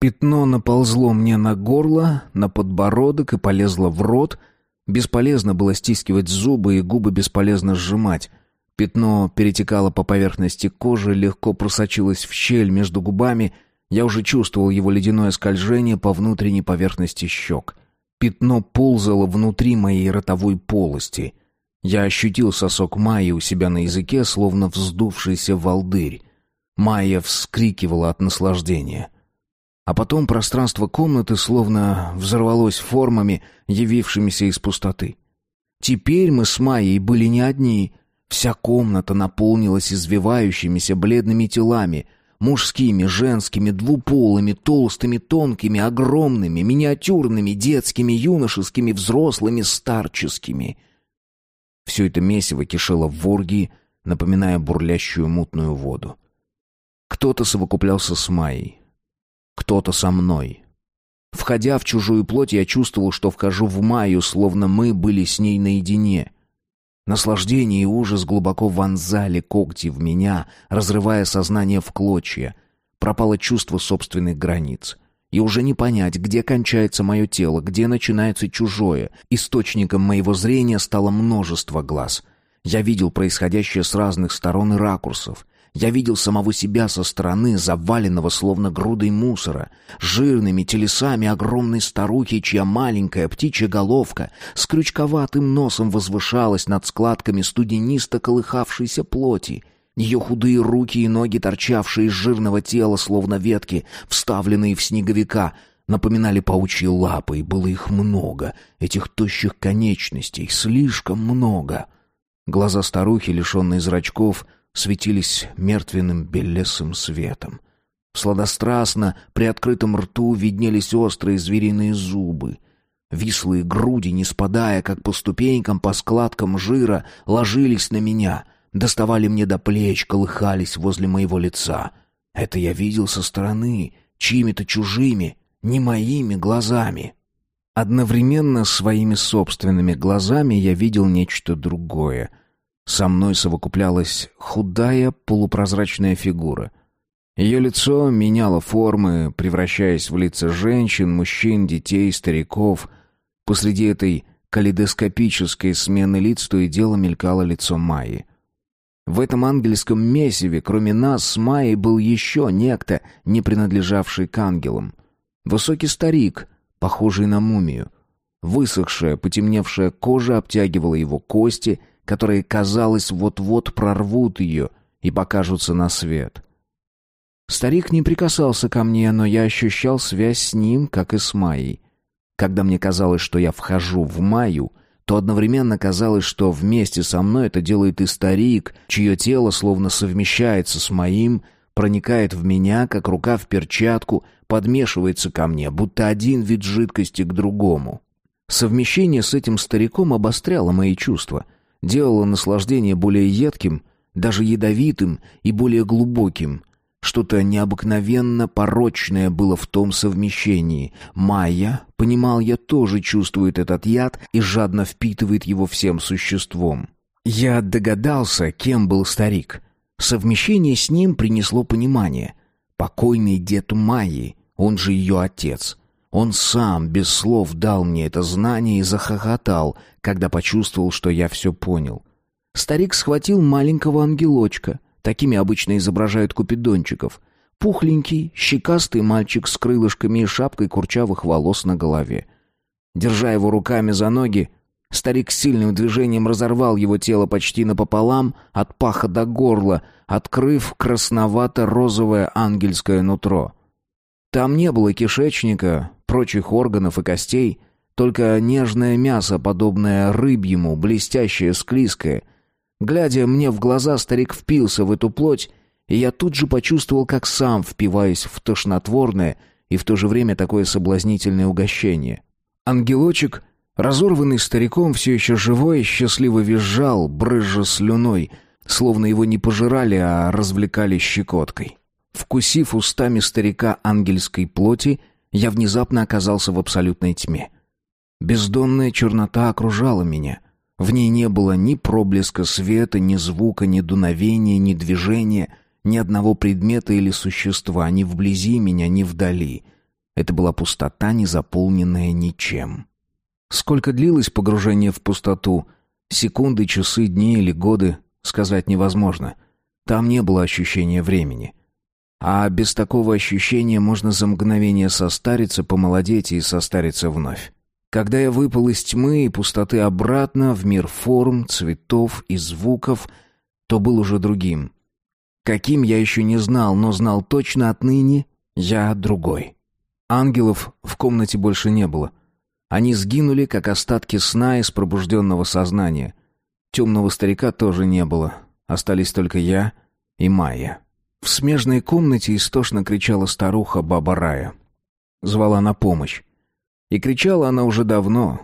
Пятно наползло мне на горло, на подбородок и полезло в рот. Бесполезно было стискивать зубы и губы бесполезно сжимать. Пятно перетекало по поверхности кожи, легко просочилось в щель между губами. Я уже чувствовал его ледяное скольжение по внутренней поверхности щек. Пятно ползало внутри моей ротовой полости. Я ощутил сосок Майи у себя на языке, словно вздувшийся волдырь. Майя вскрикивала от наслаждения. А потом пространство комнаты словно взорвалось формами, явившимися из пустоты. Теперь мы с Майей были не одни. Вся комната наполнилась извивающимися бледными телами — Мужскими, женскими, двуполыми, толстыми, тонкими, огромными, миниатюрными, детскими, юношескими, взрослыми, старческими. Все это месиво кишело в оргии, напоминая бурлящую мутную воду. Кто-то совокуплялся с Майей, кто-то со мной. Входя в чужую плоть, я чувствовал, что вхожу в Майю, словно мы были с ней наедине — Наслаждение и ужас глубоко вонзали когти в меня, разрывая сознание в клочья. Пропало чувство собственных границ. И уже не понять, где кончается мое тело, где начинается чужое. Источником моего зрения стало множество глаз. Я видел происходящее с разных сторон и ракурсов. Я видел самого себя со стороны, заваленного словно грудой мусора, жирными телесами огромной старухи, чья маленькая птичья головка с крючковатым носом возвышалась над складками студенисто колыхавшейся плоти. Ее худые руки и ноги, торчавшие из жирного тела, словно ветки, вставленные в снеговика, напоминали паучьи лапы, и было их много, этих тощих конечностей, слишком много. Глаза старухи, лишенные зрачков — светились мертвенным белесым светом. Сладострастно при открытом рту виднелись острые звериные зубы. Вислые груди, не спадая, как по ступенькам, по складкам жира, ложились на меня, доставали мне до плеч, колыхались возле моего лица. Это я видел со стороны, чьими-то чужими, не моими глазами. Одновременно своими собственными глазами я видел нечто другое — со мной совокуплялась худая полупрозрачная фигура. Ее лицо меняло формы, превращаясь в лица женщин, мужчин, детей, стариков. Посреди этой калейдоскопической смены лиц то и дело мелькало лицо Майи. В этом ангельском месиве, кроме нас, с Майей был еще некто, не принадлежавший к ангелам. Высокий старик, похожий на мумию. Высохшая, потемневшая кожа обтягивала его кости — которые, казалось, вот-вот прорвут ее и покажутся на свет. Старик не прикасался ко мне, но я ощущал связь с ним, как и с Майей. Когда мне казалось, что я вхожу в Майю, то одновременно казалось, что вместе со мной это делает и старик, чье тело словно совмещается с моим, проникает в меня, как рука в перчатку, подмешивается ко мне, будто один вид жидкости к другому. Совмещение с этим стариком обостряло мои чувства — делало наслаждение более едким, даже ядовитым и более глубоким. Что-то необыкновенно порочное было в том совмещении. Майя, понимал я, тоже чувствует этот яд и жадно впитывает его всем существом. Я догадался, кем был старик. Совмещение с ним принесло понимание. Покойный дед Майи, он же ее отец. Он сам без слов дал мне это знание и захохотал, когда почувствовал, что я все понял. Старик схватил маленького ангелочка. Такими обычно изображают купидончиков. Пухленький, щекастый мальчик с крылышками и шапкой курчавых волос на голове. Держа его руками за ноги, старик сильным движением разорвал его тело почти напополам, от паха до горла, открыв красновато-розовое ангельское нутро. Там не было кишечника, прочих органов и костей, только нежное мясо, подобное рыбьему, блестящее, склизкое. Глядя мне в глаза, старик впился в эту плоть, и я тут же почувствовал, как сам впиваюсь в тошнотворное и в то же время такое соблазнительное угощение. Ангелочек, разорванный стариком, все еще живой, счастливо визжал, брызжа слюной, словно его не пожирали, а развлекали щекоткой. Вкусив устами старика ангельской плоти, я внезапно оказался в абсолютной тьме. Бездонная чернота окружала меня. В ней не было ни проблеска света, ни звука, ни дуновения, ни движения, ни одного предмета или существа, ни вблизи меня, ни вдали. Это была пустота, не заполненная ничем. Сколько длилось погружение в пустоту? Секунды, часы, дни или годы? сказать невозможно. Там не было ощущения времени. А без такого ощущения можно за мгновение состариться, помолодеть и состариться вновь. Когда я выпал из тьмы и пустоты обратно в мир форм, цветов и звуков, то был уже другим. Каким я еще не знал, но знал точно отныне я другой. Ангелов в комнате больше не было. Они сгинули, как остатки сна из пробужденного сознания. Темного старика тоже не было. Остались только я и Майя. В смежной комнате истошно кричала старуха Баба Рая. Звала на помощь. И кричала она уже давно.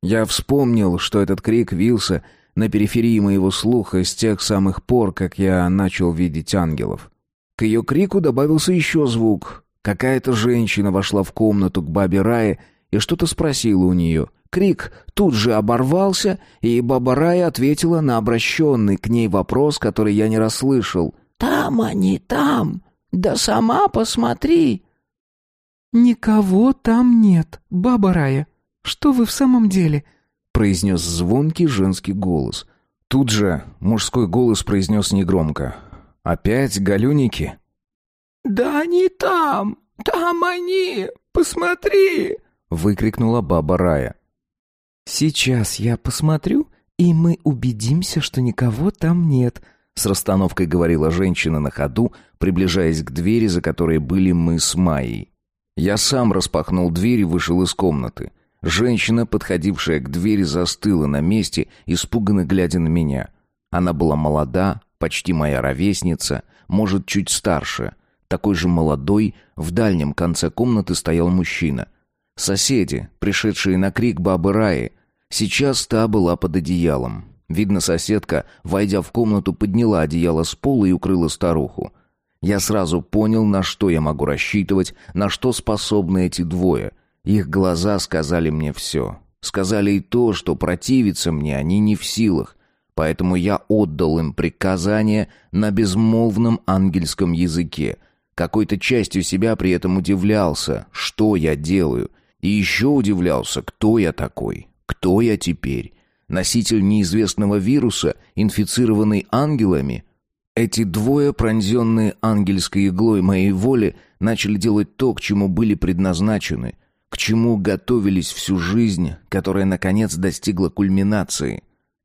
Я вспомнил, что этот крик вился на периферии моего слуха с тех самых пор, как я начал видеть ангелов. К ее крику добавился еще звук. Какая-то женщина вошла в комнату к бабе Рае и что-то спросила у нее. Крик тут же оборвался, и баба Рая ответила на обращенный к ней вопрос, который я не расслышал. «Там они, там! Да сама посмотри!» «Никого там нет, баба Рая. Что вы в самом деле?» произнес звонкий женский голос. Тут же мужской голос произнес негромко. «Опять галюники?» «Да они там! Там они! Посмотри!» выкрикнула баба Рая. «Сейчас я посмотрю, и мы убедимся, что никого там нет», с расстановкой говорила женщина на ходу, приближаясь к двери, за которой были мы с Майей. Я сам распахнул дверь и вышел из комнаты. Женщина, подходившая к двери, застыла на месте, испуганно глядя на меня. Она была молода, почти моя ровесница, может, чуть старше. Такой же молодой, в дальнем конце комнаты стоял мужчина. Соседи, пришедшие на крик бабы Раи. Сейчас та была под одеялом. Видно, соседка, войдя в комнату, подняла одеяло с пола и укрыла старуху. Я сразу понял, на что я могу рассчитывать, на что способны эти двое. Их глаза сказали мне все. Сказали и то, что противиться мне они не в силах. Поэтому я отдал им приказание на безмолвном ангельском языке. Какой-то частью себя при этом удивлялся, что я делаю. И еще удивлялся, кто я такой, кто я теперь носитель неизвестного вируса, инфицированный ангелами. Эти двое, пронзенные ангельской иглой моей воли, начали делать то, к чему были предназначены, к чему готовились всю жизнь, которая, наконец, достигла кульминации.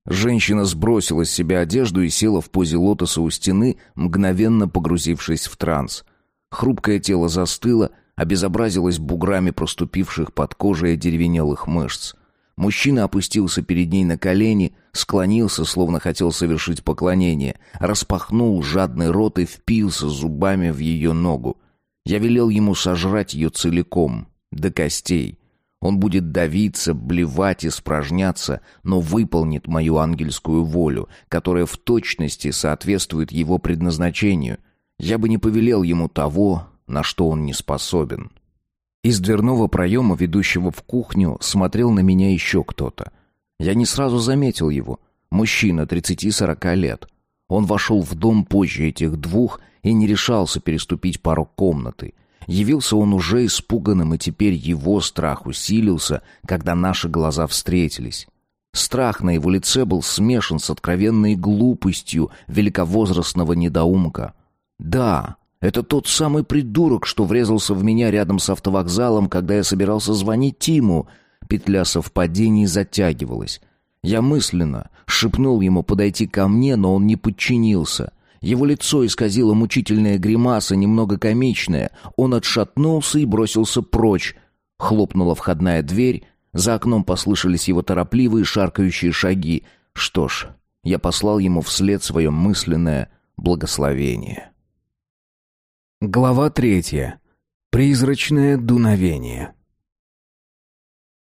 Женщина сбросила с себя одежду и села в позе лотоса у стены, мгновенно погрузившись в транс. Хрупкое тело застыло, обезобразилось буграми проступивших под кожей одеревенелых мышц. Мужчина опустился перед ней на колени, склонился, словно хотел совершить поклонение, распахнул жадный рот и впился зубами в ее ногу. Я велел ему сожрать ее целиком, до костей. Он будет давиться, блевать, испражняться, но выполнит мою ангельскую волю, которая в точности соответствует его предназначению. Я бы не повелел ему того, на что он не способен. Из дверного проема, ведущего в кухню, смотрел на меня еще кто-то. Я не сразу заметил его. Мужчина 30-40 лет. Он вошел в дом позже этих двух и не решался переступить порог комнаты. Явился он уже испуганным, и теперь его страх усилился, когда наши глаза встретились. Страх на его лице был смешан с откровенной глупостью великовозрастного недоумка. Да, это тот самый придурок, что врезался в меня рядом с автовокзалом, когда я собирался звонить Тиму. Петля совпадений затягивалась. Я мысленно шепнул ему подойти ко мне, но он не подчинился. Его лицо исказило мучительная гримаса, немного комичная. Он отшатнулся и бросился прочь. Хлопнула входная дверь. За окном послышались его торопливые шаркающие шаги. Что ж, я послал ему вслед свое мысленное благословение. Глава третья. Призрачное дуновение.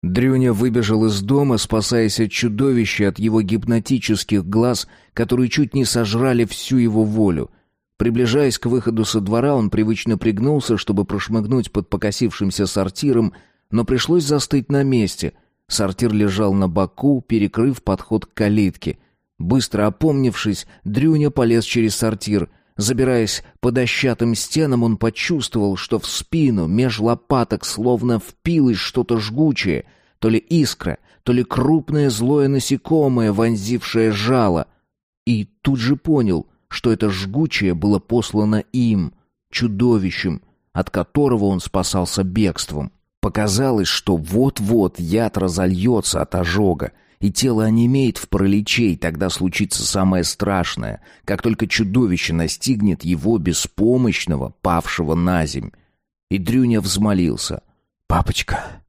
Дрюня выбежал из дома, спасаясь от чудовища, от его гипнотических глаз, которые чуть не сожрали всю его волю. Приближаясь к выходу со двора, он привычно пригнулся, чтобы прошмыгнуть под покосившимся сортиром, но пришлось застыть на месте. Сортир лежал на боку, перекрыв подход к калитке. Быстро опомнившись, Дрюня полез через сортир — Забираясь по дощатым стенам, он почувствовал, что в спину, меж лопаток, словно впилось что-то жгучее, то ли искра, то ли крупное злое насекомое, вонзившее жало. и тут же понял, что это жгучее было послано им, чудовищем, от которого он спасался бегством. Показалось, что вот-вот яд разольется от ожога, и тело онемеет в параличе, и тогда случится самое страшное, как только чудовище настигнет его беспомощного, павшего на земь. И Дрюня взмолился. «Папочка,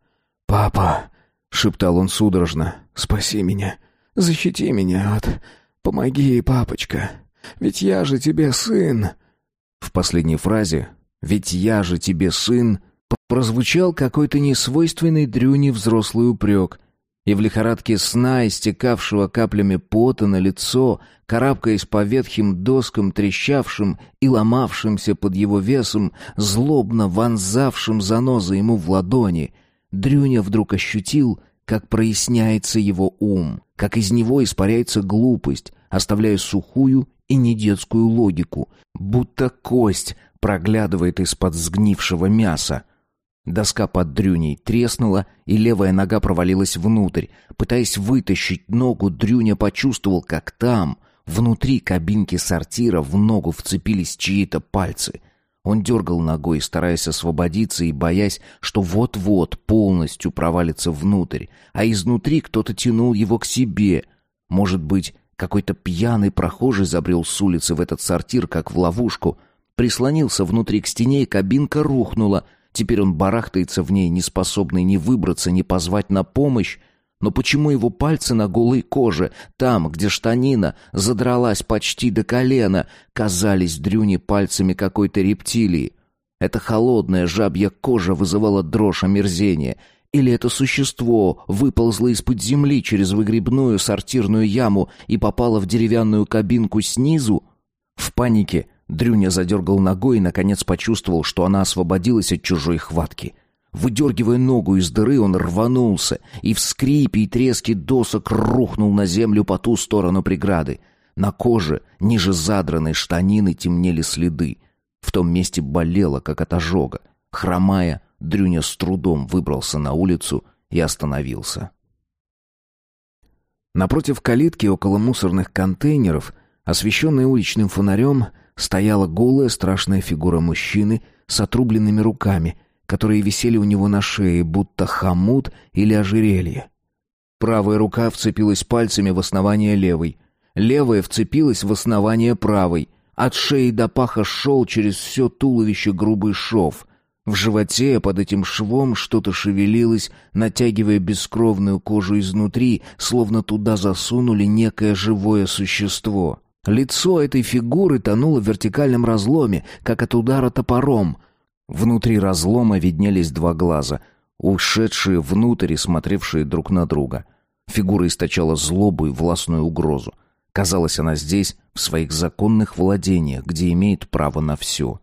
папа!» — шептал он судорожно. «Спаси меня, защити меня от... Помоги, папочка, ведь я же тебе сын!» В последней фразе «Ведь я же тебе сын» прозвучал какой-то несвойственный Дрюне взрослый упрек, и в лихорадке сна, истекавшего каплями пота на лицо, карабкаясь по ветхим доскам, трещавшим и ломавшимся под его весом, злобно вонзавшим занозы ему в ладони, Дрюня вдруг ощутил, как проясняется его ум, как из него испаряется глупость, оставляя сухую и недетскую логику, будто кость проглядывает из-под сгнившего мяса. Доска под дрюней треснула, и левая нога провалилась внутрь. Пытаясь вытащить ногу, дрюня почувствовал, как там, внутри кабинки сортира, в ногу вцепились чьи-то пальцы. Он дергал ногой, стараясь освободиться и боясь, что вот-вот полностью провалится внутрь, а изнутри кто-то тянул его к себе. Может быть, какой-то пьяный прохожий забрел с улицы в этот сортир, как в ловушку. Прислонился внутри к стене, и кабинка рухнула — Теперь он барахтается в ней, не способный ни выбраться, ни позвать на помощь. Но почему его пальцы на голой коже, там, где штанина задралась почти до колена, казались дрюни пальцами какой-то рептилии? Эта холодная жабья кожа вызывала дрожь омерзения. Или это существо выползло из-под земли через выгребную сортирную яму и попало в деревянную кабинку снизу? В панике Дрюня задергал ногой и, наконец, почувствовал, что она освободилась от чужой хватки. Выдергивая ногу из дыры, он рванулся, и в скрипе и треске досок рухнул на землю по ту сторону преграды. На коже, ниже задранной штанины, темнели следы. В том месте болело, как от ожога. Хромая, Дрюня с трудом выбрался на улицу и остановился. Напротив калитки около мусорных контейнеров, освещенной уличным фонарем, стояла голая страшная фигура мужчины с отрубленными руками, которые висели у него на шее, будто хомут или ожерелье. Правая рука вцепилась пальцами в основание левой. Левая вцепилась в основание правой. От шеи до паха шел через все туловище грубый шов. В животе под этим швом что-то шевелилось, натягивая бескровную кожу изнутри, словно туда засунули некое живое существо. Лицо этой фигуры тонуло в вертикальном разломе, как от удара топором. Внутри разлома виднелись два глаза, ушедшие внутрь и смотревшие друг на друга. Фигура источала злобу и властную угрозу. Казалось, она здесь, в своих законных владениях, где имеет право на все.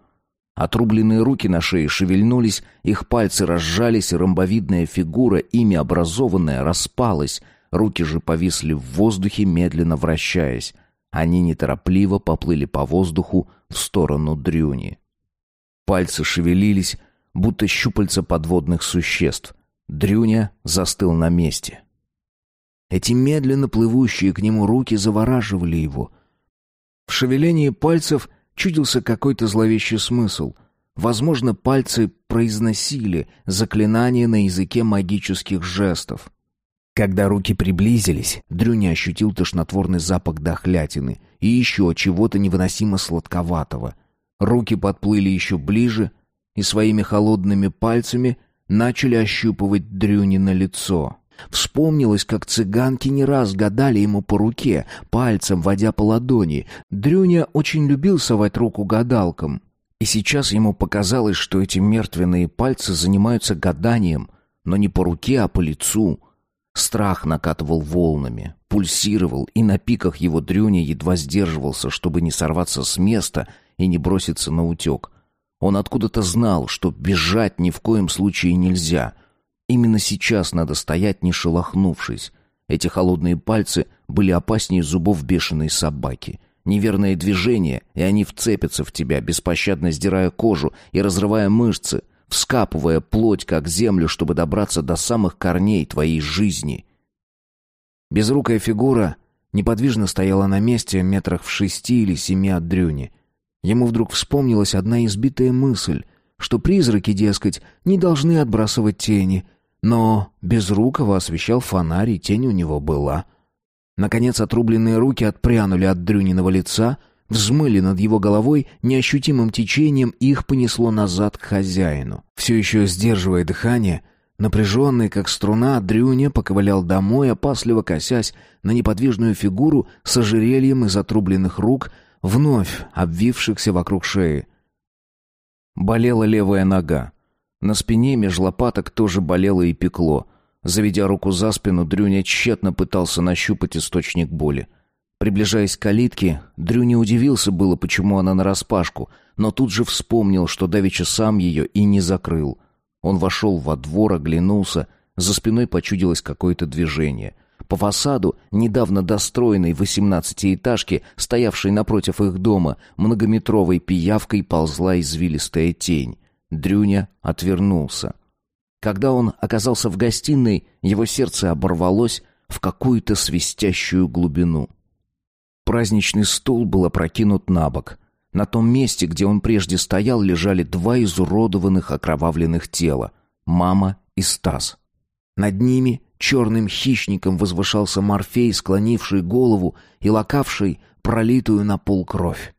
Отрубленные руки на шее шевельнулись, их пальцы разжались, и ромбовидная фигура, ими образованная, распалась. Руки же повисли в воздухе, медленно вращаясь. Они неторопливо поплыли по воздуху в сторону дрюни. Пальцы шевелились, будто щупальца подводных существ. Дрюня застыл на месте. Эти медленно плывущие к нему руки завораживали его. В шевелении пальцев чудился какой-то зловещий смысл. Возможно, пальцы произносили заклинание на языке магических жестов. Когда руки приблизились, Дрюня ощутил тошнотворный запах дохлятины и еще чего-то невыносимо сладковатого. Руки подплыли еще ближе и своими холодными пальцами начали ощупывать Дрюни на лицо. Вспомнилось, как цыганки не раз гадали ему по руке, пальцем водя по ладони. Дрюня очень любил совать руку гадалкам. И сейчас ему показалось, что эти мертвенные пальцы занимаются гаданием, но не по руке, а по лицу — Страх накатывал волнами, пульсировал, и на пиках его дрюня едва сдерживался, чтобы не сорваться с места и не броситься на утек. Он откуда-то знал, что бежать ни в коем случае нельзя. Именно сейчас надо стоять, не шелохнувшись. Эти холодные пальцы были опаснее зубов бешеной собаки. Неверное движение, и они вцепятся в тебя, беспощадно сдирая кожу и разрывая мышцы — вскапывая плоть как землю, чтобы добраться до самых корней твоей жизни. Безрукая фигура Неподвижно стояла на месте, метрах в шести или семи от Дрюни. Ему вдруг вспомнилась одна избитая мысль, что призраки, дескать, не должны отбрасывать тени, но Безрукова освещал фонарь, и тень у него была. Наконец отрубленные руки отпрянули от Дрюниного лица, взмыли над его головой, неощутимым течением их понесло назад к хозяину. Все еще сдерживая дыхание, напряженный, как струна, Дрюня поковылял домой, опасливо косясь на неподвижную фигуру с ожерельем из отрубленных рук, вновь обвившихся вокруг шеи. Болела левая нога. На спине меж лопаток тоже болело и пекло. Заведя руку за спину, Дрюня тщетно пытался нащупать источник боли. Приближаясь к калитке, Дрюня удивился было, почему она нараспашку, но тут же вспомнил, что давеча сам ее и не закрыл. Он вошел во двор, оглянулся, за спиной почудилось какое-то движение. По фасаду недавно достроенной восемнадцатиэтажки, стоявшей напротив их дома, многометровой пиявкой ползла извилистая тень. Дрюня отвернулся. Когда он оказался в гостиной, его сердце оборвалось в какую-то свистящую глубину. Праздничный стол был опрокинут на бок. На том месте, где он прежде стоял, лежали два изуродованных окровавленных тела — мама и Стас. Над ними черным хищником возвышался Морфей, склонивший голову и лакавший пролитую на пол кровь.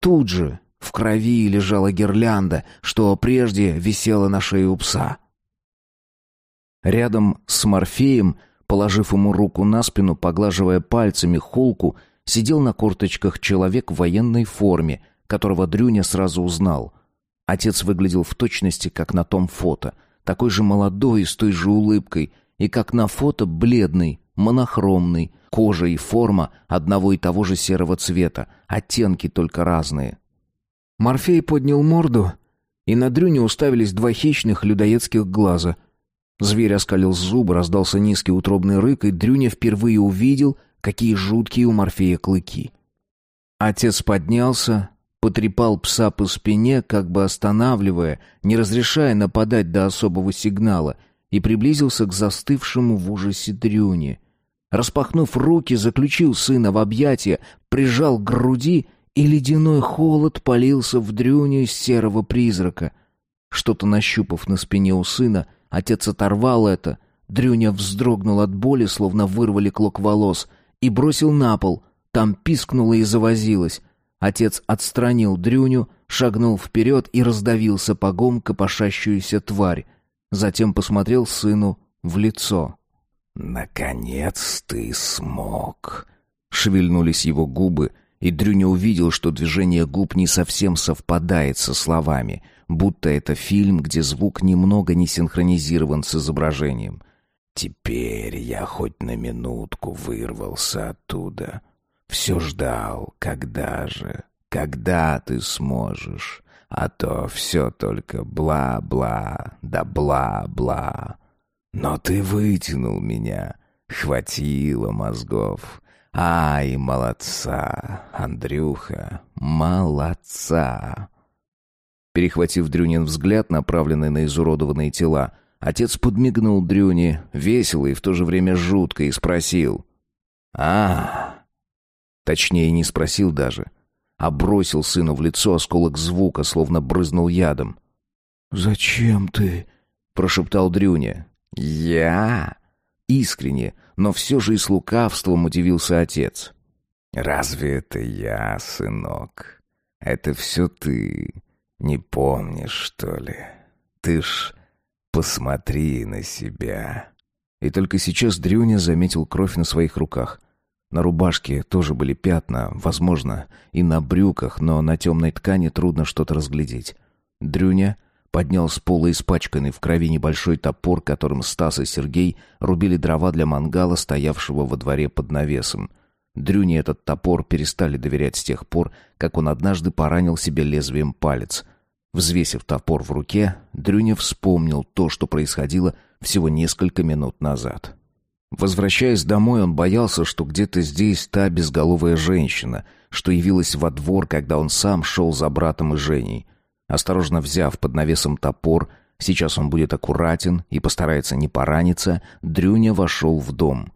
Тут же в крови лежала гирлянда, что прежде висела на шее у пса. Рядом с Морфеем, положив ему руку на спину, поглаживая пальцами холку, сидел на корточках человек в военной форме, которого Дрюня сразу узнал. Отец выглядел в точности, как на том фото, такой же молодой, с той же улыбкой, и как на фото бледный, монохромный, кожа и форма одного и того же серого цвета, оттенки только разные. Морфей поднял морду, и на Дрюне уставились два хищных людоедских глаза. Зверь оскалил зубы, раздался низкий утробный рык, и Дрюня впервые увидел, какие жуткие у Морфея клыки. Отец поднялся, потрепал пса по спине, как бы останавливая, не разрешая нападать до особого сигнала — и приблизился к застывшему в ужасе Дрюне. Распахнув руки, заключил сына в объятия, прижал к груди, и ледяной холод полился в Дрюню из серого призрака. Что-то нащупав на спине у сына, отец оторвал это. Дрюня вздрогнул от боли, словно вырвали клок волос, и бросил на пол. Там пискнуло и завозилось. Отец отстранил Дрюню, шагнул вперед и раздавил сапогом копошащуюся тварь. Затем посмотрел сыну в лицо. «Наконец ты смог!» Шевельнулись его губы, и Дрюня увидел, что движение губ не совсем совпадает со словами, будто это фильм, где звук немного не синхронизирован с изображением. «Теперь я хоть на минутку вырвался оттуда. Все ждал, когда же, когда ты сможешь а то все только бла-бла, да бла-бла. Но ты вытянул меня, хватило мозгов. Ай, молодца, Андрюха, молодца. Перехватив Дрюнин взгляд, направленный на изуродованные тела, отец подмигнул Дрюне, весело и в то же время жутко, и спросил. «А, Точнее, не спросил даже — а бросил сыну в лицо осколок звука, словно брызнул ядом. «Зачем ты?» — прошептал Дрюня. «Я?» Искренне, но все же и с лукавством удивился отец. «Разве это я, сынок? Это все ты. Не помнишь, что ли? Ты ж посмотри на себя». И только сейчас Дрюня заметил кровь на своих руках — на рубашке тоже были пятна, возможно, и на брюках, но на темной ткани трудно что-то разглядеть. Дрюня поднял с пола испачканный в крови небольшой топор, которым Стас и Сергей рубили дрова для мангала, стоявшего во дворе под навесом. Дрюне этот топор перестали доверять с тех пор, как он однажды поранил себе лезвием палец. Взвесив топор в руке, Дрюня вспомнил то, что происходило всего несколько минут назад. Возвращаясь домой, он боялся, что где-то здесь та безголовая женщина, что явилась во двор, когда он сам шел за братом и Женей. Осторожно взяв под навесом топор, сейчас он будет аккуратен и постарается не пораниться, Дрюня вошел в дом.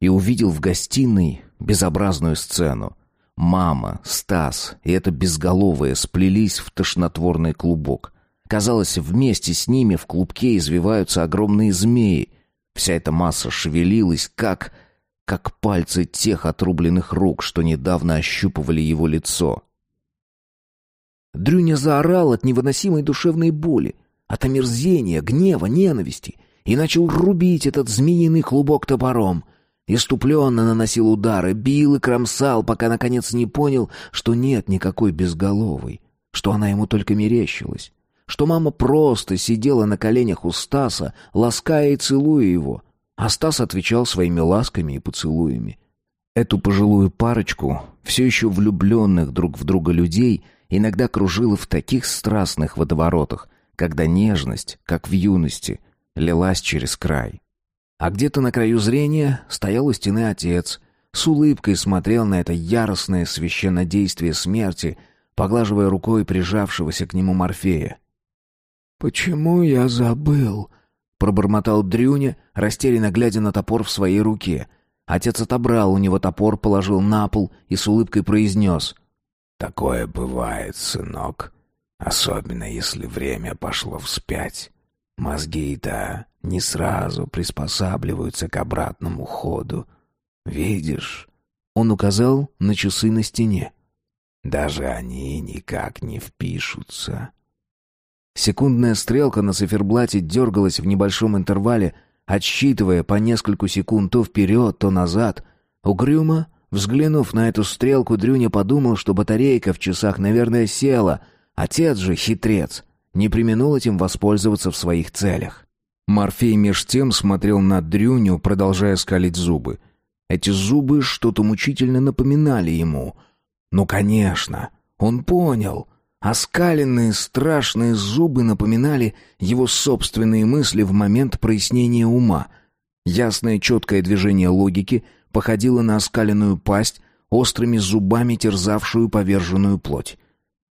И увидел в гостиной безобразную сцену. Мама, Стас и это безголовое сплелись в тошнотворный клубок. Казалось, вместе с ними в клубке извиваются огромные змеи. Вся эта масса шевелилась, как... как пальцы тех отрубленных рук, что недавно ощупывали его лицо. Дрюня заорал от невыносимой душевной боли, от омерзения, гнева, ненависти и начал рубить этот змеиный клубок топором — Иступленно наносил удары, бил и кромсал, пока наконец не понял, что нет никакой безголовой, что она ему только мерещилась, что мама просто сидела на коленях у Стаса, лаская и целуя его, а Стас отвечал своими ласками и поцелуями. Эту пожилую парочку, все еще влюбленных друг в друга людей, иногда кружило в таких страстных водоворотах, когда нежность, как в юности, лилась через край. А где-то на краю зрения стоял у стены отец, с улыбкой смотрел на это яростное священнодействие смерти, поглаживая рукой прижавшегося к нему Морфея. «Почему я забыл?» — пробормотал Дрюня, растерянно глядя на топор в своей руке. Отец отобрал у него топор, положил на пол и с улыбкой произнес. «Такое бывает, сынок, особенно если время пошло вспять. Мозги-то не сразу приспосабливаются к обратному ходу. Видишь, он указал на часы на стене. Даже они никак не впишутся. Секундная стрелка на циферблате дергалась в небольшом интервале, отсчитывая по нескольку секунд то вперед, то назад. Угрюмо, взглянув на эту стрелку, Дрюня подумал, что батарейка в часах, наверное, села. Отец же, хитрец, не применул этим воспользоваться в своих целях. Морфей меж тем смотрел на Дрюню, продолжая скалить зубы. Эти зубы что-то мучительно напоминали ему. Ну, конечно, он понял. Оскаленные страшные зубы напоминали его собственные мысли в момент прояснения ума. Ясное четкое движение логики походило на оскаленную пасть, острыми зубами терзавшую поверженную плоть.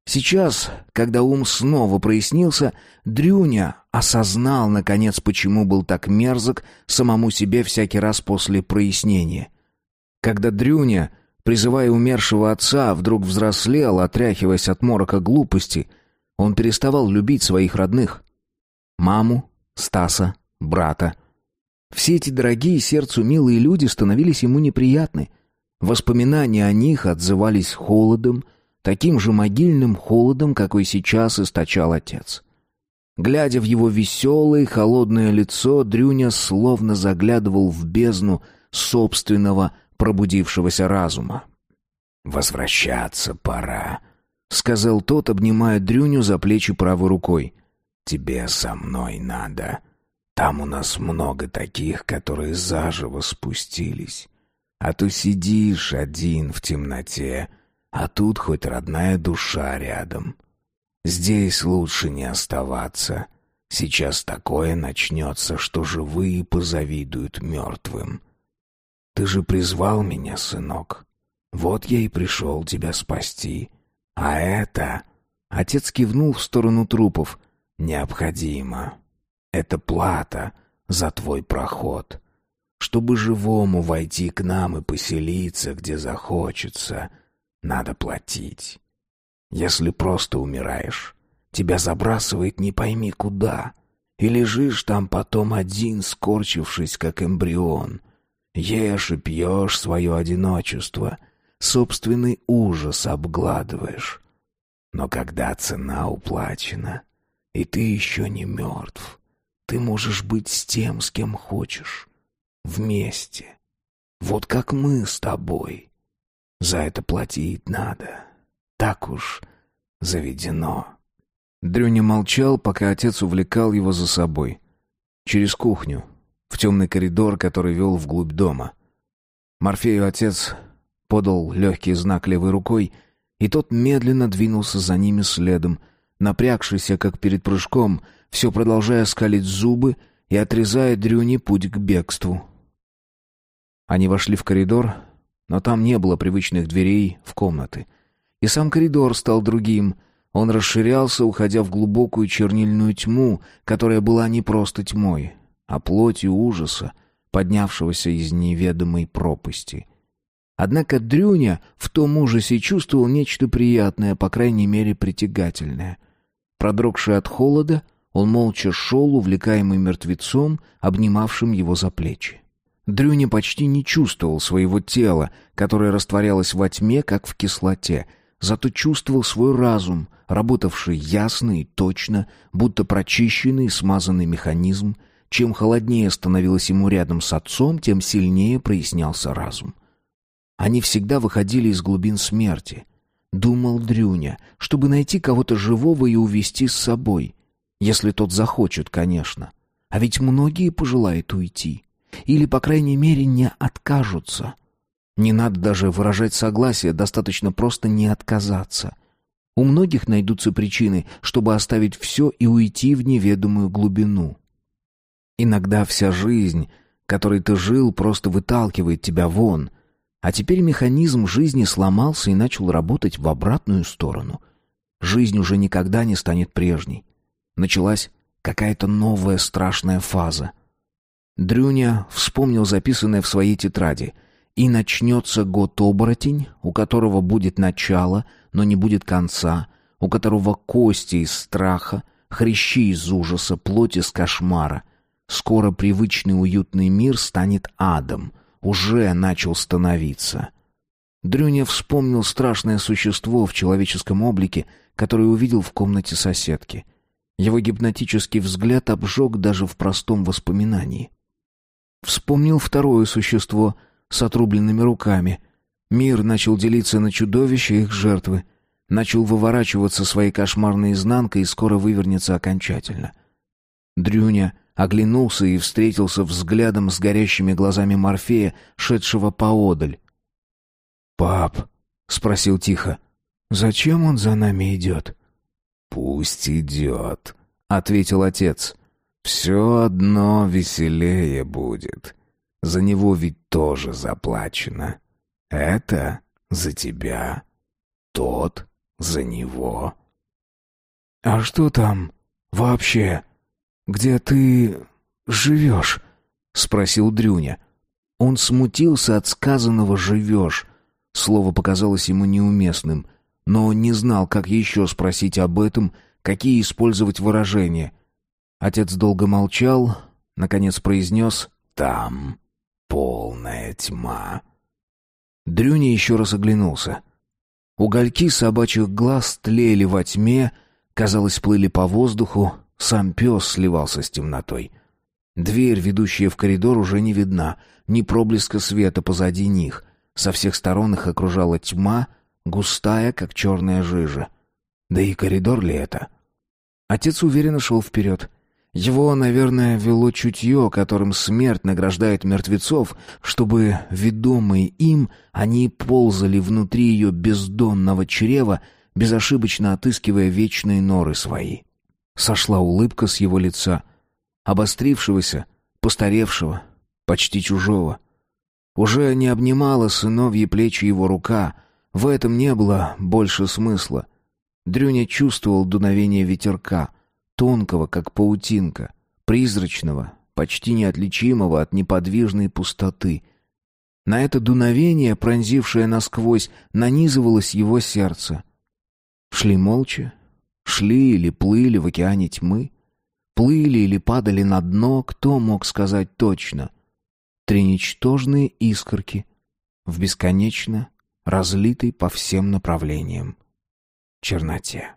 Сейчас, когда ум снова прояснился, Дрюня осознал, наконец, почему был так мерзок самому себе всякий раз после прояснения. Когда Дрюня, призывая умершего отца, вдруг взрослел, отряхиваясь от морока глупости, он переставал любить своих родных. Маму, Стаса, брата. Все эти дорогие сердцу милые люди становились ему неприятны. Воспоминания о них отзывались холодом, таким же могильным холодом, какой сейчас источал отец. Глядя в его веселое, холодное лицо, Дрюня словно заглядывал в бездну собственного пробудившегося разума. «Возвращаться пора», — сказал тот, обнимая Дрюню за плечи правой рукой. «Тебе со мной надо. Там у нас много таких, которые заживо спустились. А то сидишь один в темноте, а тут хоть родная душа рядом. Здесь лучше не оставаться. Сейчас такое начнется, что живые позавидуют мертвым. Ты же призвал меня, сынок. Вот я и пришел тебя спасти. А это...» Отец кивнул в сторону трупов. «Необходимо. Это плата за твой проход. Чтобы живому войти к нам и поселиться, где захочется — надо платить. Если просто умираешь, тебя забрасывает не пойми куда, и лежишь там потом один, скорчившись, как эмбрион. Ешь и пьешь свое одиночество, собственный ужас обгладываешь. Но когда цена уплачена, и ты еще не мертв, ты можешь быть с тем, с кем хочешь, вместе. Вот как мы с тобой. За это платить надо. Так уж заведено. Дрюня молчал, пока отец увлекал его за собой. Через кухню, в темный коридор, который вел вглубь дома. Морфею отец подал легкий знак левой рукой, и тот медленно двинулся за ними следом, напрягшийся, как перед прыжком, все продолжая скалить зубы и отрезая Дрюне путь к бегству. Они вошли в коридор, но там не было привычных дверей в комнаты. И сам коридор стал другим. Он расширялся, уходя в глубокую чернильную тьму, которая была не просто тьмой, а плотью ужаса, поднявшегося из неведомой пропасти. Однако Дрюня в том ужасе чувствовал нечто приятное, по крайней мере притягательное. Продрогший от холода, он молча шел, увлекаемый мертвецом, обнимавшим его за плечи. Дрюня почти не чувствовал своего тела, которое растворялось во тьме, как в кислоте, зато чувствовал свой разум, работавший ясно и точно, будто прочищенный и смазанный механизм. Чем холоднее становилось ему рядом с отцом, тем сильнее прояснялся разум. Они всегда выходили из глубин смерти. Думал Дрюня, чтобы найти кого-то живого и увести с собой. Если тот захочет, конечно. А ведь многие пожелают уйти. Или, по крайней мере, не откажутся. Не надо даже выражать согласие, достаточно просто не отказаться. У многих найдутся причины, чтобы оставить все и уйти в неведомую глубину. Иногда вся жизнь, которой ты жил, просто выталкивает тебя вон, а теперь механизм жизни сломался и начал работать в обратную сторону. Жизнь уже никогда не станет прежней. Началась какая-то новая страшная фаза. Дрюня вспомнил записанное в своей тетради. «И начнется год-оборотень, у которого будет начало, но не будет конца, у которого кости из страха, хрящи из ужаса, плоть из кошмара. Скоро привычный уютный мир станет адом — уже начал становиться. Дрюня вспомнил страшное существо в человеческом облике, которое увидел в комнате соседки. Его гипнотический взгляд обжег даже в простом воспоминании. Вспомнил второе существо с отрубленными руками. Мир начал делиться на чудовища и их жертвы. Начал выворачиваться своей кошмарной изнанкой и скоро вывернется окончательно. Дрюня оглянулся и встретился взглядом с горящими глазами Морфея, шедшего поодаль. «Пап», — спросил тихо, — «зачем он за нами идет?» «Пусть идет», — ответил отец. «Все одно веселее будет. За него ведь тоже заплачено. Это за тебя, тот за него». «А что там вообще?» «Где ты живешь?» — спросил Дрюня. Он смутился от сказанного «живешь». Слово показалось ему неуместным, но не знал, как еще спросить об этом, какие использовать выражения. Отец долго молчал, наконец произнес «Там полная тьма». Дрюня еще раз оглянулся. Угольки собачьих глаз тлели во тьме, казалось, плыли по воздуху, сам пес сливался с темнотой. Дверь, ведущая в коридор, уже не видна, ни проблеска света позади них. Со всех сторон их окружала тьма, густая, как черная жижа. Да и коридор ли это? Отец уверенно шел вперед. Его, наверное, вело чутье, которым смерть награждает мертвецов, чтобы, ведомые им, они ползали внутри ее бездонного чрева, безошибочно отыскивая вечные норы свои. Сошла улыбка с его лица, обострившегося, постаревшего, почти чужого. Уже не обнимала сыновьи плечи его рука, в этом не было больше смысла. Дрюня чувствовал дуновение ветерка, тонкого, как паутинка, призрачного, почти неотличимого от неподвижной пустоты. На это дуновение, пронзившее насквозь, нанизывалось его сердце. Шли молча, Шли или плыли в океане тьмы? Плыли или падали на дно, кто мог сказать точно? Три ничтожные искорки в бесконечно разлитой по всем направлениям черноте.